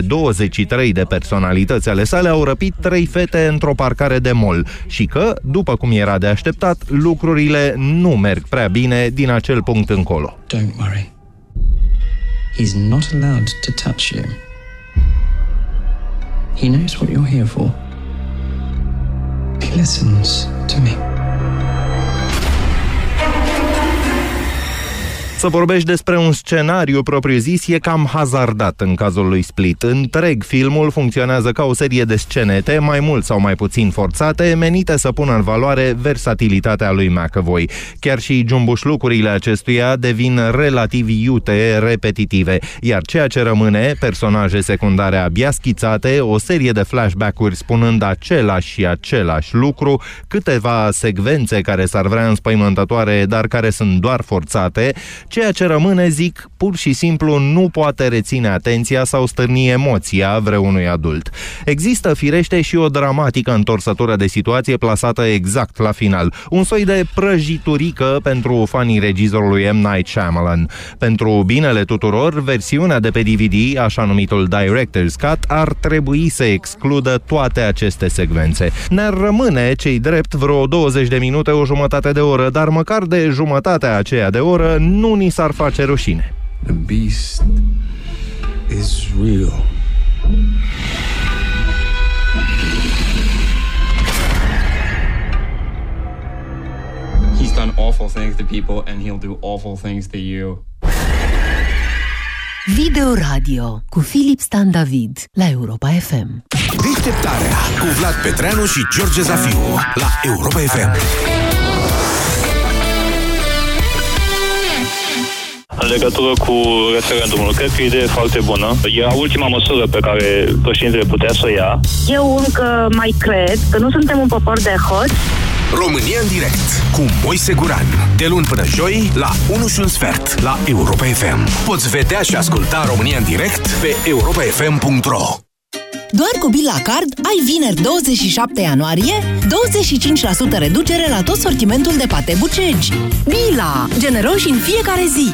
S67: 23 de personalități ale sale au răpit trei fete într-o parcare de mall și că, după cum era de așteptat, lucrurile nu merg prea bine din acel punct încolo.
S68: Don't worry. He's not allowed to touch you. He knows what you're here for. He listens to me.
S67: Să vorbești despre un scenariu propriu-zis e cam hazardat în cazul lui Split. Întreg filmul funcționează ca o serie de scenete, mai mult sau mai puțin forțate, menite să pună în valoare versatilitatea lui McAvoy. Chiar și jumbușlucurile acestuia devin relativ iute, repetitive, iar ceea ce rămâne, personaje secundare abia schițate, o serie de flashback-uri spunând același și același lucru, câteva secvențe care s-ar vrea înspăimântătoare, dar care sunt doar forțate, Ceea ce rămâne, zic, pur și simplu nu poate reține atenția sau stârni emoția vreunui adult. Există firește și o dramatică întorsătură de situație plasată exact la final. Un soi de prăjiturică pentru fanii regizorului M. Night Shyamalan. Pentru binele tuturor, versiunea de pe DVD, așa numitul Director's Cut, ar trebui să excludă toate aceste secvențe. Ne-ar rămâne, cei drept, vreo 20 de minute, o jumătate de oră, dar măcar de jumătatea aceea de oră nu ni s-ar face rușine.
S68: The beast is real. He's done awful things to people and he'll do awful things to you.
S69: Video Radio cu Filip Stan David la Europa FM.
S5: Deșteptarea cu Vlad Petreanu și George Zafiu la Europa FM.
S70: În legătură cu referendumul, cred că e o idee foarte bună. Era ultima măsură pe care președintele putea să o ia.
S71: Eu încă mai cred că nu suntem un popor de hoți.
S5: România în direct cu Moise Guran. De luni până joi la 1 și un sfert la Europa FM. Poți vedea și asculta România în direct pe europafm.ro
S72: Doar cu Bil la Card ai vineri 27 ianuarie 25% reducere la tot sortimentul de pate bucegi. Bila! Generoși în fiecare zi!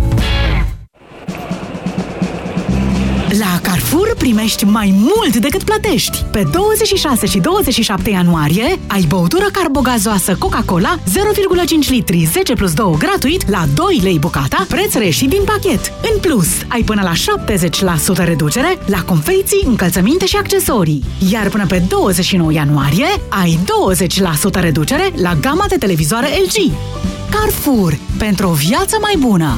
S14: La Carrefour primești mai mult decât plătești. Pe 26 și 27 ianuarie ai băutură carbogazoasă Coca-Cola 0,5 litri 10 plus 2 gratuit la 2 lei bucata, preț reșit din pachet. În plus, ai până la 70% reducere la confecții, încălțăminte și accesorii. Iar până pe 29 ianuarie ai 20% reducere la gama de televizoare LG. Carrefour. Pentru o viață mai bună!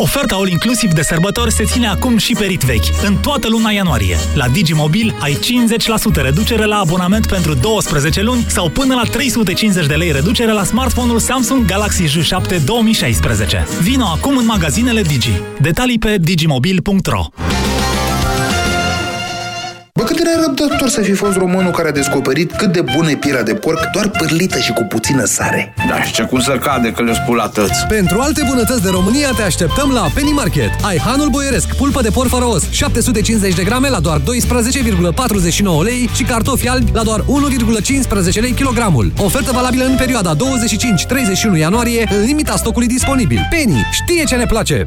S73: Oferta All Inclusiv de sărbători se ține acum și pe rit vechi, în toată luna ianuarie. La Digimobil ai 50% reducere la abonament pentru 12 luni sau până la 350 de lei reducere la smartphone-ul Samsung Galaxy J7 2016. Vino acum în magazinele Digi. Detalii pe digimobil.ro
S58: Bă, cât de nerăbdător să fi fost românul care a descoperit cât de bună e pielea de porc, doar pârlită și cu puțină sare.
S5: Da, și ce cum să cade că le-o spula tăți.
S74: Pentru alte bunătăți de România te așteptăm la Penny Market. Ai hanul boieresc, pulpă de porc faraos, 750 de grame la doar 12,49 lei și cartofi albi la doar 1,15 lei kilogramul. Ofertă valabilă în perioada 25-31 ianuarie, în limita stocului disponibil. Penny știe ce ne place!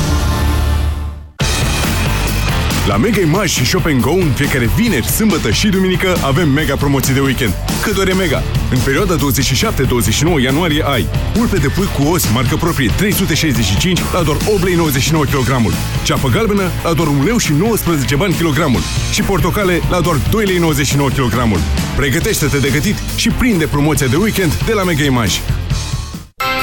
S15: La Mega Image și Shop Go în fiecare vineri, sâmbătă și duminică avem mega promoții de weekend. Cât ori e mega? În perioada 27-29 ianuarie ai pulpe de pui cu os, marcă proprie 365 la doar 8,99 lei kg. Ceapă galbenă la doar 1 leu și 19 bani kilogramul. Și portocale la doar 2,99 lei kg. Pregătește-te de gătit și prinde promoția de weekend de la Mega Image.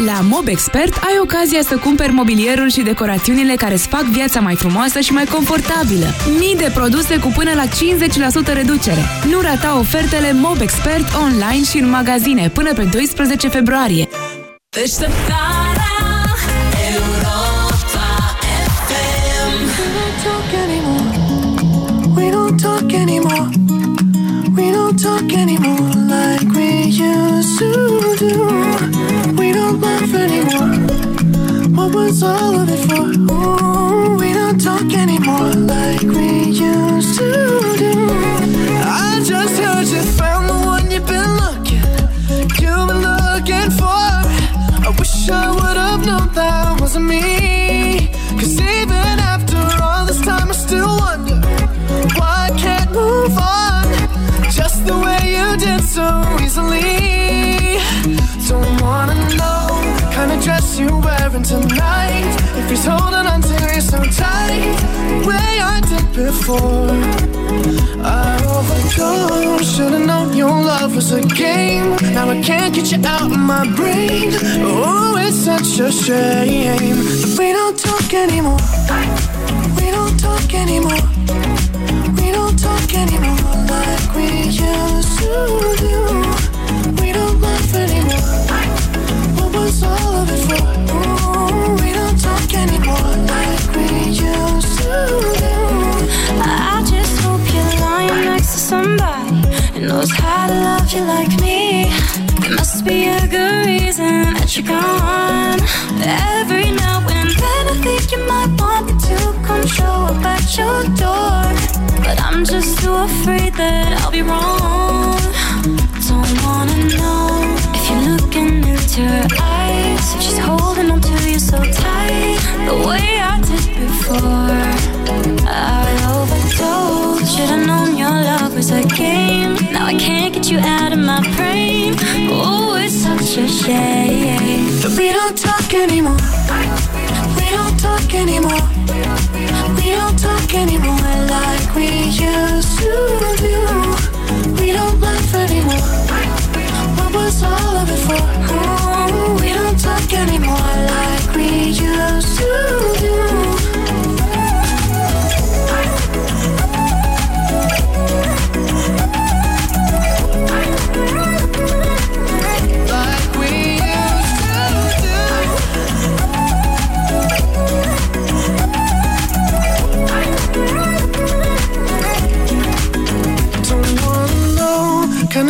S11: La MobExpert ai ocazia să cumperi mobilierul și decorațiunile care îți fac viața mai frumoasă și mai confortabilă. Mii de produse cu până la 50% reducere. Nu rata ofertele MobExpert online și în magazine până pe 12 februarie.
S13: Deșteptarea Europa FM
S51: We don't talk anymore. We don't talk anymore like we used to do. Was all of it for? Ooh, we don't talk anymore like we used to do. I just heard you found the one you've been looking, you've been looking for. I wish I would have known that wasn't me. Cause even after all this time, I still wonder why I can't move on just the way you did so you're tonight. If he's holding on to you so tight, the way I did before. I overdosed. Should've known your love was a game. Now I can't get you out of my brain. Oh, it's such a shame we don't talk anymore. We don't talk anymore. We don't talk anymore like we used to do.
S13: I just hope you're lying next to somebody who knows how to love you like me. There must be a good reason that you're gone. Every now and then I think you might want me to come show up at your door. But I'm just too afraid that I'll be wrong. Don't wanna know if you're looking into her eyes. She's holding on to you so tight, the way I did before. Should've known your love was a game. Now I can't get you out of my brain. Oh, it's such a shame.
S75: We don't talk anymore. We don't talk anymore. We don't talk anymore like we used to do. We don't laugh anymore. What was all of it for? Oh, we don't talk anymore like we used to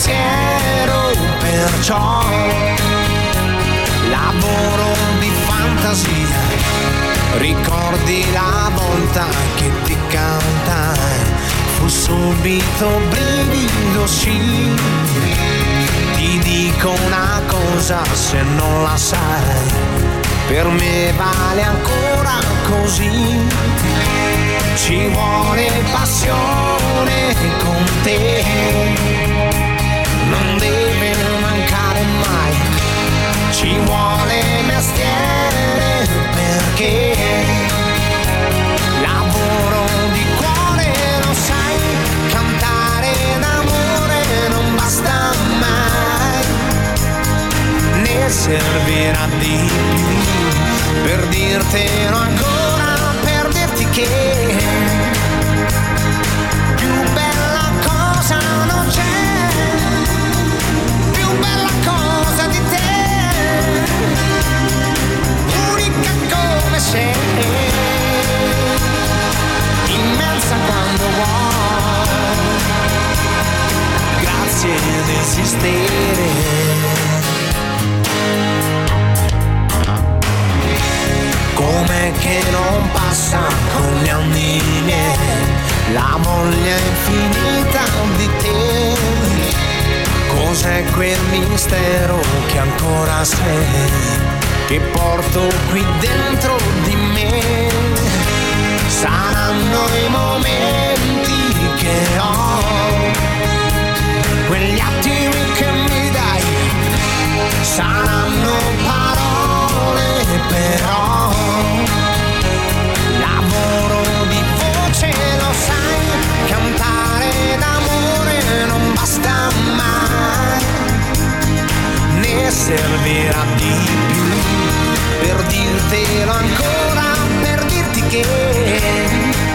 S75: Pensiero, perciò lavoro di fantasia. Ricordi la volta che ti cantai, fu subito brivido, sì. Ti dico una cosa se non la sai, per me vale ancora così. Ci vuole passione con te, non deve mancare mai. Ci vuole mestiere perché lavoro di cuore, lo sai, cantare d'amore non basta mai, ne servirà di più per dirtelo ancora, per dirti che di esistere. Com'è che non passa con gli anni la voglia infinita di te? Cos'è quel mistero che ancora sei, che porto qui dentro di me? Saranno i momenti che ho, quegli attimi che mi dai, saranno parole però lavoro di voce lo sai cantare d'amore non basta mai ne servirà di più per dirtelo ancora per dirti che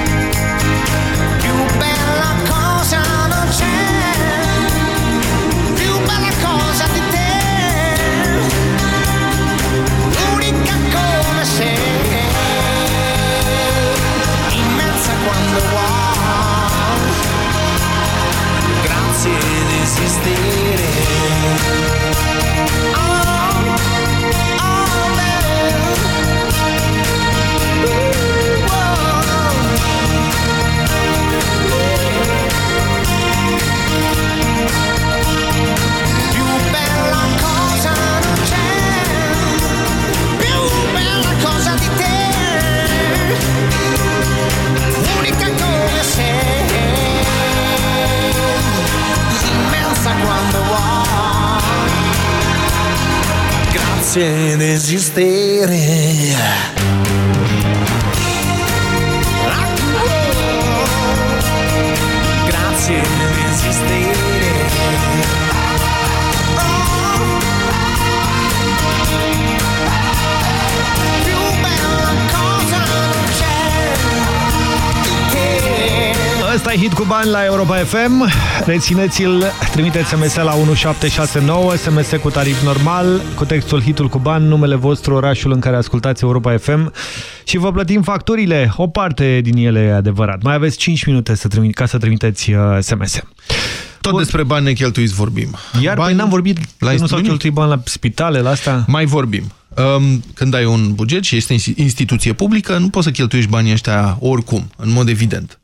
S75: desistiré Grazie desistere. Grazie desistere. C'è.
S3: Ăsta e hit cu bani la Europa FM. Rețineți-l, trimiteți SMS la 1769, SMS cu tarif normal, cu textul hitul cu bani, numele vostru, orașul în care ascultați Europa FM și vă plătim facturile. O parte din ele e adevărat. Mai aveți 5 minute să trimit, ca să trimiteți uh, SMS.
S2: Tot despre bani necheltuiți vorbim.
S3: Iar
S2: bani
S3: păi n-am vorbit
S2: la
S3: că nu s-au
S2: nimic.
S3: cheltuit bani la spitale, la asta?
S2: Mai vorbim. Um, Când ai un buget și este insti- instituție publică, nu poți să cheltuiești banii ăștia oricum, în mod evident.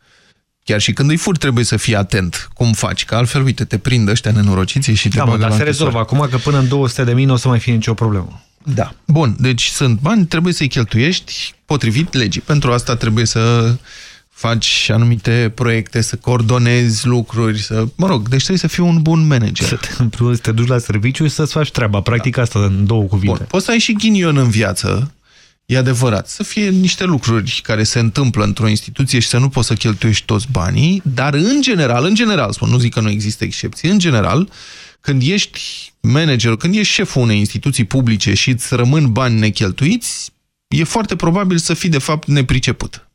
S2: Chiar și când îi furi, trebuie să fii atent cum faci, că altfel, uite, te prind ăștia nenorociții și te
S3: Da, mă,
S2: bagă
S3: dar
S2: la
S3: se
S2: închisoare.
S3: rezolvă acum că până în 200 de mii nu o să mai fie nicio problemă.
S2: Da. Bun, deci sunt bani, trebuie să-i cheltuiești potrivit legii. Pentru asta trebuie să faci anumite proiecte, să coordonezi lucruri, să... Mă rog, deci trebuie să fii un bun manager.
S3: Să te, în primul rând, să te duci la serviciu și să-ți faci treaba. Practic asta în două cuvinte.
S2: Bun. Poți să ai și ghinion în viață, e adevărat. Să fie niște lucruri care se întâmplă într-o instituție și să nu poți să cheltuiești toți banii, dar în general, în general, spun, nu zic că nu există excepții, în general, când ești manager, când ești șeful unei instituții publice și îți rămân bani necheltuiți, e foarte probabil să fii de fapt nepriceput.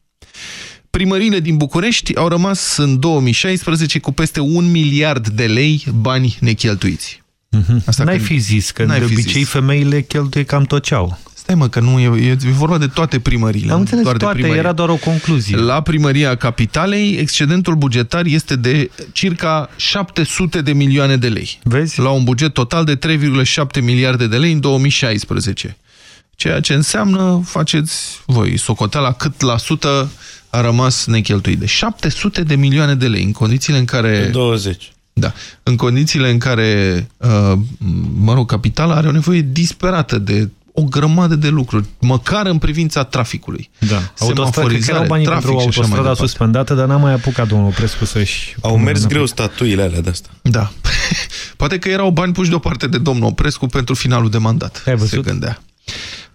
S2: Primările din București au rămas în 2016 cu peste un miliard de lei bani necheltuiți. Asta
S3: N-ai
S2: când-
S3: fi zis, că
S2: N-ai
S3: de
S2: fi
S3: obicei
S2: zis.
S3: femeile cheltuie cam tot ce au.
S2: Stai mă, că nu e, e vorba de toate primările.
S3: Am înțeles
S2: doar de
S3: toate,
S2: primărie.
S3: era doar o concluzie.
S2: La primăria capitalei, excedentul bugetar este de circa 700 de milioane de lei.
S3: Vezi?
S2: La un buget total de 3,7 miliarde de lei în 2016. Ceea ce înseamnă, faceți voi socoteala cât la sută a rămas necheltuit. De 700 de milioane de lei în condițiile în care...
S43: 20.
S2: Da. În condițiile în care, uh, mă rog, capitala are o nevoie disperată de o grămadă de lucruri, măcar în privința traficului.
S3: Da. Autostrada, cred că erau banii pentru
S2: trafic și așa mai
S3: autostrada
S2: departe.
S3: suspendată, dar n-a mai apucat domnul Oprescu să-și...
S43: Au mers greu statuile alea de asta.
S2: Da. Poate că erau bani puși deoparte de domnul Oprescu pentru finalul de mandat.
S3: Ai văzut?
S2: Se gândea.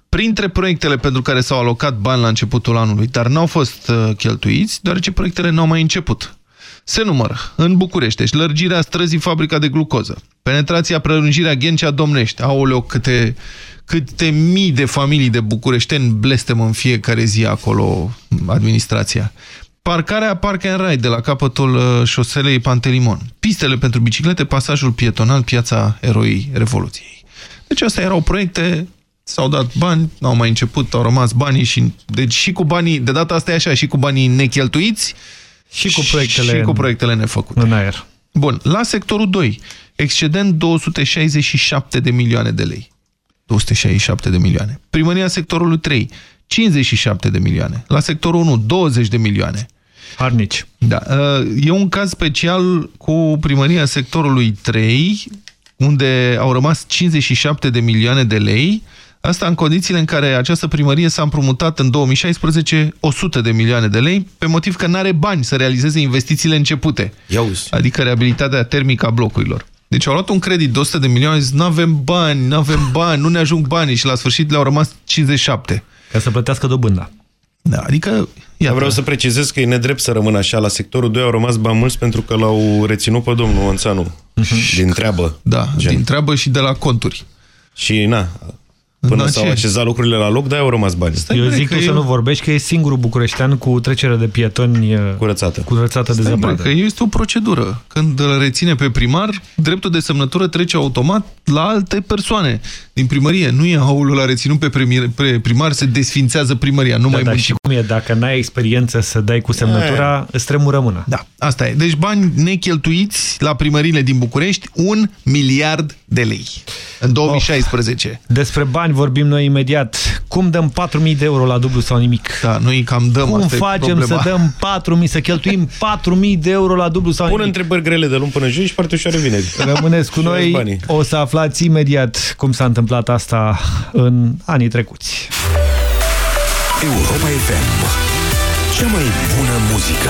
S2: Printre proiectele pentru care s-au alocat bani la începutul anului, dar n-au fost uh, cheltuiți, deoarece proiectele n-au mai început. Se numără în București, deci lărgirea străzii fabrica de glucoză, penetrația, prelungirea Ghencea Domnești, aoleo, câte, câte mii de familii de bucureșteni blestem în fiecare zi acolo administrația. Parcarea Park and Ride de la capătul uh, șoselei Pantelimon. Pistele pentru biciclete, pasajul pietonal, piața eroii Revoluției. Deci astea erau proiecte, s-au dat bani, n-au mai început, au rămas banii și... Deci și cu banii, de data asta e așa, și cu banii necheltuiți
S3: și cu proiectele,
S2: și cu proiectele nefăcute.
S3: În aer.
S2: Bun, la sectorul 2, excedent 267 de milioane de lei. 267 de milioane. Primăria sectorului 3, 57 de milioane. La sectorul 1, 20 de milioane.
S3: Harnici.
S2: Da. E un caz special cu primăria sectorului 3, unde au rămas 57 de milioane de lei, Asta în condițiile în care această primărie s-a împrumutat în 2016 100 de milioane de lei, pe motiv că nu are bani să realizeze investițiile începute. Adică reabilitatea termică a blocurilor. Deci au luat un credit de 100 de milioane și zis, nu avem bani, nu avem bani, nu ne ajung banii și la sfârșit le-au rămas 57.
S3: Ca să plătească dobânda.
S2: Da, adică...
S43: Iată. Vreau să precizez că e nedrept să rămână așa. La sectorul 2 au rămas bani mulți pentru că l-au reținut pe domnul Onțanu. Din treabă.
S2: Da, gen. din treabă și de la conturi.
S43: Și na, Până
S2: Da,
S43: s-au
S2: ce?
S43: așezat lucrurile la loc, de-aia au rămas bani.
S3: Eu zic tu să nu vorbești că e singurul bucureștean cu trecere de pietoni
S43: curățată,
S3: curățată de
S2: Stai, bă,
S3: zăpadă.
S2: că este o procedură. Când îl reține pe primar, dreptul de semnătură trece automat la alte persoane din primărie. Nu e aulul la reținut pe primar, pe primar se desfințează primăria. Nu
S3: Da,
S2: mai
S3: dar
S2: muncim.
S3: și cum e, dacă n-ai experiență să dai cu semnătura, îți tremură mâna.
S2: Da, asta e. Deci bani necheltuiți la primările din București, un miliard de lei în 2016.
S3: Despre bani vorbim noi imediat. Cum dăm 4.000 de euro la dublu sau nimic?
S2: Da, noi cam dăm,
S3: Cum
S2: asta e
S3: facem
S2: problema.
S3: să dăm 4.000, să cheltuim 4.000 de euro la dublu sau
S43: Pun
S3: nimic?
S43: întrebări grele de luni până joi și partea ușoară vineri.
S3: Rămâneți cu
S43: Și luați
S3: noi,
S43: banii.
S3: o să aflați imediat cum s-a întâmplat asta în anii trecuți.
S5: Europa FM. Cea mai bună muzică.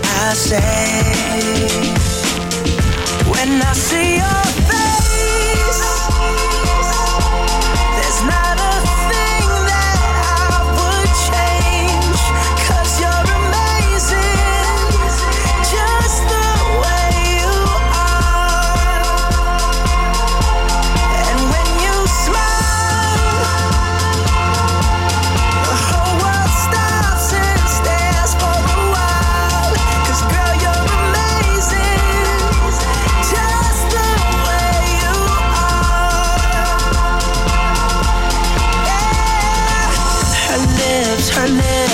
S51: I say, when I see your face,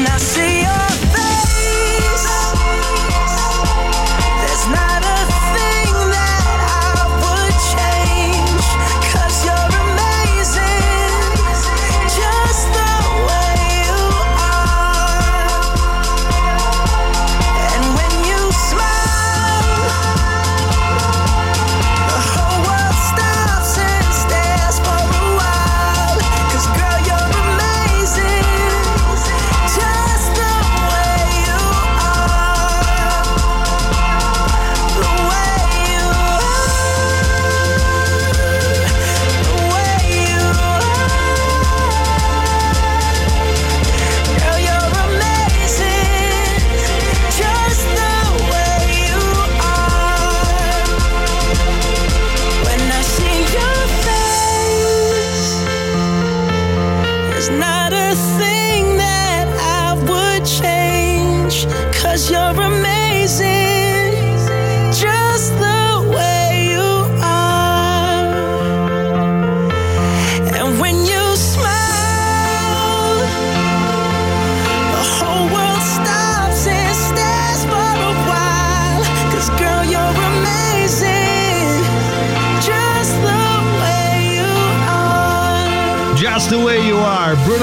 S51: when I see your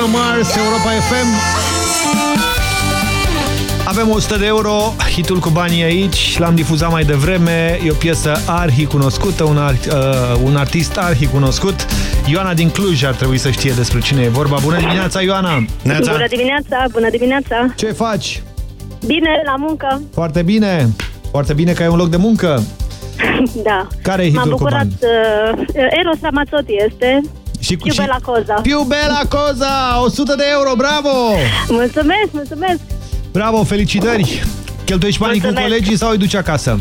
S76: Bruno Mars, Europa FM. Avem 100 de euro, hitul cu banii aici, l-am difuzat mai devreme, e o piesă arhi-cunoscută, un, ar, uh, un artist arhi-cunoscut. Ioana din Cluj ar trebui să știe despre cine e vorba. Bună dimineața, Ioana!
S77: Bună dimineața, bună dimineața!
S76: Ce faci?
S77: Bine, la muncă,
S76: Foarte bine! Foarte bine că ai un loc de muncă.
S77: da.
S76: Care e
S77: M-am
S76: hitul cu
S77: bucurat,
S76: bani?
S77: uh, Eros Ramazzotti este.
S76: Și cu
S77: Più
S76: și-
S77: bella cosa.
S76: Più bella cosa! 100 de euro, bravo!
S77: Mulțumesc, mulțumesc!
S76: Bravo, felicitări! Cheltuiești banii cu
S77: Mulțumesc.
S76: colegii sau îi duci acasă?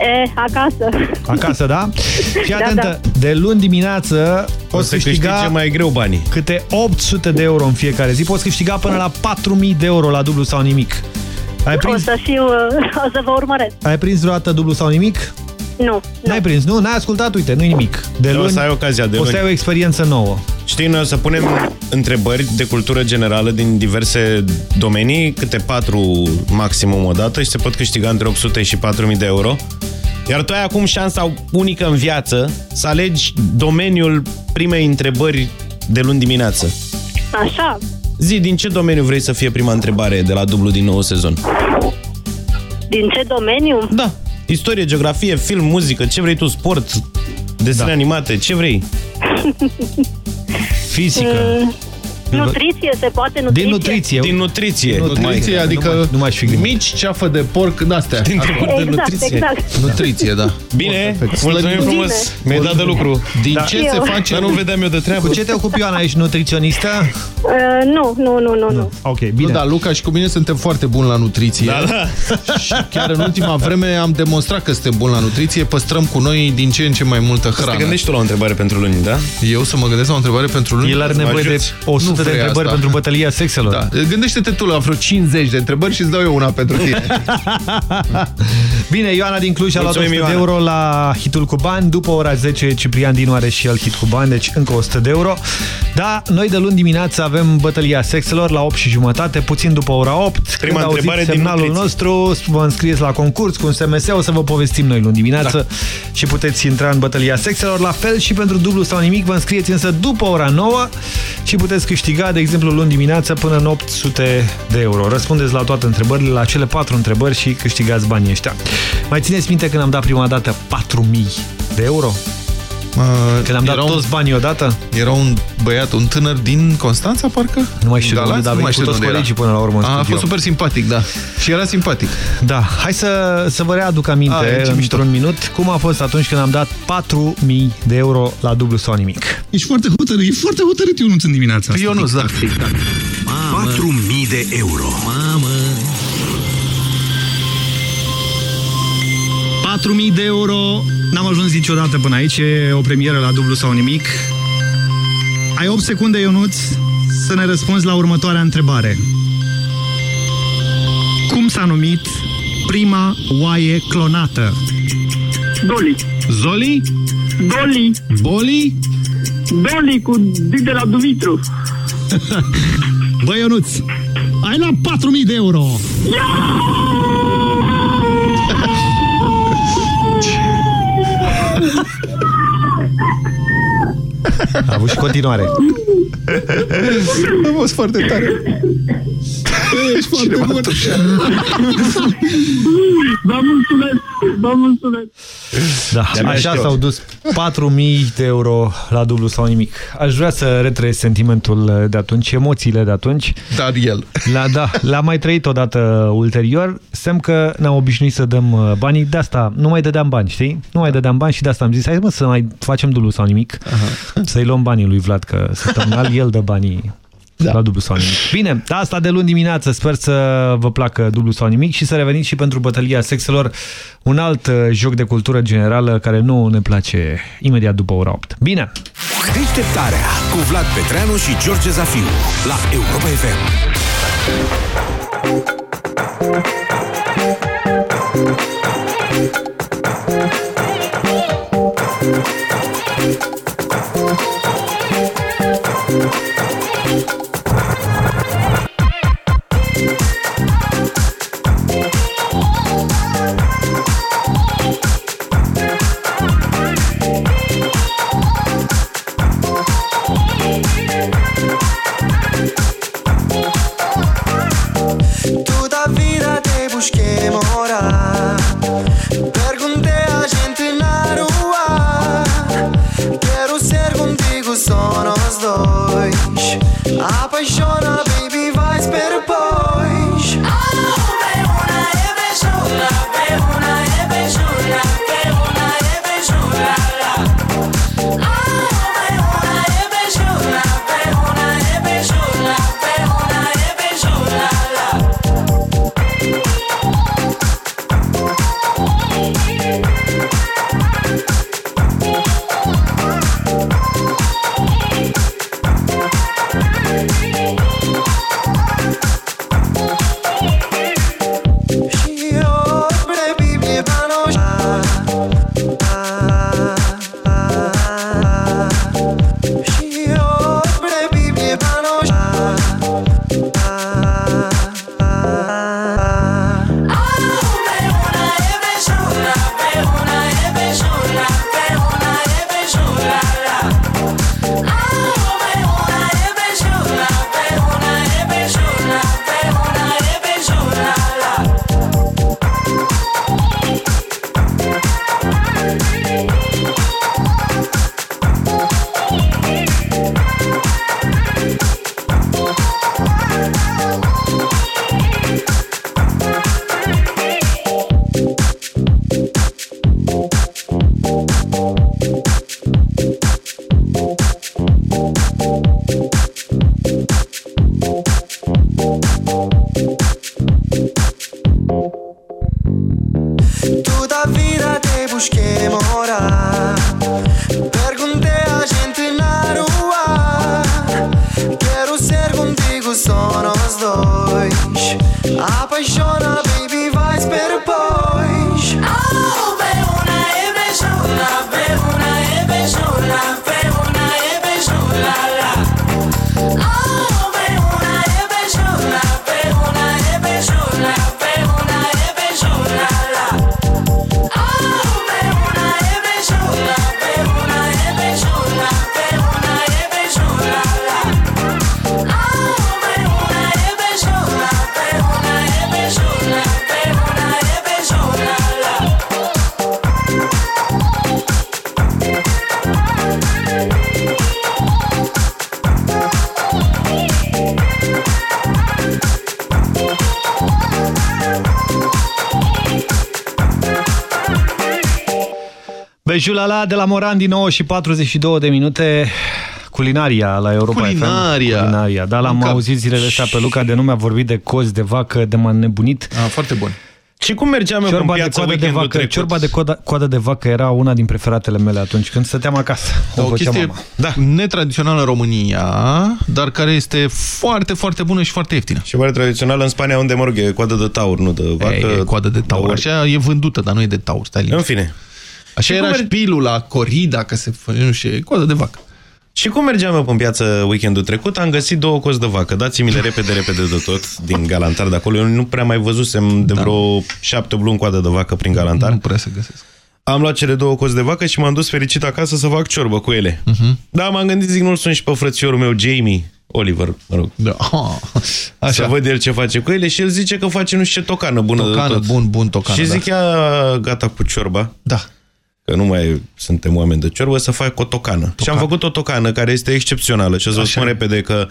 S77: E, acasă.
S76: Acasă, da? Și
S77: Da,
S76: atentă, de luni dimineață poți
S43: să
S76: câștiga
S43: câștige mai greu banii.
S76: câte 800 de euro în fiecare zi. Poți câștiga până la 4000 de euro la dublu sau nimic. Ai
S77: O
S76: prins,
S77: să fiu, uh, o să vă urmăresc.
S76: ai prins vreodată dublu sau nimic?
S77: Nu.
S76: N-ai prins, nu? N-ai ascultat? Uite, nu-i nimic. De
S43: O
S76: luni
S43: să ai ocazia de
S76: o să
S43: luni.
S76: ai o experiență nouă.
S43: Știi, noi o să punem întrebări de cultură generală din diverse domenii, câte patru maximum o dată și se pot câștiga între 800 și 4000 de euro. Iar tu ai acum șansa unică în viață să alegi domeniul primei întrebări de luni dimineață.
S77: Așa.
S43: Zi, din ce domeniu vrei să fie prima întrebare de la dublu din nou sezon?
S77: Din ce domeniu?
S43: Da. Istorie, geografie, film, muzică, ce vrei tu, sport, desene da. animate, ce vrei?
S76: Fizică.
S77: Mm, Nutriție, se poate nutriție?
S3: Din nutriție.
S43: Din nutriție.
S2: Nutriție, adică
S3: nu, nu m-aș fi gândit.
S2: mici ceafă de porc de-astea.
S43: Din
S2: Acolo.
S43: de nutriție.
S77: exact.
S2: Nutriție, da.
S43: Bine,
S2: Perfect.
S43: mulțumim
S2: Bine.
S43: frumos. Mi-ai dat de lucru.
S2: Din
S3: Da.
S2: ce
S77: Eu.
S2: se face...
S43: Dar nu vedeam eu de treabă.
S3: Cu ce te ocupi, Ioana? Ești nutriționistă?
S77: Uh, nu, nu, nu, nu, nu.
S3: Ok,
S2: Nu,
S3: bine.
S2: da, Luca și cu mine suntem foarte buni la nutriție.
S43: Da, da.
S2: Și chiar în ultima vreme am demonstrat că suntem buni la nutriție, păstrăm cu noi din ce în ce mai multă
S43: Te
S2: hrană.
S43: gândești tu la o întrebare pentru luni, da?
S2: Eu să mă gândesc la o întrebare pentru luni?
S3: El are
S2: Să mă
S3: nevoie de
S2: ajuți?
S3: 100
S2: Nu
S3: de
S2: vrei
S3: întrebări
S2: asta.
S3: pentru bătălia sexelor.
S2: Da. Gândește-te tu la vreo 50 de întrebări și îți dau eu una pentru tine.
S3: Bine, Ioana din Cluj a luat
S43: Mulțumim,
S3: 100 de
S43: Ioana.
S3: euro la hitul cu bani. După ora 10, Ciprian Dinu are și el hit cu bani, deci încă 100 de euro. Da, noi de luni dimineață avem bătălia sexelor la 8 și jumătate, puțin după ora 8.
S43: Prima
S3: Când auziți
S43: întrebare din
S3: semnalul
S43: nutriție.
S3: nostru, vă înscrieți la concurs cu un SMS, o să vă povestim noi luni dimineață da. și puteți intra în bătălia sexelor. La fel și pentru dublu sau nimic, vă înscrieți însă după ora 9 și puteți câștiga, de exemplu, luni dimineață până în 800 de euro. Răspundeți la toate întrebările, la cele patru întrebări și câștigați banii ăștia. Mai țineți minte când am dat prima dată 4000 de euro? Când am dat
S2: era un-
S3: toți banii odată?
S2: Era un băiat, un tânăr din Constanța, parcă?
S3: Nu mai știu de
S2: Galați?
S3: unde, dar a
S2: Nu mai
S3: venit
S2: știu
S3: cu
S2: de
S3: toți
S2: unde era.
S3: colegii până la urmă în
S2: A, a
S3: studio.
S2: fost super simpatic, da. Și era simpatic.
S3: Da, hai să, să vă readuc
S2: A, e
S3: aminte
S2: ce mișto.
S3: într-un minut cum a fost atunci când am dat 4000 de euro la dublu sau nimic.
S78: Ești foarte hotărât, e foarte hotărât Ionuț în dimineața asta.
S2: Ionuț, da.
S5: 4.000 de euro.
S78: Mamă! De euro, n-am ajuns niciodată până aici, e o premieră la dublu sau nimic. Ai 8 secunde, Ionuț, să ne răspunzi la următoarea întrebare. Cum s-a numit prima oaie clonată?
S21: Doli.
S78: Zoli?
S21: Doli.
S78: Boli?
S21: Doli cu D de la Dumitru.
S78: Băi, Ionuț, ai luat 4000 de euro!
S3: A avut și continuare.
S2: A fost foarte tare.
S78: Ești foarte bun!
S21: Vă mulțumesc! Vă mulțumesc!
S3: Da,
S43: De-abia
S3: așa
S43: știu.
S3: s-au dus 4000 de euro la dublu sau nimic. Aș vrea să retrăiesc sentimentul de atunci, emoțiile de atunci.
S2: Dar el.
S3: La, da, l-am mai trăit odată ulterior. Semn că ne-am obișnuit să dăm uh, banii. De asta nu mai dădeam bani, știi? Nu mai dădeam bani și de asta am zis, hai mă să mai facem dublu sau nimic. Să-i luăm banii lui Vlad, că săptămânal el dă banii da. la dublu sau nimic. Bine, asta de luni dimineață. Sper să vă placă dublu sau nimic și să reveniți și pentru bătălia sexelor, un alt uh, joc de cultură generală care nu ne place imediat după ora 8. Bine!
S5: Deșteptarea cu Vlad Petreanu și George Zafiu la Europa FM.
S51: Tutta Apaixona,
S3: Bejulala de la Morandi, 9 și 42 de minute. Culinaria la Europa
S2: Culinaria.
S3: FM. Culinaria. Da, l-am
S2: Încă-
S3: auzit zilele astea pe Luca de nume, a vorbit de cozi de vacă, de m nebunit.
S2: A, foarte bun.
S43: Și cum mergeam eu
S3: Ciorba
S43: în
S3: de
S43: piață
S3: coadă de
S43: weekendul
S3: vacă,
S43: trecut?
S3: ciorba de coadă, coadă de vacă era una din preferatele mele atunci când stăteam acasă.
S2: Da, o
S3: făcea
S2: chestie
S3: mama.
S2: da. netradițională în România, dar care este foarte, foarte bună și foarte ieftină.
S43: Și mai tradițional în Spania unde mă rog, e coadă de taur, nu de vacă.
S2: E, e coadă de taur. Așa e vândută, dar nu e de taur. Stai
S43: În
S2: liniște.
S43: fine.
S2: Așa
S43: Și
S2: era
S43: cum
S2: și
S43: merg-
S2: pilula, corida, că se fă, nu știu, e coadă de vacă.
S43: Și cum mergeam eu în piață weekendul trecut, am găsit două cozi de vacă. Dați-mi-le repede, repede de tot din Galantar de acolo. Eu nu prea mai văzusem de vreo șapte luni coadă de vacă prin Galantar.
S2: Nu prea se găsesc.
S43: Am luat cele două cozi de vacă și m-am dus fericit acasă să fac ciorbă cu ele.
S2: Mhm.
S43: Da, m-am gândit, zic, nu-l sun și pe frățiorul meu, Jamie, Oliver, mă rog.
S2: Da.
S43: Așa. Să văd el ce face cu ele și el zice că face nu știu ce tocană bună
S2: Tocană,
S43: de tot.
S2: bun, bun tocană,
S43: Și zic,
S2: da.
S43: ia gata cu ciorba.
S2: Da.
S43: Că nu mai suntem oameni de ciorbă, să fac o tocană. Și am făcut o tocană care este excepțională. Și o să vă spun repede că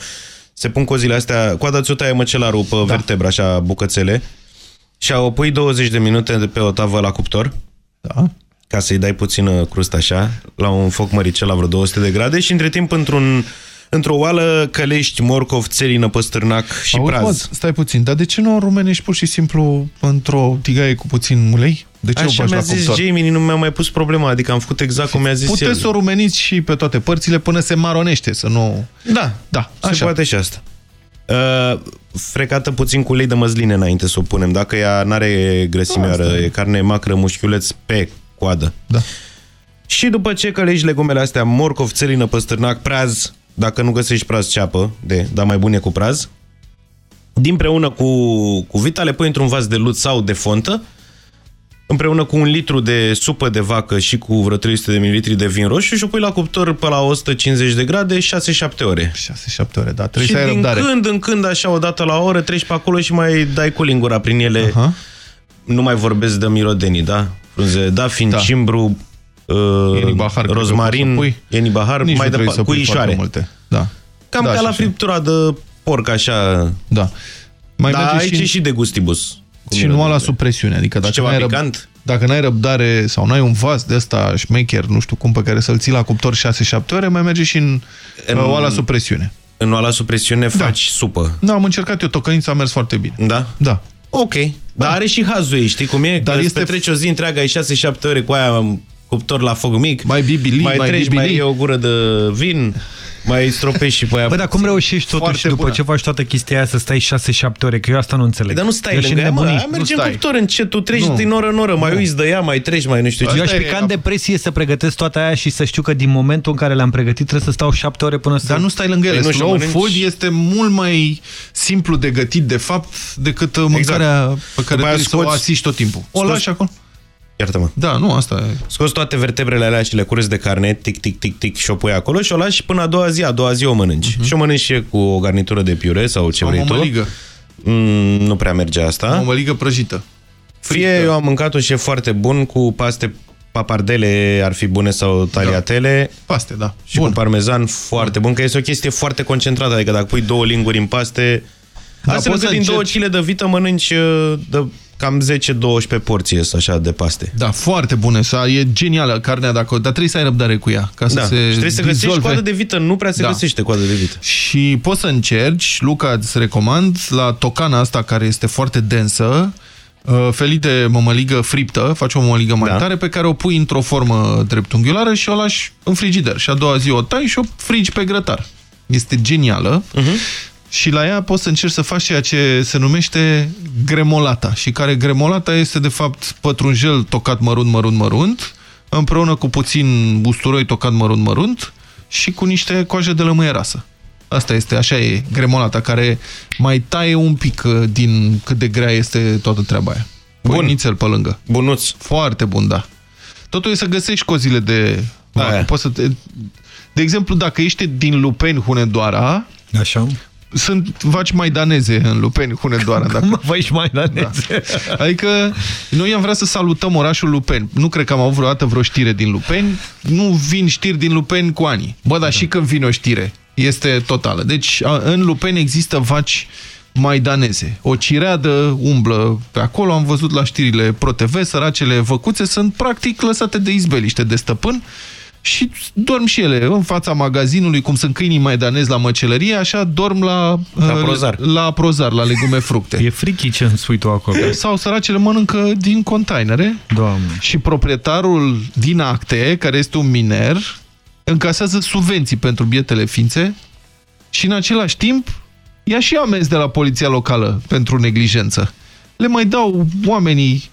S43: se pun cozile astea, coada ți-o taie măcelarul pe da. vertebra, așa, bucățele, și o pui 20 de minute de pe o tavă la cuptor,
S2: da.
S43: ca să-i dai puțină crustă așa, la un foc măricel la vreo 200 de grade și între timp într-un Într-o oală călești morcov, țelină, păstârnac și
S2: Auzi,
S43: praz.
S2: mă, stai puțin, dar de ce nu o rumenești pur și simplu într-o tigaie cu puțin ulei? De ce o
S43: Așa
S2: bagi
S43: mi-a
S2: la
S43: zis
S2: cuptor?
S43: Jamie, nu mi-a mai pus problema, adică am făcut exact cum mi-a zis el.
S2: Puteți să o rumeniți și pe toate părțile până se maronește, să nu...
S43: Da,
S2: da,
S43: Se
S2: așa.
S43: poate și asta. Uh, frecată puțin cu ulei de măsline înainte să o punem, dacă ea n-are grăsimioară,
S2: Asta e.
S43: e carne macră, mușchiuleț pe coadă.
S2: Da.
S43: Și după ce călești legumele astea, morcov, țelină, păstârnac, praz, dacă nu găsești praz ceapă, de, dar mai bun e cu praz, dinpreună cu, cu vita le pui într-un vas de lut sau de fontă, împreună cu un litru de supă de vacă și cu vreo 300 de ml de vin roșu și o pui la cuptor pe la 150 de grade 6-7 ore.
S2: 6-7 ore, da. Trebuie
S43: și
S2: să ai
S43: din
S2: răbdare.
S43: când în când, așa, o dată la o oră, treci pe acolo și mai dai cu lingura prin ele.
S2: Aha.
S43: Nu mai vorbesc de mirodenii, da? Frunze, da, fiind da. cimbru, uh,
S2: Ienibahar, cred că
S43: rozmarin,
S2: poți să pui.
S43: ienibahar,
S2: Nici
S43: mai
S2: nu trebuie
S43: departe,
S2: să
S43: cu
S2: pui foarte
S43: ișoare.
S2: multe. Da.
S43: Cam
S2: Da,
S43: ca
S2: și
S43: la
S2: așa.
S43: friptura de porc, așa.
S2: Da. Mai
S43: da,
S2: merge
S43: aici
S2: și-
S43: e și de gustibus. Cu
S2: Și nu la sub presiune, adică dacă
S43: ceva
S2: n-ai, răb...
S43: picant?
S2: dacă n-ai răbdare sau n-ai un vas de ăsta șmecher, nu știu cum, pe care să-l ții la cuptor 6-7 ore, mai merge și în, în...
S43: În-
S2: oala sub presiune.
S43: În oala sub presiune faci supă.
S2: Da, am încercat eu, tocănița a mers foarte bine.
S43: Da?
S2: Da.
S43: Ok. Dar are și hazul ei, știi cum e?
S2: Dar
S43: Că îți
S2: este-
S43: petreci o zi întreagă, ai 6-7 ore cu aia în cuptor la foc mic.
S2: Mai bibili,
S43: mai,
S2: mai
S43: treci,
S2: bibili.
S43: mai iei o gură de vin, mai stropești și pe aia.
S3: Bă, dar cum reușești totuși
S43: Foarte
S3: după
S43: bună.
S3: ce faci toată chestia aia să stai 6-7 ore? Că eu asta nu înțeleg.
S43: Dar nu stai
S3: Eu și
S43: lângă ea, mă,
S3: nebunii.
S43: aia merge
S3: Nu
S43: în
S3: stai.
S43: cuptor încet, tu treci
S3: Nu.
S43: din oră în oră, mai uiți de ea, mai treci, mai nu știu ce.
S3: Eu aș pica în depresie să pregătesc toată aia și să știu că din momentul în care le-am pregătit trebuie să stau 7 ore până să...
S2: Dar nu stai lângă ele.
S43: Păi nu, și
S2: Slow
S43: mănânci-
S2: food este mult mai simplu de gătit, de fapt, decât uh, mâncarea pe care
S43: După aia
S2: trebuie să o
S43: scoți-
S2: asiști tot timpul. O
S43: scoți-
S2: lași acolo?
S43: Iartă-mă.
S2: Da, nu, asta e.
S43: Scoți toate vertebrele alea și le curăți de carne, tic, tic, tic, tic, și o pui acolo și o lași până a doua zi. A doua zi o mănânci. Și o mănânci și cu o garnitură de piure sau ce
S2: Sau
S43: vrei tu.
S2: mămăligă.
S43: Mm, nu prea merge asta.
S2: Mămăligă prăjită.
S43: Fie eu am mâncat-o și e foarte bun cu paste papardele ar fi bune sau taliatele.
S2: Paste, da.
S43: Și bun. cu parmezan foarte bun, că este o chestie foarte concentrată, adică dacă pui două linguri în paste,
S2: Dar
S43: astfel
S2: poți
S43: încât
S2: să
S43: din
S2: încerci-
S43: 2 kg de vită mănânci uh, de cam 10-12 porții ies așa de paste.
S2: Da, foarte bună. Sa, e genială carnea, dacă, dar trebuie să ai răbdare cu ea. Ca să
S43: Da.
S2: se
S43: și trebuie să găsești
S2: dizolve.
S43: coadă de vită, nu prea se
S2: Da.
S43: găsește coadă de vită.
S2: Și poți să încerci, Luca îți recomand, la tocana asta care este foarte densă, uh, felii de mămăligă friptă, faci o mămăligă mai da. tare, pe care o pui într-o formă dreptunghiulară și o lași în frigider. Și a doua zi o tai și o frigi pe grătar. Este genială. Uh -huh. Și la ea poți să încerci să faci ceea ce se numește gremolata. Și care gremolata este, de fapt, pătrunjel tocat mărunt, mărunt, mărunt, împreună cu puțin usturoi tocat mărunt, mărunt și cu niște coaje de lămâie rasă. Asta este, așa e gremolata, care mai taie un pic uh, din cât de grea este toată treaba aia. Bun. nițel pe lângă.
S43: Bunuț.
S2: Foarte bun, da. Totul e să găsești cozile de... Poți să te... De exemplu, dacă ești din Lupeni, Hunedoara...
S3: Așa
S2: sunt vaci maidaneze în Lupeni, Hunedoara.
S3: Dacă... Cum vaci maidaneze?
S2: Da. Adică noi am vrea să salutăm orașul Lupeni. Nu cred că am avut vreodată vreo știre din Lupeni. Nu vin știri din Lupeni cu ani. Bă, dar da. și când vine o știre, este totală. Deci în Lupeni există vaci maidaneze. O cireadă umblă pe acolo, am văzut la știrile ProTV, săracele văcuțe sunt practic lăsate de izbeliște de stăpân și dorm și ele în fața magazinului, cum sunt câinii maidanezi la măcelărie, așa dorm la,
S43: la, uh, prozar.
S2: la prozar, la legume fructe.
S3: E frichi ce îmi spui tu acolo.
S2: Sau săracele mănâncă din containere.
S3: Doamne.
S2: Și proprietarul din acte, care este un miner, încasează subvenții pentru bietele ființe și în același timp ia și amenzi de la poliția locală pentru neglijență. Le mai dau oamenii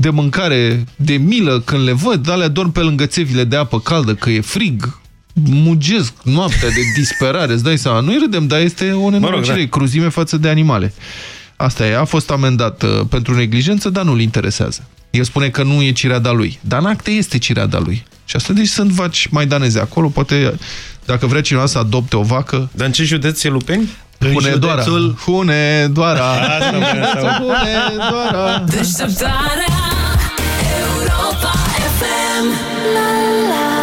S2: de mâncare, de milă când le văd, alea dorm pe lângă țevile de apă caldă, că e frig, mugesc noaptea de disperare, îți dai seama. Nu-i râdem, dar este o nenorocire, mă rog, da. cruzime față de animale. Asta e, a fost amendat uh, pentru neglijență, dar nu-l interesează. El spune că nu e cireada lui, dar în acte este cireada lui. Și asta deci sunt vaci maidaneze acolo, poate dacă vrea cineva să adopte o vacă...
S43: Dar în ce județ e Lupeni?
S2: Hunedoara. Hunedoara. Hunedoara.
S51: Deșteptarea Europa FM La la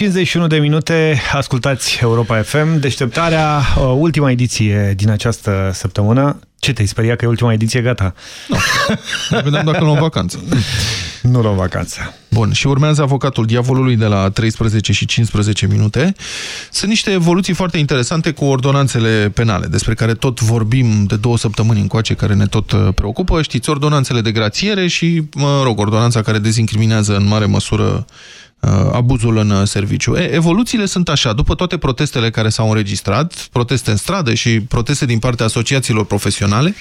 S3: 51 de minute, ascultați Europa FM, deșteptarea, uh, ultima ediție din această săptămână. Ce te-ai speria că e ultima ediție, gata?
S2: Nu, no. vedem dacă luăm vacanță.
S3: Nu luăm vacanță.
S2: Bun, și urmează avocatul diavolului de la 13 și 15 minute. Sunt niște evoluții foarte interesante cu ordonanțele penale, despre care tot vorbim de două săptămâni încoace, care ne tot uh, preocupă. Știți, ordonanțele de grațiere și, mă rog, ordonanța care dezincriminează în mare măsură uh, abuzul în uh, serviciu. E, evoluțiile sunt așa, după toate protestele care s-au înregistrat, proteste în stradă și proteste din partea asociațiilor profesionale,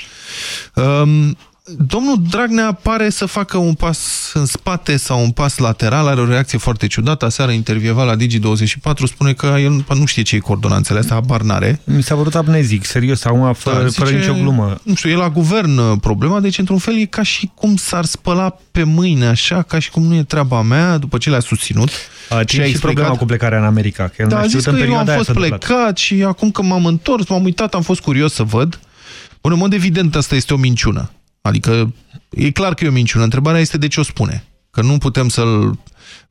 S2: um, Domnul Dragnea pare să facă un pas în spate sau un pas lateral, are o reacție foarte ciudată. Aseară intervieva la Digi24, spune că el nu știe ce e coordonanțele astea, habar n-are.
S3: Mi s-a părut amnezic, serios, acum, fără, da, fără nicio glumă.
S2: Nu știu, e la guvern uh, problema, deci într-un fel e ca și cum s-ar spăla pe mâine, așa, ca și cum nu e treaba mea, după ce le-a susținut.
S3: A, și, și problema cu plecarea în America. Că el
S2: da, a zis că eu am fost
S3: plecat
S2: întâmplat. și acum că m-am întors, m-am uitat, am fost curios să văd. Bun, în mod evident, asta este o minciună. Adică e clar că e o minciună. Întrebarea este de ce o spune. Că nu putem să-l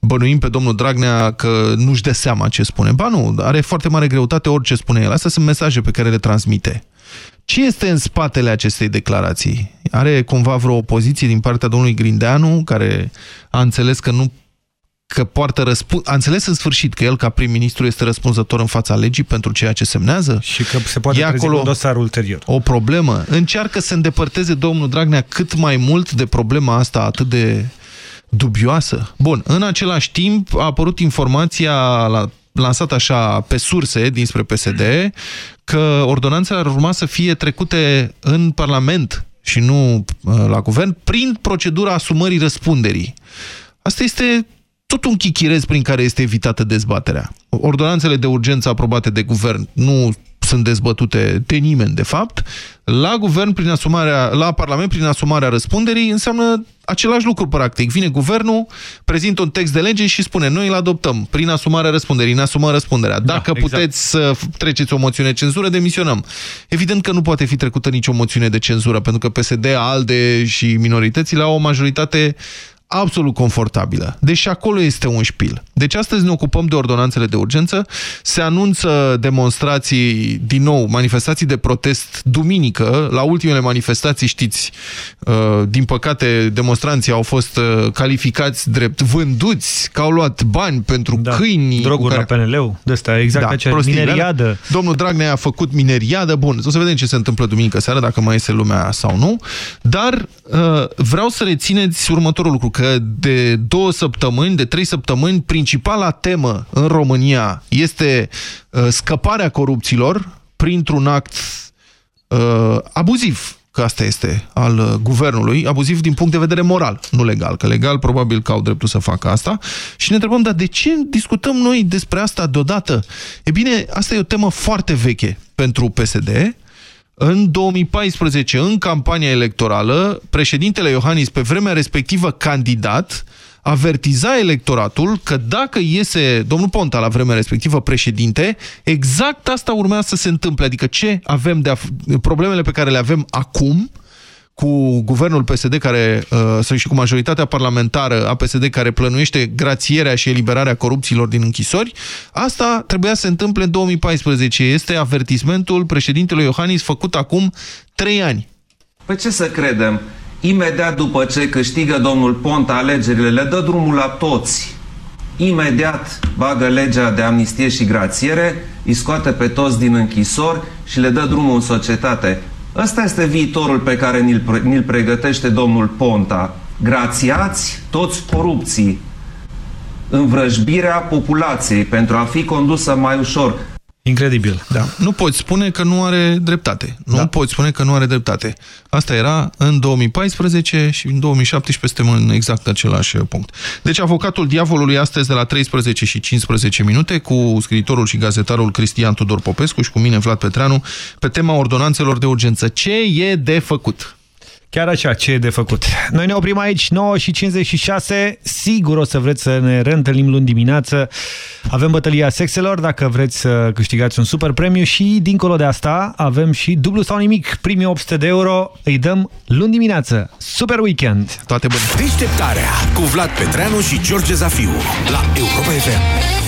S2: bănuim pe domnul Dragnea că nu-și dă seama ce spune. Ba nu, are foarte mare greutate orice spune el. Astea sunt mesaje pe care le transmite. Ce este în spatele acestei declarații? Are cumva vreo opoziție din partea domnului Grindeanu, care a înțeles că nu că poartă răspuns, a înțeles în sfârșit că el ca prim-ministru este răspunzător în fața legii pentru ceea ce semnează?
S3: Și că se poate trezi acolo un dosar ulterior.
S2: O problemă. Încearcă să îndepărteze domnul Dragnea cât mai mult de problema asta atât de dubioasă. Bun, în același timp a apărut informația la lansat așa pe surse dinspre PSD că ordonanțele ar urma să fie trecute în Parlament și nu uh, la guvern prin procedura asumării răspunderii. Asta este tot un chichirez prin care este evitată dezbaterea. Ordonanțele de urgență aprobate de guvern nu sunt dezbătute de nimeni, de fapt. La guvern, prin asumarea, la Parlament, prin asumarea răspunderii, înseamnă același lucru, practic. Vine guvernul, prezintă un text de lege și spune, noi îl adoptăm prin asumarea răspunderii, ne asumăm răspunderea. Da, Dacă da, exact. puteți să treceți o moțiune de cenzură, demisionăm. Evident că nu poate fi trecută nicio moțiune de cenzură, pentru că PSD, ALDE și minoritățile au o majoritate absolut confortabilă. Deci acolo este un șpil. Deci astăzi ne ocupăm de ordonanțele de urgență. Se anunță demonstrații, din nou, manifestații de protest duminică. La ultimele manifestații, știți, uh, din păcate, demonstranții au fost uh, calificați drept vânduți, că au luat bani pentru da, câini.
S3: Droguri care... la PNL-ul, de asta, exact da, acea mineriadă.
S2: Domnul Dragnea a făcut mineriadă. Bun, o să vedem ce se întâmplă duminică seara, dacă mai este lumea sau nu. Dar uh, vreau să rețineți următorul lucru că de două săptămâni, de trei săptămâni, principala temă în România este uh, scăparea corupților printr-un act uh, abuziv, că asta este, al uh, guvernului, abuziv din punct de vedere moral, nu legal, că legal probabil că au dreptul să facă asta. Și ne întrebăm, dar de ce discutăm noi despre asta deodată? E bine, asta e o temă foarte veche pentru PSD, în 2014, în campania electorală, președintele Iohannis, pe vremea respectivă candidat, avertiza electoratul că dacă iese domnul Ponta la vremea respectivă președinte, exact asta urmea să se întâmple. Adică ce avem de problemele pe care le avem acum, cu guvernul PSD care, uh, și cu majoritatea parlamentară a PSD care plănuiește grațierea și eliberarea corupților din închisori, asta trebuia să se întâmple în 2014. Este avertismentul președintelui Iohannis făcut acum trei ani.
S79: Păi ce să credem? Imediat după ce câștigă domnul Ponta alegerile, le dă drumul la toți. Imediat bagă legea de amnistie și grațiere, îi scoate pe toți din închisori și le dă drumul în societate. Ăsta este viitorul pe care ni-l, ni pregătește domnul Ponta. Grațiați toți corupții. Învrăjbirea populației pentru a fi condusă mai ușor.
S3: Incredibil.
S2: Da. Nu poți spune că nu are dreptate. Nu da. poți spune că nu are dreptate. Asta era în 2014 și în 2017 suntem în exact același punct. Deci avocatul diavolului astăzi de la 13 și 15 minute cu scriitorul și gazetarul Cristian Tudor Popescu și cu mine Vlad Petreanu pe tema ordonanțelor de urgență. Ce e de făcut?
S3: Chiar așa, ce e de făcut? Noi ne oprim aici, 9 și 56. Sigur o să vreți să ne reîntâlnim luni dimineață. Avem bătălia sexelor, dacă vreți să câștigați un super premiu și, dincolo de asta, avem și dublu sau nimic, primii 800 de euro. Îi dăm luni dimineață. Super weekend!
S2: Toate bune!
S5: Deșteptarea cu Vlad Petreanu și George Zafiu la Europa FM.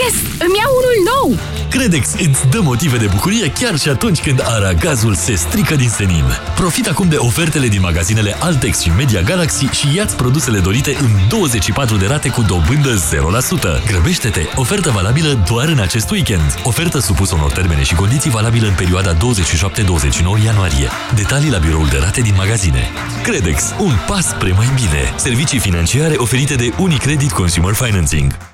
S80: Yes! Îmi iau unul nou!
S7: Credex îți dă motive de bucurie chiar și atunci când aragazul se strică din senin. Profit acum de ofertele din magazinele Altex și Media Galaxy și ia produsele dorite în 24 de rate cu dobândă 0%. Grăbește-te! Ofertă valabilă doar în acest weekend. Ofertă supusă unor termene și condiții valabilă în perioada 27-29 ianuarie. Detalii la biroul de rate din magazine. Credex. Un pas spre mai bine. Servicii financiare oferite de Unicredit Consumer Financing.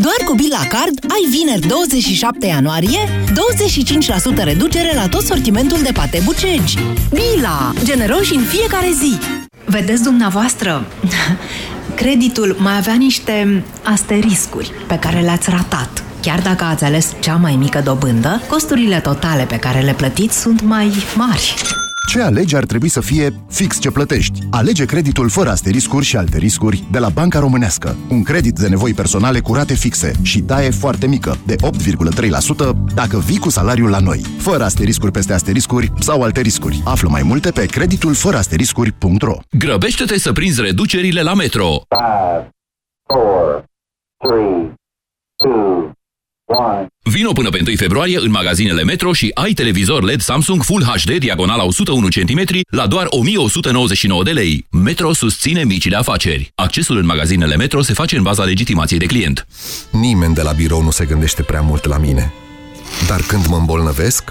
S81: Doar cu Bila Card ai vineri 27 ianuarie 25% reducere la tot sortimentul de pate bucegi. Bila! Generoși în fiecare zi!
S24: Vedeți dumneavoastră, creditul mai avea niște asteriscuri pe care le-ați ratat. Chiar dacă ați ales cea mai mică dobândă, costurile totale pe care le plătiți sunt mai mari.
S16: Ce alegi ar trebui să fie fix ce plătești. Alege creditul fără asteriscuri și alte riscuri de la Banca Românească. Un credit de nevoi personale cu rate fixe și taie foarte mică, de 8,3% dacă vii cu salariul la noi. Fără asteriscuri peste asteriscuri sau alte riscuri. Află mai multe pe creditul fără asteriscuri.ro
S39: Grăbește-te să prinzi reducerile la Metro!
S82: 5, 4, 3, 2, 1.
S39: Vino până pe 1 februarie în magazinele Metro și ai televizor LED Samsung Full HD diagonala 101 cm la doar 1199 de lei. Metro susține micile afaceri. Accesul în magazinele Metro se face în baza legitimației de client.
S5: Nimeni de la birou nu se gândește prea mult la mine. Dar când mă îmbolnăvesc,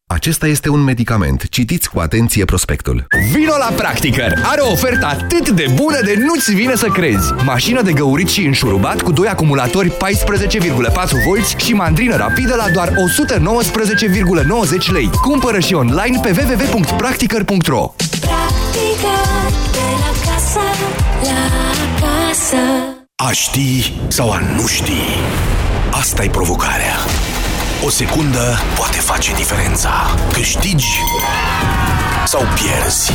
S5: Acesta este un medicament. Citiți cu atenție prospectul.
S31: Vino la Practicăr! Are o ofertă atât de bună de nu-ți vine să crezi. Mașină de găurit și înșurubat cu doi acumulatori 14,4V și mandrină rapidă la doar 119,90 lei. Cumpără și online pe www.practicăr.ro
S13: Practică de la casă la casă
S5: A ști sau a nu ști? asta e provocarea. O secundă poate face diferența. Câștigi sau pierzi.